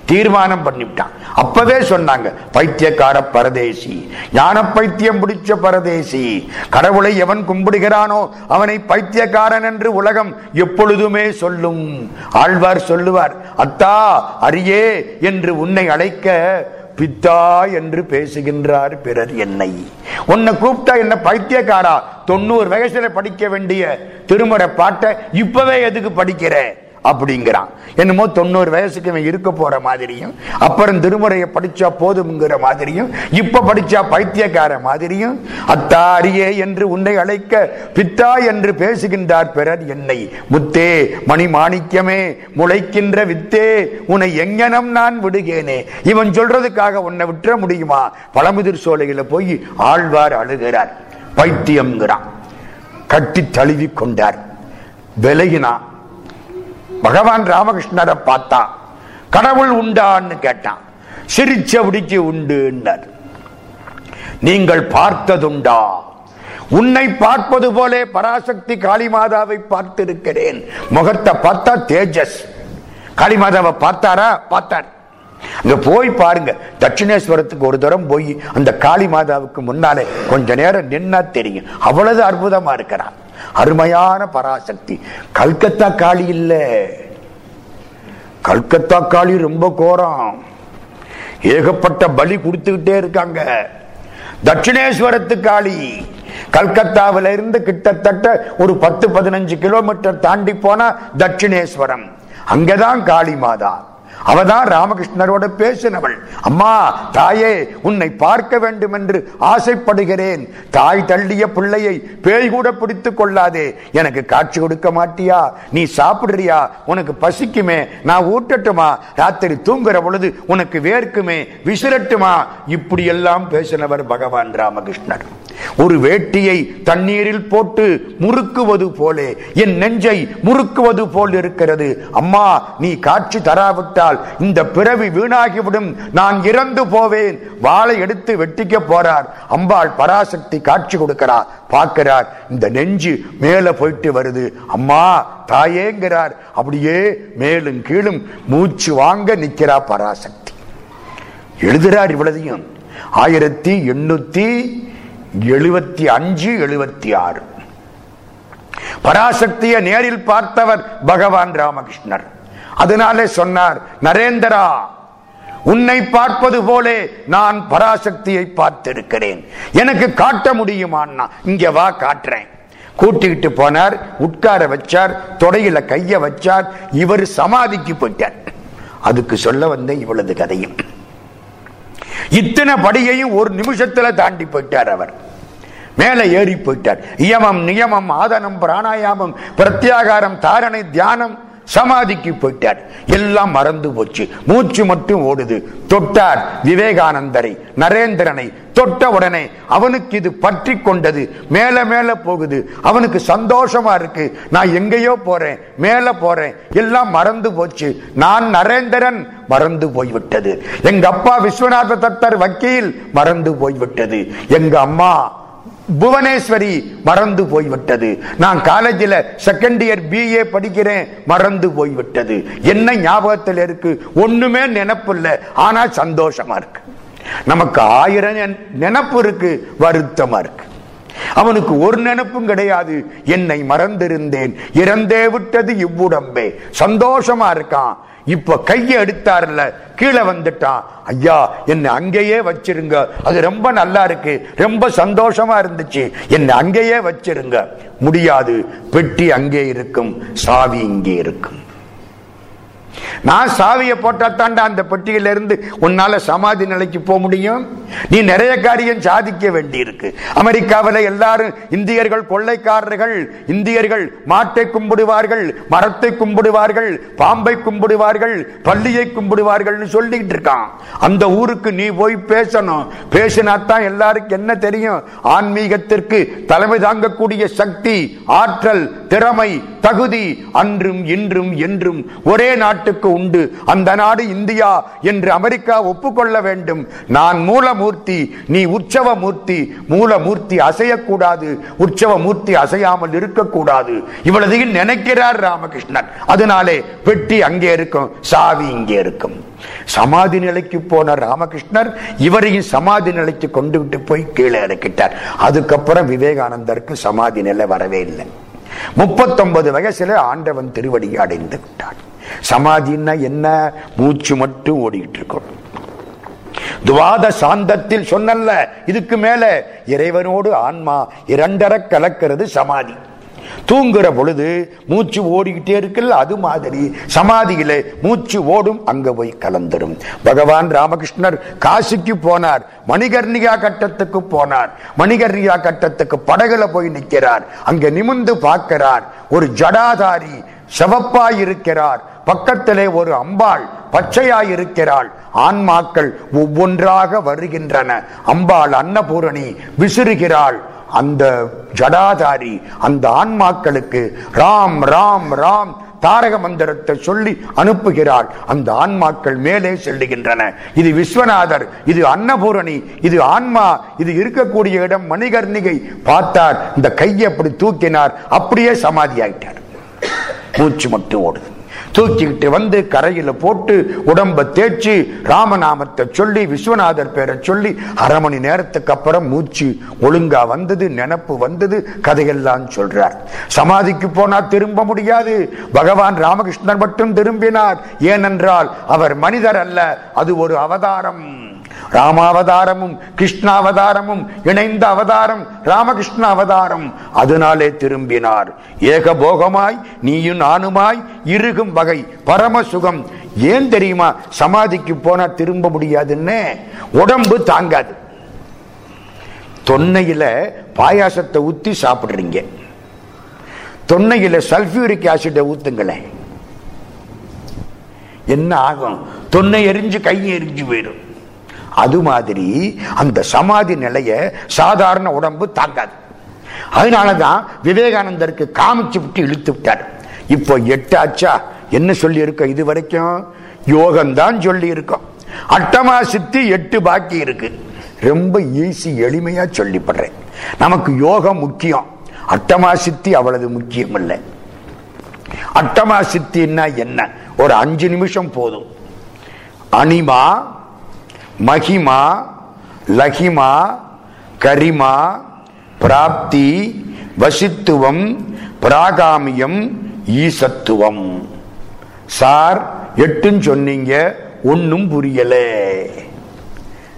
தீர்மானம் பண்ணிவிட்டான். அப்பவே சொன்னாங்க பைத்தியக்கார பரதேசி. ஞான பைத்தியம் பிடிச்ச பரதேசி. கடவுளை எவன் கும்பிடுகிறானோ அவனை பைத்தியக்காரன் என்று உலகம் எப்பொழுதுமே சொல்லும். ஆழ்வார் சொல்லுவார் அத்தா அரியே என்று உன்னை அழைக்க பித்தா என்று பேசுகின்றார் பிறர் என்னை. உன்னை கூப்பிட்டா என்ன பைத்தியக்காரா? தொண்ணூறு வயசுல படிக்க வேண்டிய திருமுறை பாட்டை இப்பவே எதுக்கு படிக்கிற? அப்படிங்கிறான். என்னமோ தொண்ணூறு வயசுக்கு இவன் இருக்க போற மாதிரியும் அப்புறம் திருமுறையை படிச்சா போதும்ங்கிற மாதிரியும் இப்ப படிச்சா பைத்தியக்கார மாதிரியும் அத்தாரியே என்று உன்னை அழைக்க பித்தா என்று பேசுகின்றார் பிறர் என்னை. முத்தே மணி மாணிக்கமே முளைக்கின்ற வித்தே உன்னை எங்கனம் நான் விடுகேனே. இவன் சொல்றதுக்காக உன்னை விட்டுற முடியுமா? பழமுதிர் சோலையில போய் ஆழ்வார் அழுகிறார். பைத்தியம்ங்கிறான். கட்டி தழுவி கொண்டார். விலகினான். பகவான் ராமகிருஷ்ணரை பார்த்தான் கடவுள் உண்டான்னு கேட்டான். சிரிச்சபடிக்கு உண்டுன்னார். நீங்கள் பார்த்ததுண்டா. உன்னை பார்ப்பது போலே பராசக்தி காளிமாதாவை பார்த்திருக்கிறேன். முகத்தை பார்த்தா தேஜஸ். காளிமாதாவை பார்த்தாரா? பார்த்தார். அங்க போய் பாருங்க. தட்சிணேஸ்வரத்துக்கு ஒரு தரம் போய் அந்த காளி மாதாவுக்கு முன்னாலே கொஞ்ச நேரம் நின்னா தெரியும். அவ்வளவு அற்புதமா இருக்கிறான். அருமையான பராசக்தி. கல்கத்தா காளி இல்ல. கல்கத்தா காளி ரொம்ப கோரம். ஏகப்பட்ட பலி கொடுத்துக்கிட்டே இருக்காங்க. தட்சிணேஸ்வரத்து காளி. கல்கத்தாவில இருந்து கிட்டத்தட்ட ஒரு பத்து பதினஞ்சு கிலோமீட்டர் தாண்டி போனா தட்சிணேஸ்வரம். அங்கதான் காளி மாதா. அவதான் ராமகிருஷ்ணரோட பேசினவள். அம்மா தாயே உன்னை பார்க்க வேண்டும் என்று ஆசைப்படுகிறேன். தாய் தள்ளிய பிள்ளையை பேய் கூட பிடித்துக் கொள்ளாதே. எனக்கு காட்சி கொடுக்க மாட்டியா? நீ சாப்பிடுறியா? உனக்கு பசிக்குமே? நான் ஊட்டட்டுமா? ராத்திரி தூங்குற பொழுது உனக்கு வேர்க்குமே? விசிறட்டுமா? இப்படி எல்லாம் பேசினவர் பகவான் ராமகிருஷ்ணர். ஒரு வேட்டியை தண்ணீரில் போட்டு முறுக்குவது போலே என் நெஞ்சை முறுக்குவது போல் இருக்கிறது. அம்மா நீ காட்சி தராவிட்டால் இந்த பிறவி வீணாகிவிடும். நான் இறந்து போவேன். வாளை எடுத்து வெட்டிக்க போறார். அம்பாள் பராசக்தி காட்சி கொடுக்கிறார். பார்க்கிறார். இந்த நெஞ்சு மேல போயிட்டு வருது. அம்மா தாயேங்கிறார். அப்படியே மேலும் கீழும் மூச்சு வாங்க நிக்கிறா பராசக்தி. எழுதுறார் இவ்வளதையும். ஆயிரத்தி எண்ணூத்தி எழுபத்தி அஞ்சு எழுபத்தி ஆறு. பராசக்தியை நேரில் பார்த்தவர் பகவான் ராமகிருஷ்ணர். அதனாலே சொன்னார் நரேந்திரா உன்னை பார்ப்பது போலே நான் பராசக்தியை பார்த்திருக்கிறேன். எனக்கு காட்ட முடியுமான்னா இங்க வா காட்டுறேன். கூட்டிக்கிட்டு போனார் உட்கார வச்சார் தொடையில கைய வச்சார் இவர் சமாதிக்கு போயிட்டார். அதுக்கு சொல்ல வந்த இவளது கதையும். இத்தனை படியையும் ஒரு நிமிஷத்துல தாண்டி போயிட்டார் அவர். மேல ஏறி போயிட்டார். இயமம் நியமம் ஆதனம் பிராணாயாமம் பிரத்யாகாரம் தாரணை தியானம் சமாதிக்கு போயிட்டார். எல்லாம் மறந்து போச்சு. மூச்சு மட்டும் ஓடுது. தொட்டார் விவேகானந்தரை நரேந்திரனை தொட்ட உடனே அவனுக்கு இது பற்றி கொண்டது. மேல மேல போகுது. அவனுக்கு சந்தோஷமா இருக்கு. நான் எங்கேயோ போறேன். மேல போறேன். எல்லாம் மறந்து போச்சு. நான் நரேந்திரன். மறந்து போய்விட்டது. எங்க அப்பா விஸ்வநாத தத்தர் வக்கீல். மறந்து போய்விட்டது. எங்க அம்மா புவனேஸ்வரி மறந்து போய்விட்டது. நான் காலேஜில் செகண்ட் இயர் பிஏ படிக்கிறேன் மறந்து போய்விட்டது. என்ன ஞாபகத்தில் இருக்கு? ஒண்ணுமே நினப்பு இல்லை. ஆனா சந்தோஷமா இருக்கு. நமக்கு ஆயிரம் நினப்பு இருக்கு வருத்தமா இருக்கு. அவனுக்கு ஒரு நினைப்பும் கிடையாது. என்னை மறந்திருந்தேன். இறந்தே விட்டது இவ்வுடம்பே. சந்தோஷமா இருக்கான். இப்ப கையை எடுத்தார்ல கீழே வந்துட்டான். ஐயா என்னை அங்கேயே வச்சிருங்க. அது ரொம்ப நல்லா இருக்கு. ரொம்ப சந்தோஷமா இருந்துச்சு. என்னை அங்கேயே வச்சிருங்க. முடியாது. பெட்டி அங்கே இருக்கும். சாவி இங்கே இருக்கும். நான் சாவியை போட்டாத்தாண்டா அந்த பெட்டியில இருந்து உன்னால சமாதி நிலைக்கு போக முடியும்? நீ நிறைய காரியம் சாதிக்க வேண்டி இருக்கு அமெரிக்காவில் எல்லாரும் இந்தியர்கள் கொள்ளைக்காரர்கள் இந்தியர்கள் மாட்டை கும்பிடுவார்கள் மரத்தை கும்பிடுவார்கள் பாம்பை கும்பிடுவார்கள் பள்ளியை கும்பிடுவார்கள் சொல்லிட்டு இருக்கான். அந்த ஊருக்கு நீ போய் பேசணும். பேசினாத்தான் எல்லாருக்கும் என்ன தெரியும்? ஆன்மீகத்திற்கு தலைமை தாங்கக்கூடிய சக்தி ஆற்றல் திறமை தகுதி அன்றும் இன்றும் என்றும் ஒரே நாட்டுக்கு உண்டு. அந்த நாடு இந்தியா என்று அமெரிக்கா ஒப்புக்கொள்ள வேண்டும். நான் மூலமூர்த்தி நீ உற்சவ மூர்த்தி மூலமூர்த்தி அசையக்கூடாது. உற்சவ மூர்த்தி அசையாமல் இருக்கக்கூடாது. இவ்வளதையும் நினைக்கிறார் ராமகிருஷ்ணன். அதனாலே வெட்டி அங்கே இருக்கும் சாவி இங்கே இருக்கும். சமாதி நிலைக்கு போன ராமகிருஷ்ணர் இவரையும் சமாதி நிலைக்கு கொண்டு விட்டு போய் கீழே இறக்கிட்டார். அதுக்கப்புறம் விவேகானந்தருக்கு சமாதி நிலை வரவே இல்லை. முப்பத்தொன்பது வயசுல ஆண்டவன் திருவடியை அடைந்து விட்டான். சமாதின்னா என்ன? மூச்சு மட்டும் ஓடிக்கிட்டு இருக்கணும். துவாத சாந்தத்தில் சொன்னல்ல இதுக்கு மேல. இறைவனோடு ஆன்மா இரண்டர கலக்கிறது சமாதி. தூங்குற பொழுது மூச்சு ஓடிக்கிட்டே இருக்குல்ல அது மாதிரி. சமாதியில மூச்சு ஓடும் அங்க போய் கலந்துடும் பகவான் ராமகிருஷ்ணர் காசிக்கு போனார் மணிகர்ணிகா கட்டத்துக்கு போனார். மணிகர்ணிகா கட்டத்துக்கு படகுல போய் நிற்கிறார். அங்க நிமிந்து பார்க்கிறார். ஒரு ஜடாதாரி செவப்பாய் இருக்கிறார். பக்கத்திலே ஒரு அம்பாள் பச்சையாயிருக்கிறாள். ஆன்மாக்கள் ஒவ்வொன்றாக வருகின்றன. அம்பாள் அன்னபூரணி விசிறுகிறாள். அந்த ஜடாதாரி அந்த ஆன்மாக்களுக்கு ராம் ராம் ராம் தாரக மந்திரத்தை சொல்லி அனுப்புகிறாள். அந்த ஆன்மாக்கள் மேலே செல்லுகின்றன. இது விஸ்வநாதர் இது அன்னபூரணி இது ஆன்மா இது இருக்கக்கூடிய இடம் மணிகர்ணிகை. பார்த்தார் இந்த கையை அப்படி தூக்கினார் அப்படியே சமாதி ஆயிட்டார் மூச்சு மட்டும் ஓடுது. தூக்கிக்கிட்டு வந்து கரையில போட்டு உடம்ப தேய்ச்சி ராமநாமத்தை சொல்லி விஸ்வநாதர் பேரை சொல்லி அரை மணி நேரத்துக்கு அப்புறம் மூச்சு ஒழுங்கா வந்தது நினப்பு வந்தது கதையெல்லாம் சொல்றார். சமாதிக்கு போனா திரும்ப முடியாது. பகவான் ராமகிருஷ்ணன் மட்டும் திரும்பினார். ஏனென்றால் அவர் மனிதர் அல்ல அது ஒரு அவதாரம். ராமாவதாரமும் கிருஷ்ணாவதாரமும் இணைந்த அவதாரம் ராமகிருஷ்ண அவதாரம் அதனாலே திரும்பினார். ஏகபோகமாய் நீயும் நானுமாய் இருகும் வகை பரம சுகம் ஏன் தெரியுமா? சமாதிக்கு போனா திரும்ப முடியாதுன்னு. உடம்பு தாங்காது. தொன்னையில பாயாசத்தை ஊத்தி சாப்பிடுறீங்க. தொன்னையில சல்பியூரிக் ஆசிட ஊத்துங்களேன். என்ன ஆகும்? தொன்னை எரிஞ்சு கை எரிஞ்சு போயிடும். அது மாதிரி அந்த சமாதி நிலைய சாதாரண உடம்பு தாங்காது. அதனாலதான் விவேகானந்தருக்கு காமிச்சு விட்டு இழுத்து விட்டார். இப்போ எட்டாச்சா என்ன சொல்லி இருக்கோம் இது வரைக்கும்? யோகம்தான் சொல்லி இருக்கோம் அட்டமா சித்தி எட்டு பாக்கி இருக்கு. ரொம்ப ஈஸி எளிமையா சொல்லிப்படுறேன். நமக்கு யோகம் முக்கியம். அட்டமா சித்தி அவ்வளவு முக்கியம் இல்லை அட்டமா சித்தின்னா என்ன? ஒரு அஞ்சு நிமிஷம் போதும். அனிமா மகிமா லகிமா கரிமா பிராப்தி வசித்துவம் பிராகாமியம் ஈசத்துவம். சார் எட்டுன்னு சொன்னீங்க ஒன்னும் புரியல.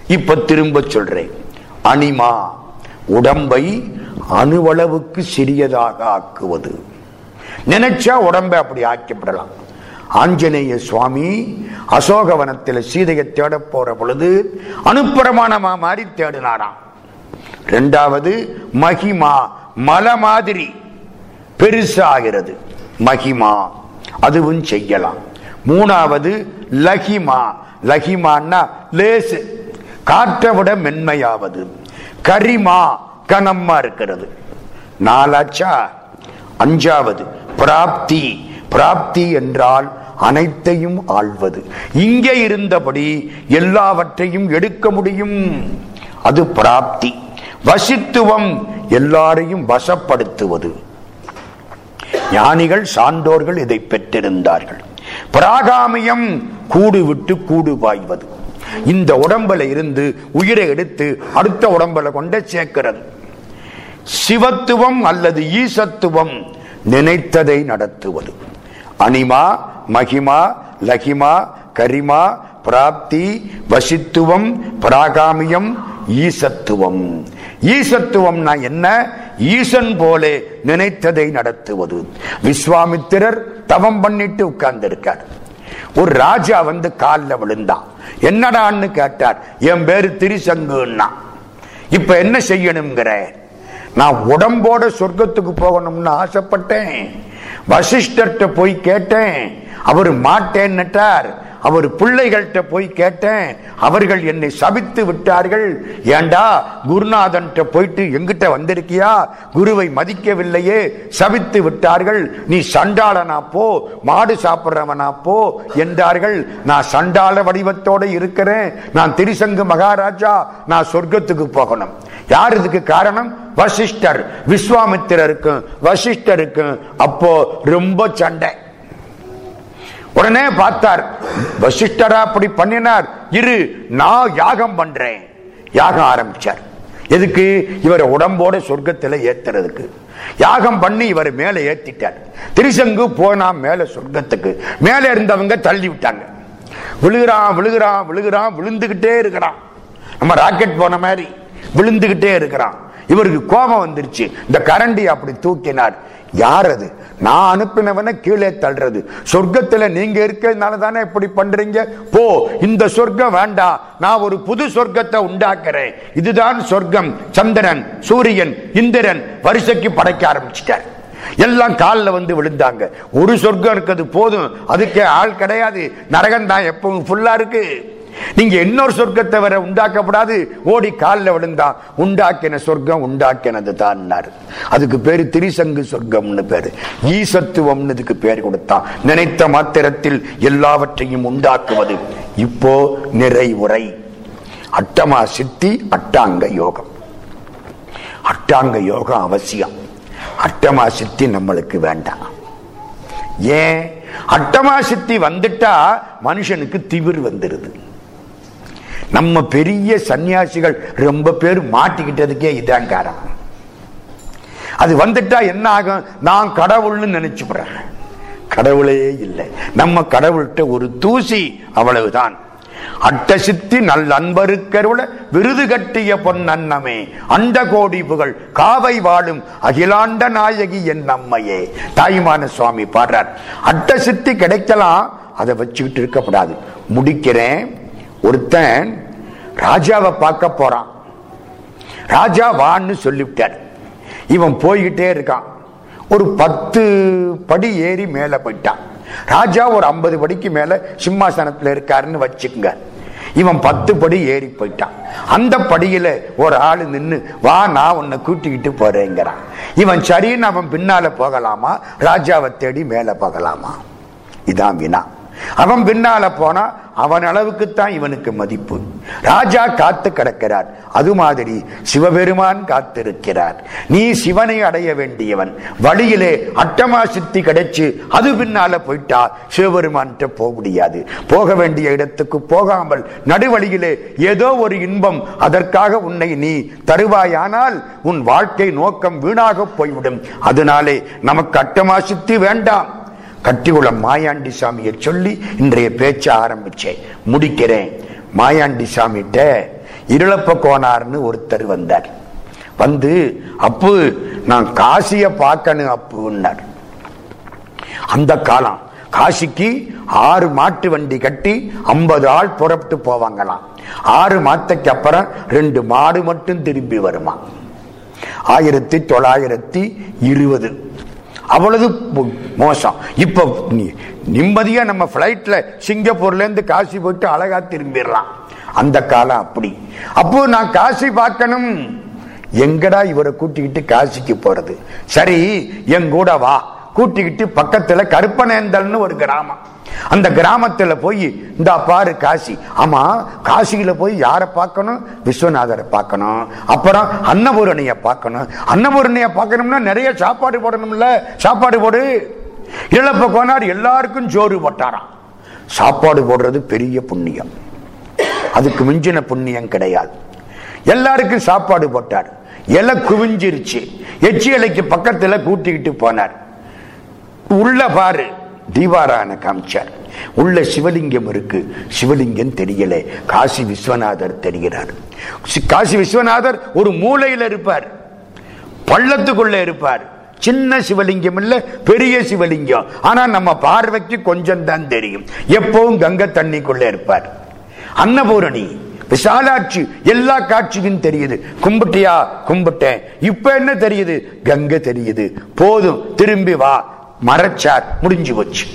இப்ப திரும்ப சொல்றேன். அனிமா உடம்பை அணுவளவுக்கு சிறியதாக ஆக்குவது. நினைச்சா உடம்பை அப்படி ஆக்கப்படலாம் ஆஞ்சநேய சுவாமி அசோகவனத்தில் சீதையை தேட போற பொழுது அனுப்பிரமாணமா மாதிரி தேடினாராம். ரெண்டாவது மகிமா மல மாதிரி பெருசாகிறது. மகிமா அதுவும் செய்யலாம். மூணாவது லகிமா. லகிமான்னா லேசு. காற்றை விட மென்மையாவது. கரிமா கனமா இருக்கிறது. நாலாச்சா? அஞ்சாவது பிராப்தி. பிராப்தி என்றால் அனைத்தையும் ஆள்வது. இங்கே இருந்தபடி எல்லாவற்றையும் எடுக்க முடியும். அது பிராப்தி. வசித்துவம் எல்லாரையும் வசப்படுத்துவது. ஞானிகள் சான்றோர்கள் இதை பெற்றிருந்தார்கள். பிராகாமியம் கூடு விட்டு கூடு பாய்வது இந்த உடம்புல இருந்து உயிரை எடுத்து அடுத்த உடம்புல கொண்ட சேர்க்கிறது. சிவத்துவம் அல்லது ஈசத்துவம் நினைத்ததை நடத்துவது. அனிமா மகிமா லகிமா கரிமா பிராப்தி வசித்துவம் பிராகாமியம் ஈசத்துவம். ஈசத்துவம்னா என்ன? ஈசன் போலே நினைத்ததை நடத்துவது. விஸ்வாமித்திரர் தவம் பண்ணிட்டு உட்கார்ந்து இருக்கார் ஒரு ராஜா வந்து காலில் விழுந்தான். என்னடான்னு கேட்டார். என் பேரு திரிசங்குன்னா இப்ப என்ன செய்யணுங்கிற நான் உடம்போட சொர்க்கத்துக்கு போகணும்னு ஆசைப்பட்டேன். வசிஷ்டர்கிட்ட போய் கேட்டேன். அவர் மாட்டேன்னுட்டார் அவர் பிள்ளைகள்கிட்ட போய் கேட்டேன். அவர்கள் என்னை சபித்து விட்டார்கள். ஏண்டா குருநாதன் போயிட்டு எங்கிட்ட வந்திருக்கியா? குருவை மதிக்கவில்லையே. சபித்து விட்டார்கள். நீ சண்டாளனா போ. மாடு சாப்பிட்றவனா போ என்றார்கள். நான் சண்டாள வடிவத்தோட இருக்கிறேன். நான் திரிசங்கு மகாராஜா. நான் சொர்க்கத்துக்கு போகணும். யார் இதுக்கு காரணம்? வசிஷ்டர் விஸ்வாமித்திரருக்கும் வசிஷ்டருக்கும் அப்போ ரொம்ப சண்டை. உடனே பார்த்தார் வசிஷ்டரா அப்படி பண்ணினார். இரு நான் யாகம் பண்றேன். யாகம் ஆரம்பிச்சார். எதுக்கு? இவரை உடம்போட சொர்க்கத்தில் ஏத்துறதுக்கு. யாகம் பண்ணி இவர் மேல ஏத்திட்டார். திரிசங்கு போனா மேல சொர்க்கத்துக்கு. மேல இருந்தவங்க தள்ளி விட்டாங்க. விழுகிறான் விழுகிறான் விழுகிறான் விழுந்துகிட்டே இருக்கிறான். நம்ம ராக்கெட் போன மாதிரி விழுந்துகிட்டே இருக்கிறான். இவருக்கு கோபம் வந்துருச்சு. இந்த கரண்டி அப்படி தூக்கினார். யார் அது? நான் அனுப்பினவன கீழே தள்ளுறது. சொர்க்கத்துல நீங்க இருக்கிறதுனால தானே இப்படி பண்றீங்க? போ இந்த சொர்க்கம் வேண்டாம் நான் ஒரு புது சொர்க்கத்தை உண்டாக்குறேன். இதுதான் சொர்க்கம். சந்திரன் சூரியன் இந்திரன் வரிசைக்கு படைக்க ஆரம்பிச்சிட்டார். எல்லாம் காலில் வந்து விழுந்தாங்க. ஒரு சொர்க்கம் இருக்கிறது போதும். அதுக்கே ஆள் கிடையாது. நரகம் தான் எப்பவும் ஃபுல்லா இருக்கு. நீங்க இன்னொரு சொர்க்கத்தை வர உண்டாக்கப்படாது. ஓடி காலில் விழுந்தா உண்டாக்கின சொர்க்கம் உண்டாக்கினது தான் அதுக்கு பேரு திரிசங்கு சொர்க்கம்னு பேரு. ஈசத்துவம்னு இதுக்கு பேர் கொடுத்தான். நினைத்த மாத்திரத்தில் எல்லாவற்றையும் உண்டாக்குவது. இப்போ நிறைவுரை. அட்டமா சித்தி அட்டாங்க யோகம். அட்டாங்க யோகம் அவசியம். அட்டமா சித்தி நம்மளுக்கு வேண்டாம். ஏன்? அட்டமா சித்தி வந்துட்டா மனுஷனுக்கு திவிர் வந்துருது. நம்ம பெரிய சன்னியாசிகள் ரொம்ப பேர் மாட்டிக்கிட்டதுக்கே இதான் காரணம். அது வந்துட்டா என்ன ஆகும்? நான் கடவுள்னு நினைச்சுக்கிறேன் கடவுளே இல்லை. நம்ம கடவுள்கிட்ட ஒரு தூசி அவ்வளவுதான். அட்ட சித்தி நல் அன்பருக்கருள விருது கட்டிய பொன்னன்னமே அண்ட கோடி புகழ் காவை வாழும் அகிலாண்ட நாயகி என் அம்மையே. தாய்மான சுவாமி பாடுறார். அட்ட சித்தி கிடைக்கலாம் அதை வச்சுக்கிட்டு இருக்கப்படாது முடிக்கிறேன். ஒருத்தன் ராஜாவை பார்க்க போறான். ராஜா வான்னு சொல்லிவிட்டார். இவன் போய்கிட்டே இருக்கான். ஒரு பத்து படி ஏறி மேல போயிட்டான். ராஜா ஒரு ஐம்பது படிக்கு மேல சிம்மாசனத்தில் இருக்காருன்னு வச்சுக்கோங்க. இவன் பத்து படி ஏறி போயிட்டான். அந்த படியில ஒரு ஆள் நின்று வா நான் உன்னை கூட்டிக்கிட்டு போறேங்கிறான். இவன் சரின்னு அவன் பின்னால போகலாமா? ராஜாவை தேடி மேல போகலாமா? இதான் வினா. அவன் பின்னால போனா அவன் அளவுக்குத்தான் இவனுக்கு மதிப்பு. ராஜா காத்து கிடக்கிறார். அது மாதிரி சிவபெருமான் காத்திருக்கிறார். நீ சிவனை அடைய வேண்டியவன். வழியிலே அட்டமா சித்தி கிடைச்சு அது பின்னால போயிட்டா சிவபெருமான்கிட்ட போக முடியாது. போக வேண்டிய இடத்துக்கு போகாமல் நடுவழியிலே ஏதோ ஒரு இன்பம் அதற்காக உன்னை நீ தருவாயானால் உன் வாழ்க்கை நோக்கம் வீணாக போய்விடும். அதனாலே நமக்கு அட்டமா சித்தி வேண்டாம். கட்டிக்குளம் மாயாண்டி சாமியை சொல்லி இன்றைய பேச்ச ஆரம்பிச்சேன் முடிக்கிறேன். மாயாண்டி சாமிகிட்ட இருளப்ப கோனார்னு ஒருத்தர் வந்தார். வந்து அப்பு நான் காசிய பார்க்கணும் அப்புன்னார் அந்த காலம் காசிக்கு ஆறு மாட்டு வண்டி கட்டி ஐம்பது ஆள் புறப்பட்டு போவாங்களாம். ஆறு மாத்தைக்கு அப்புறம் ரெண்டு மாடு மட்டும் திரும்பி வருமா ஆயிரத்தி தொள்ளாயிரத்தி இருபது. அவ்வளவு மோசம். இப்ப நிம்மதியா நம்ம பிளைட்ல சிங்கப்பூர்ல இருந்து காசி போயிட்டு அழகா திரும்பிடலாம். அந்த காலம் அப்படி. அப்போ நான் காசி பார்க்கணும். எங்கடா இவரை கூட்டிக்கிட்டு காசிக்கு போறது? சரி என் கூட வா. கூட்டிக்கிட்டு பக்கத்துல கருப்பனேந்தல்னு ஒரு கிராமம். அந்த கிராமத்துல போய் இந்த பாரு காசி. ஆமா காசியில போய் யாரை பார்க்கணும்? விஸ்வநாதரை பார்க்கணும். அப்புறம் அன்னபூரணிய பார்க்கணும். அன்னபூரணிய பார்க்கணும்னா நிறைய சாப்பாடு போடணும்ல. சாப்பாடு போடு. இழப்ப கோனார் எல்லாருக்கும் சோறு போட்டாராம். சாப்பாடு போடுறது பெரிய புண்ணியம். அதுக்கு மிஞ்சின புண்ணியம் கிடையாது. எல்லாருக்கும் சாப்பாடு போட்டார். இலை குவிஞ்சிருச்சு. எச்சி இலைக்கு பக்கத்துல கூட்டிக்கிட்டு போனார். உள்ள பாரு. தீபாரான காமிச்சார். உள்ள சிவலிங்கம் இருக்கு. சிவலிங்கம் தெரியல. காசி விஸ்வநாதர் தெரிகிறார். சி- காசி விஸ்வநாதர் ஒரு மூலையில் இருப்பார். பள்ளத்துக்குள்ள இருப்பார். சின்ன சிவலிங்கம் இல்ல பெரிய சிவலிங்கம். ஆனா நம்ம பார்வைக்கு கொஞ்சம் தான் தெரியும். எப்பவும் கங்கை தண்ணிக்குள்ள இருப்பார். அன்னபூரணி விசாலாட்சி எல்லா காட்சியும் தெரியுது. கும்பிட்டியா? கும்பிட்டேன். இப்ப என்ன தெரியுது? கங்கை தெரியுது. போதும் திரும்பி வா. மறைச்சார் முடிஞ்சு போச்சு.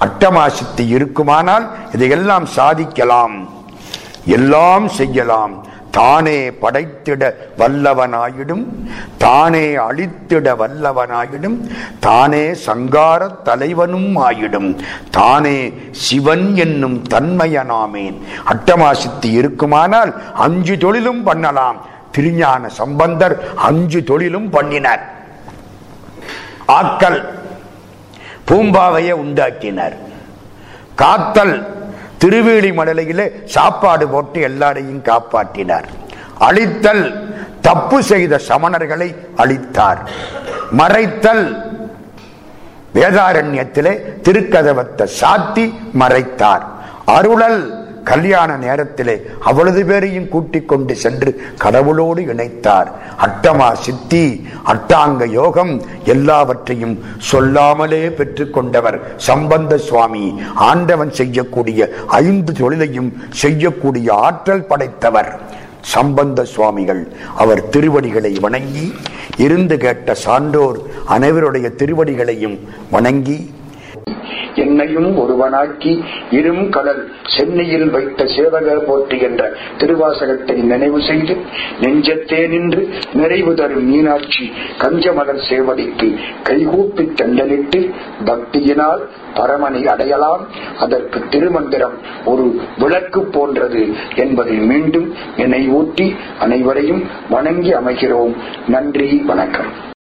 அட்டமாசித்து இருக்குமானால் இதையெல்லாம் சாதிக்கலாம். எல்லாம் செய்யலாம். தானே படைத்திட வல்லவனாயிடும். தானே அழித்திட வல்லவனாயிடும். தானே சங்கார தலைவனும் ஆயிடும். தானே சிவன் என்னும் தன்மையனாமேன். அட்டமாசித்து இருக்குமானால் அஞ்சு தொழிலும் பண்ணலாம். திருஞான சம்பந்தர் அஞ்சு தொழிலும் பண்ணினார். ஆக்கல். பூம்பாவையை உண்டாக்கினார். காத்தல் திருவேலி மடலையிலே சாப்பாடு போட்டு எல்லாரையும் காப்பாற்றினார். அழித்தல் தப்பு செய்த சமணர்களை அழித்தார். மறைத்தல் வேதாரண்யத்திலே திருக்கதவத்தை சாத்தி மறைத்தார். அருளல் கல்யாண நேரத்திலே அவ்வளவு பேரையும் கூட்டிக் கொண்டு சென்று கடவுளோடு இணைத்தார். அட்டமா சித்தி அட்டாங்க யோகம் எல்லாவற்றையும் சொல்லாமலே பெற்றுக்கொண்டவர் சம்பந்த சுவாமி. ஆண்டவன் செய்யக்கூடிய ஐந்து தொழிலையும் செய்யக்கூடிய ஆற்றல் படைத்தவர் சம்பந்த சுவாமிகள். அவர் திருவடிகளை வணங்கி இருந்து கேட்ட சான்றோர் அனைவருடைய திருவடிகளையும் வணங்கி என்னையும் ஒருவனாக்கி இரும் கடல் சென்னையில் வைத்த சேவக போற்றி என்ற திருவாசகத்தை நினைவு செய்து நெஞ்சத்தே நின்று நிறைவு தரும் மீனாட்சி கஞ்சமலர் சேவடிக்கு கைகூப்பி தண்டலிட்டு பக்தியினால் பரமனை அடையலாம். அதற்கு திருமந்திரம் ஒரு விளக்கு போன்றது என்பதை மீண்டும் நினைவூட்டி அனைவரையும் வணங்கி அமைகிறோம். நன்றி வணக்கம்.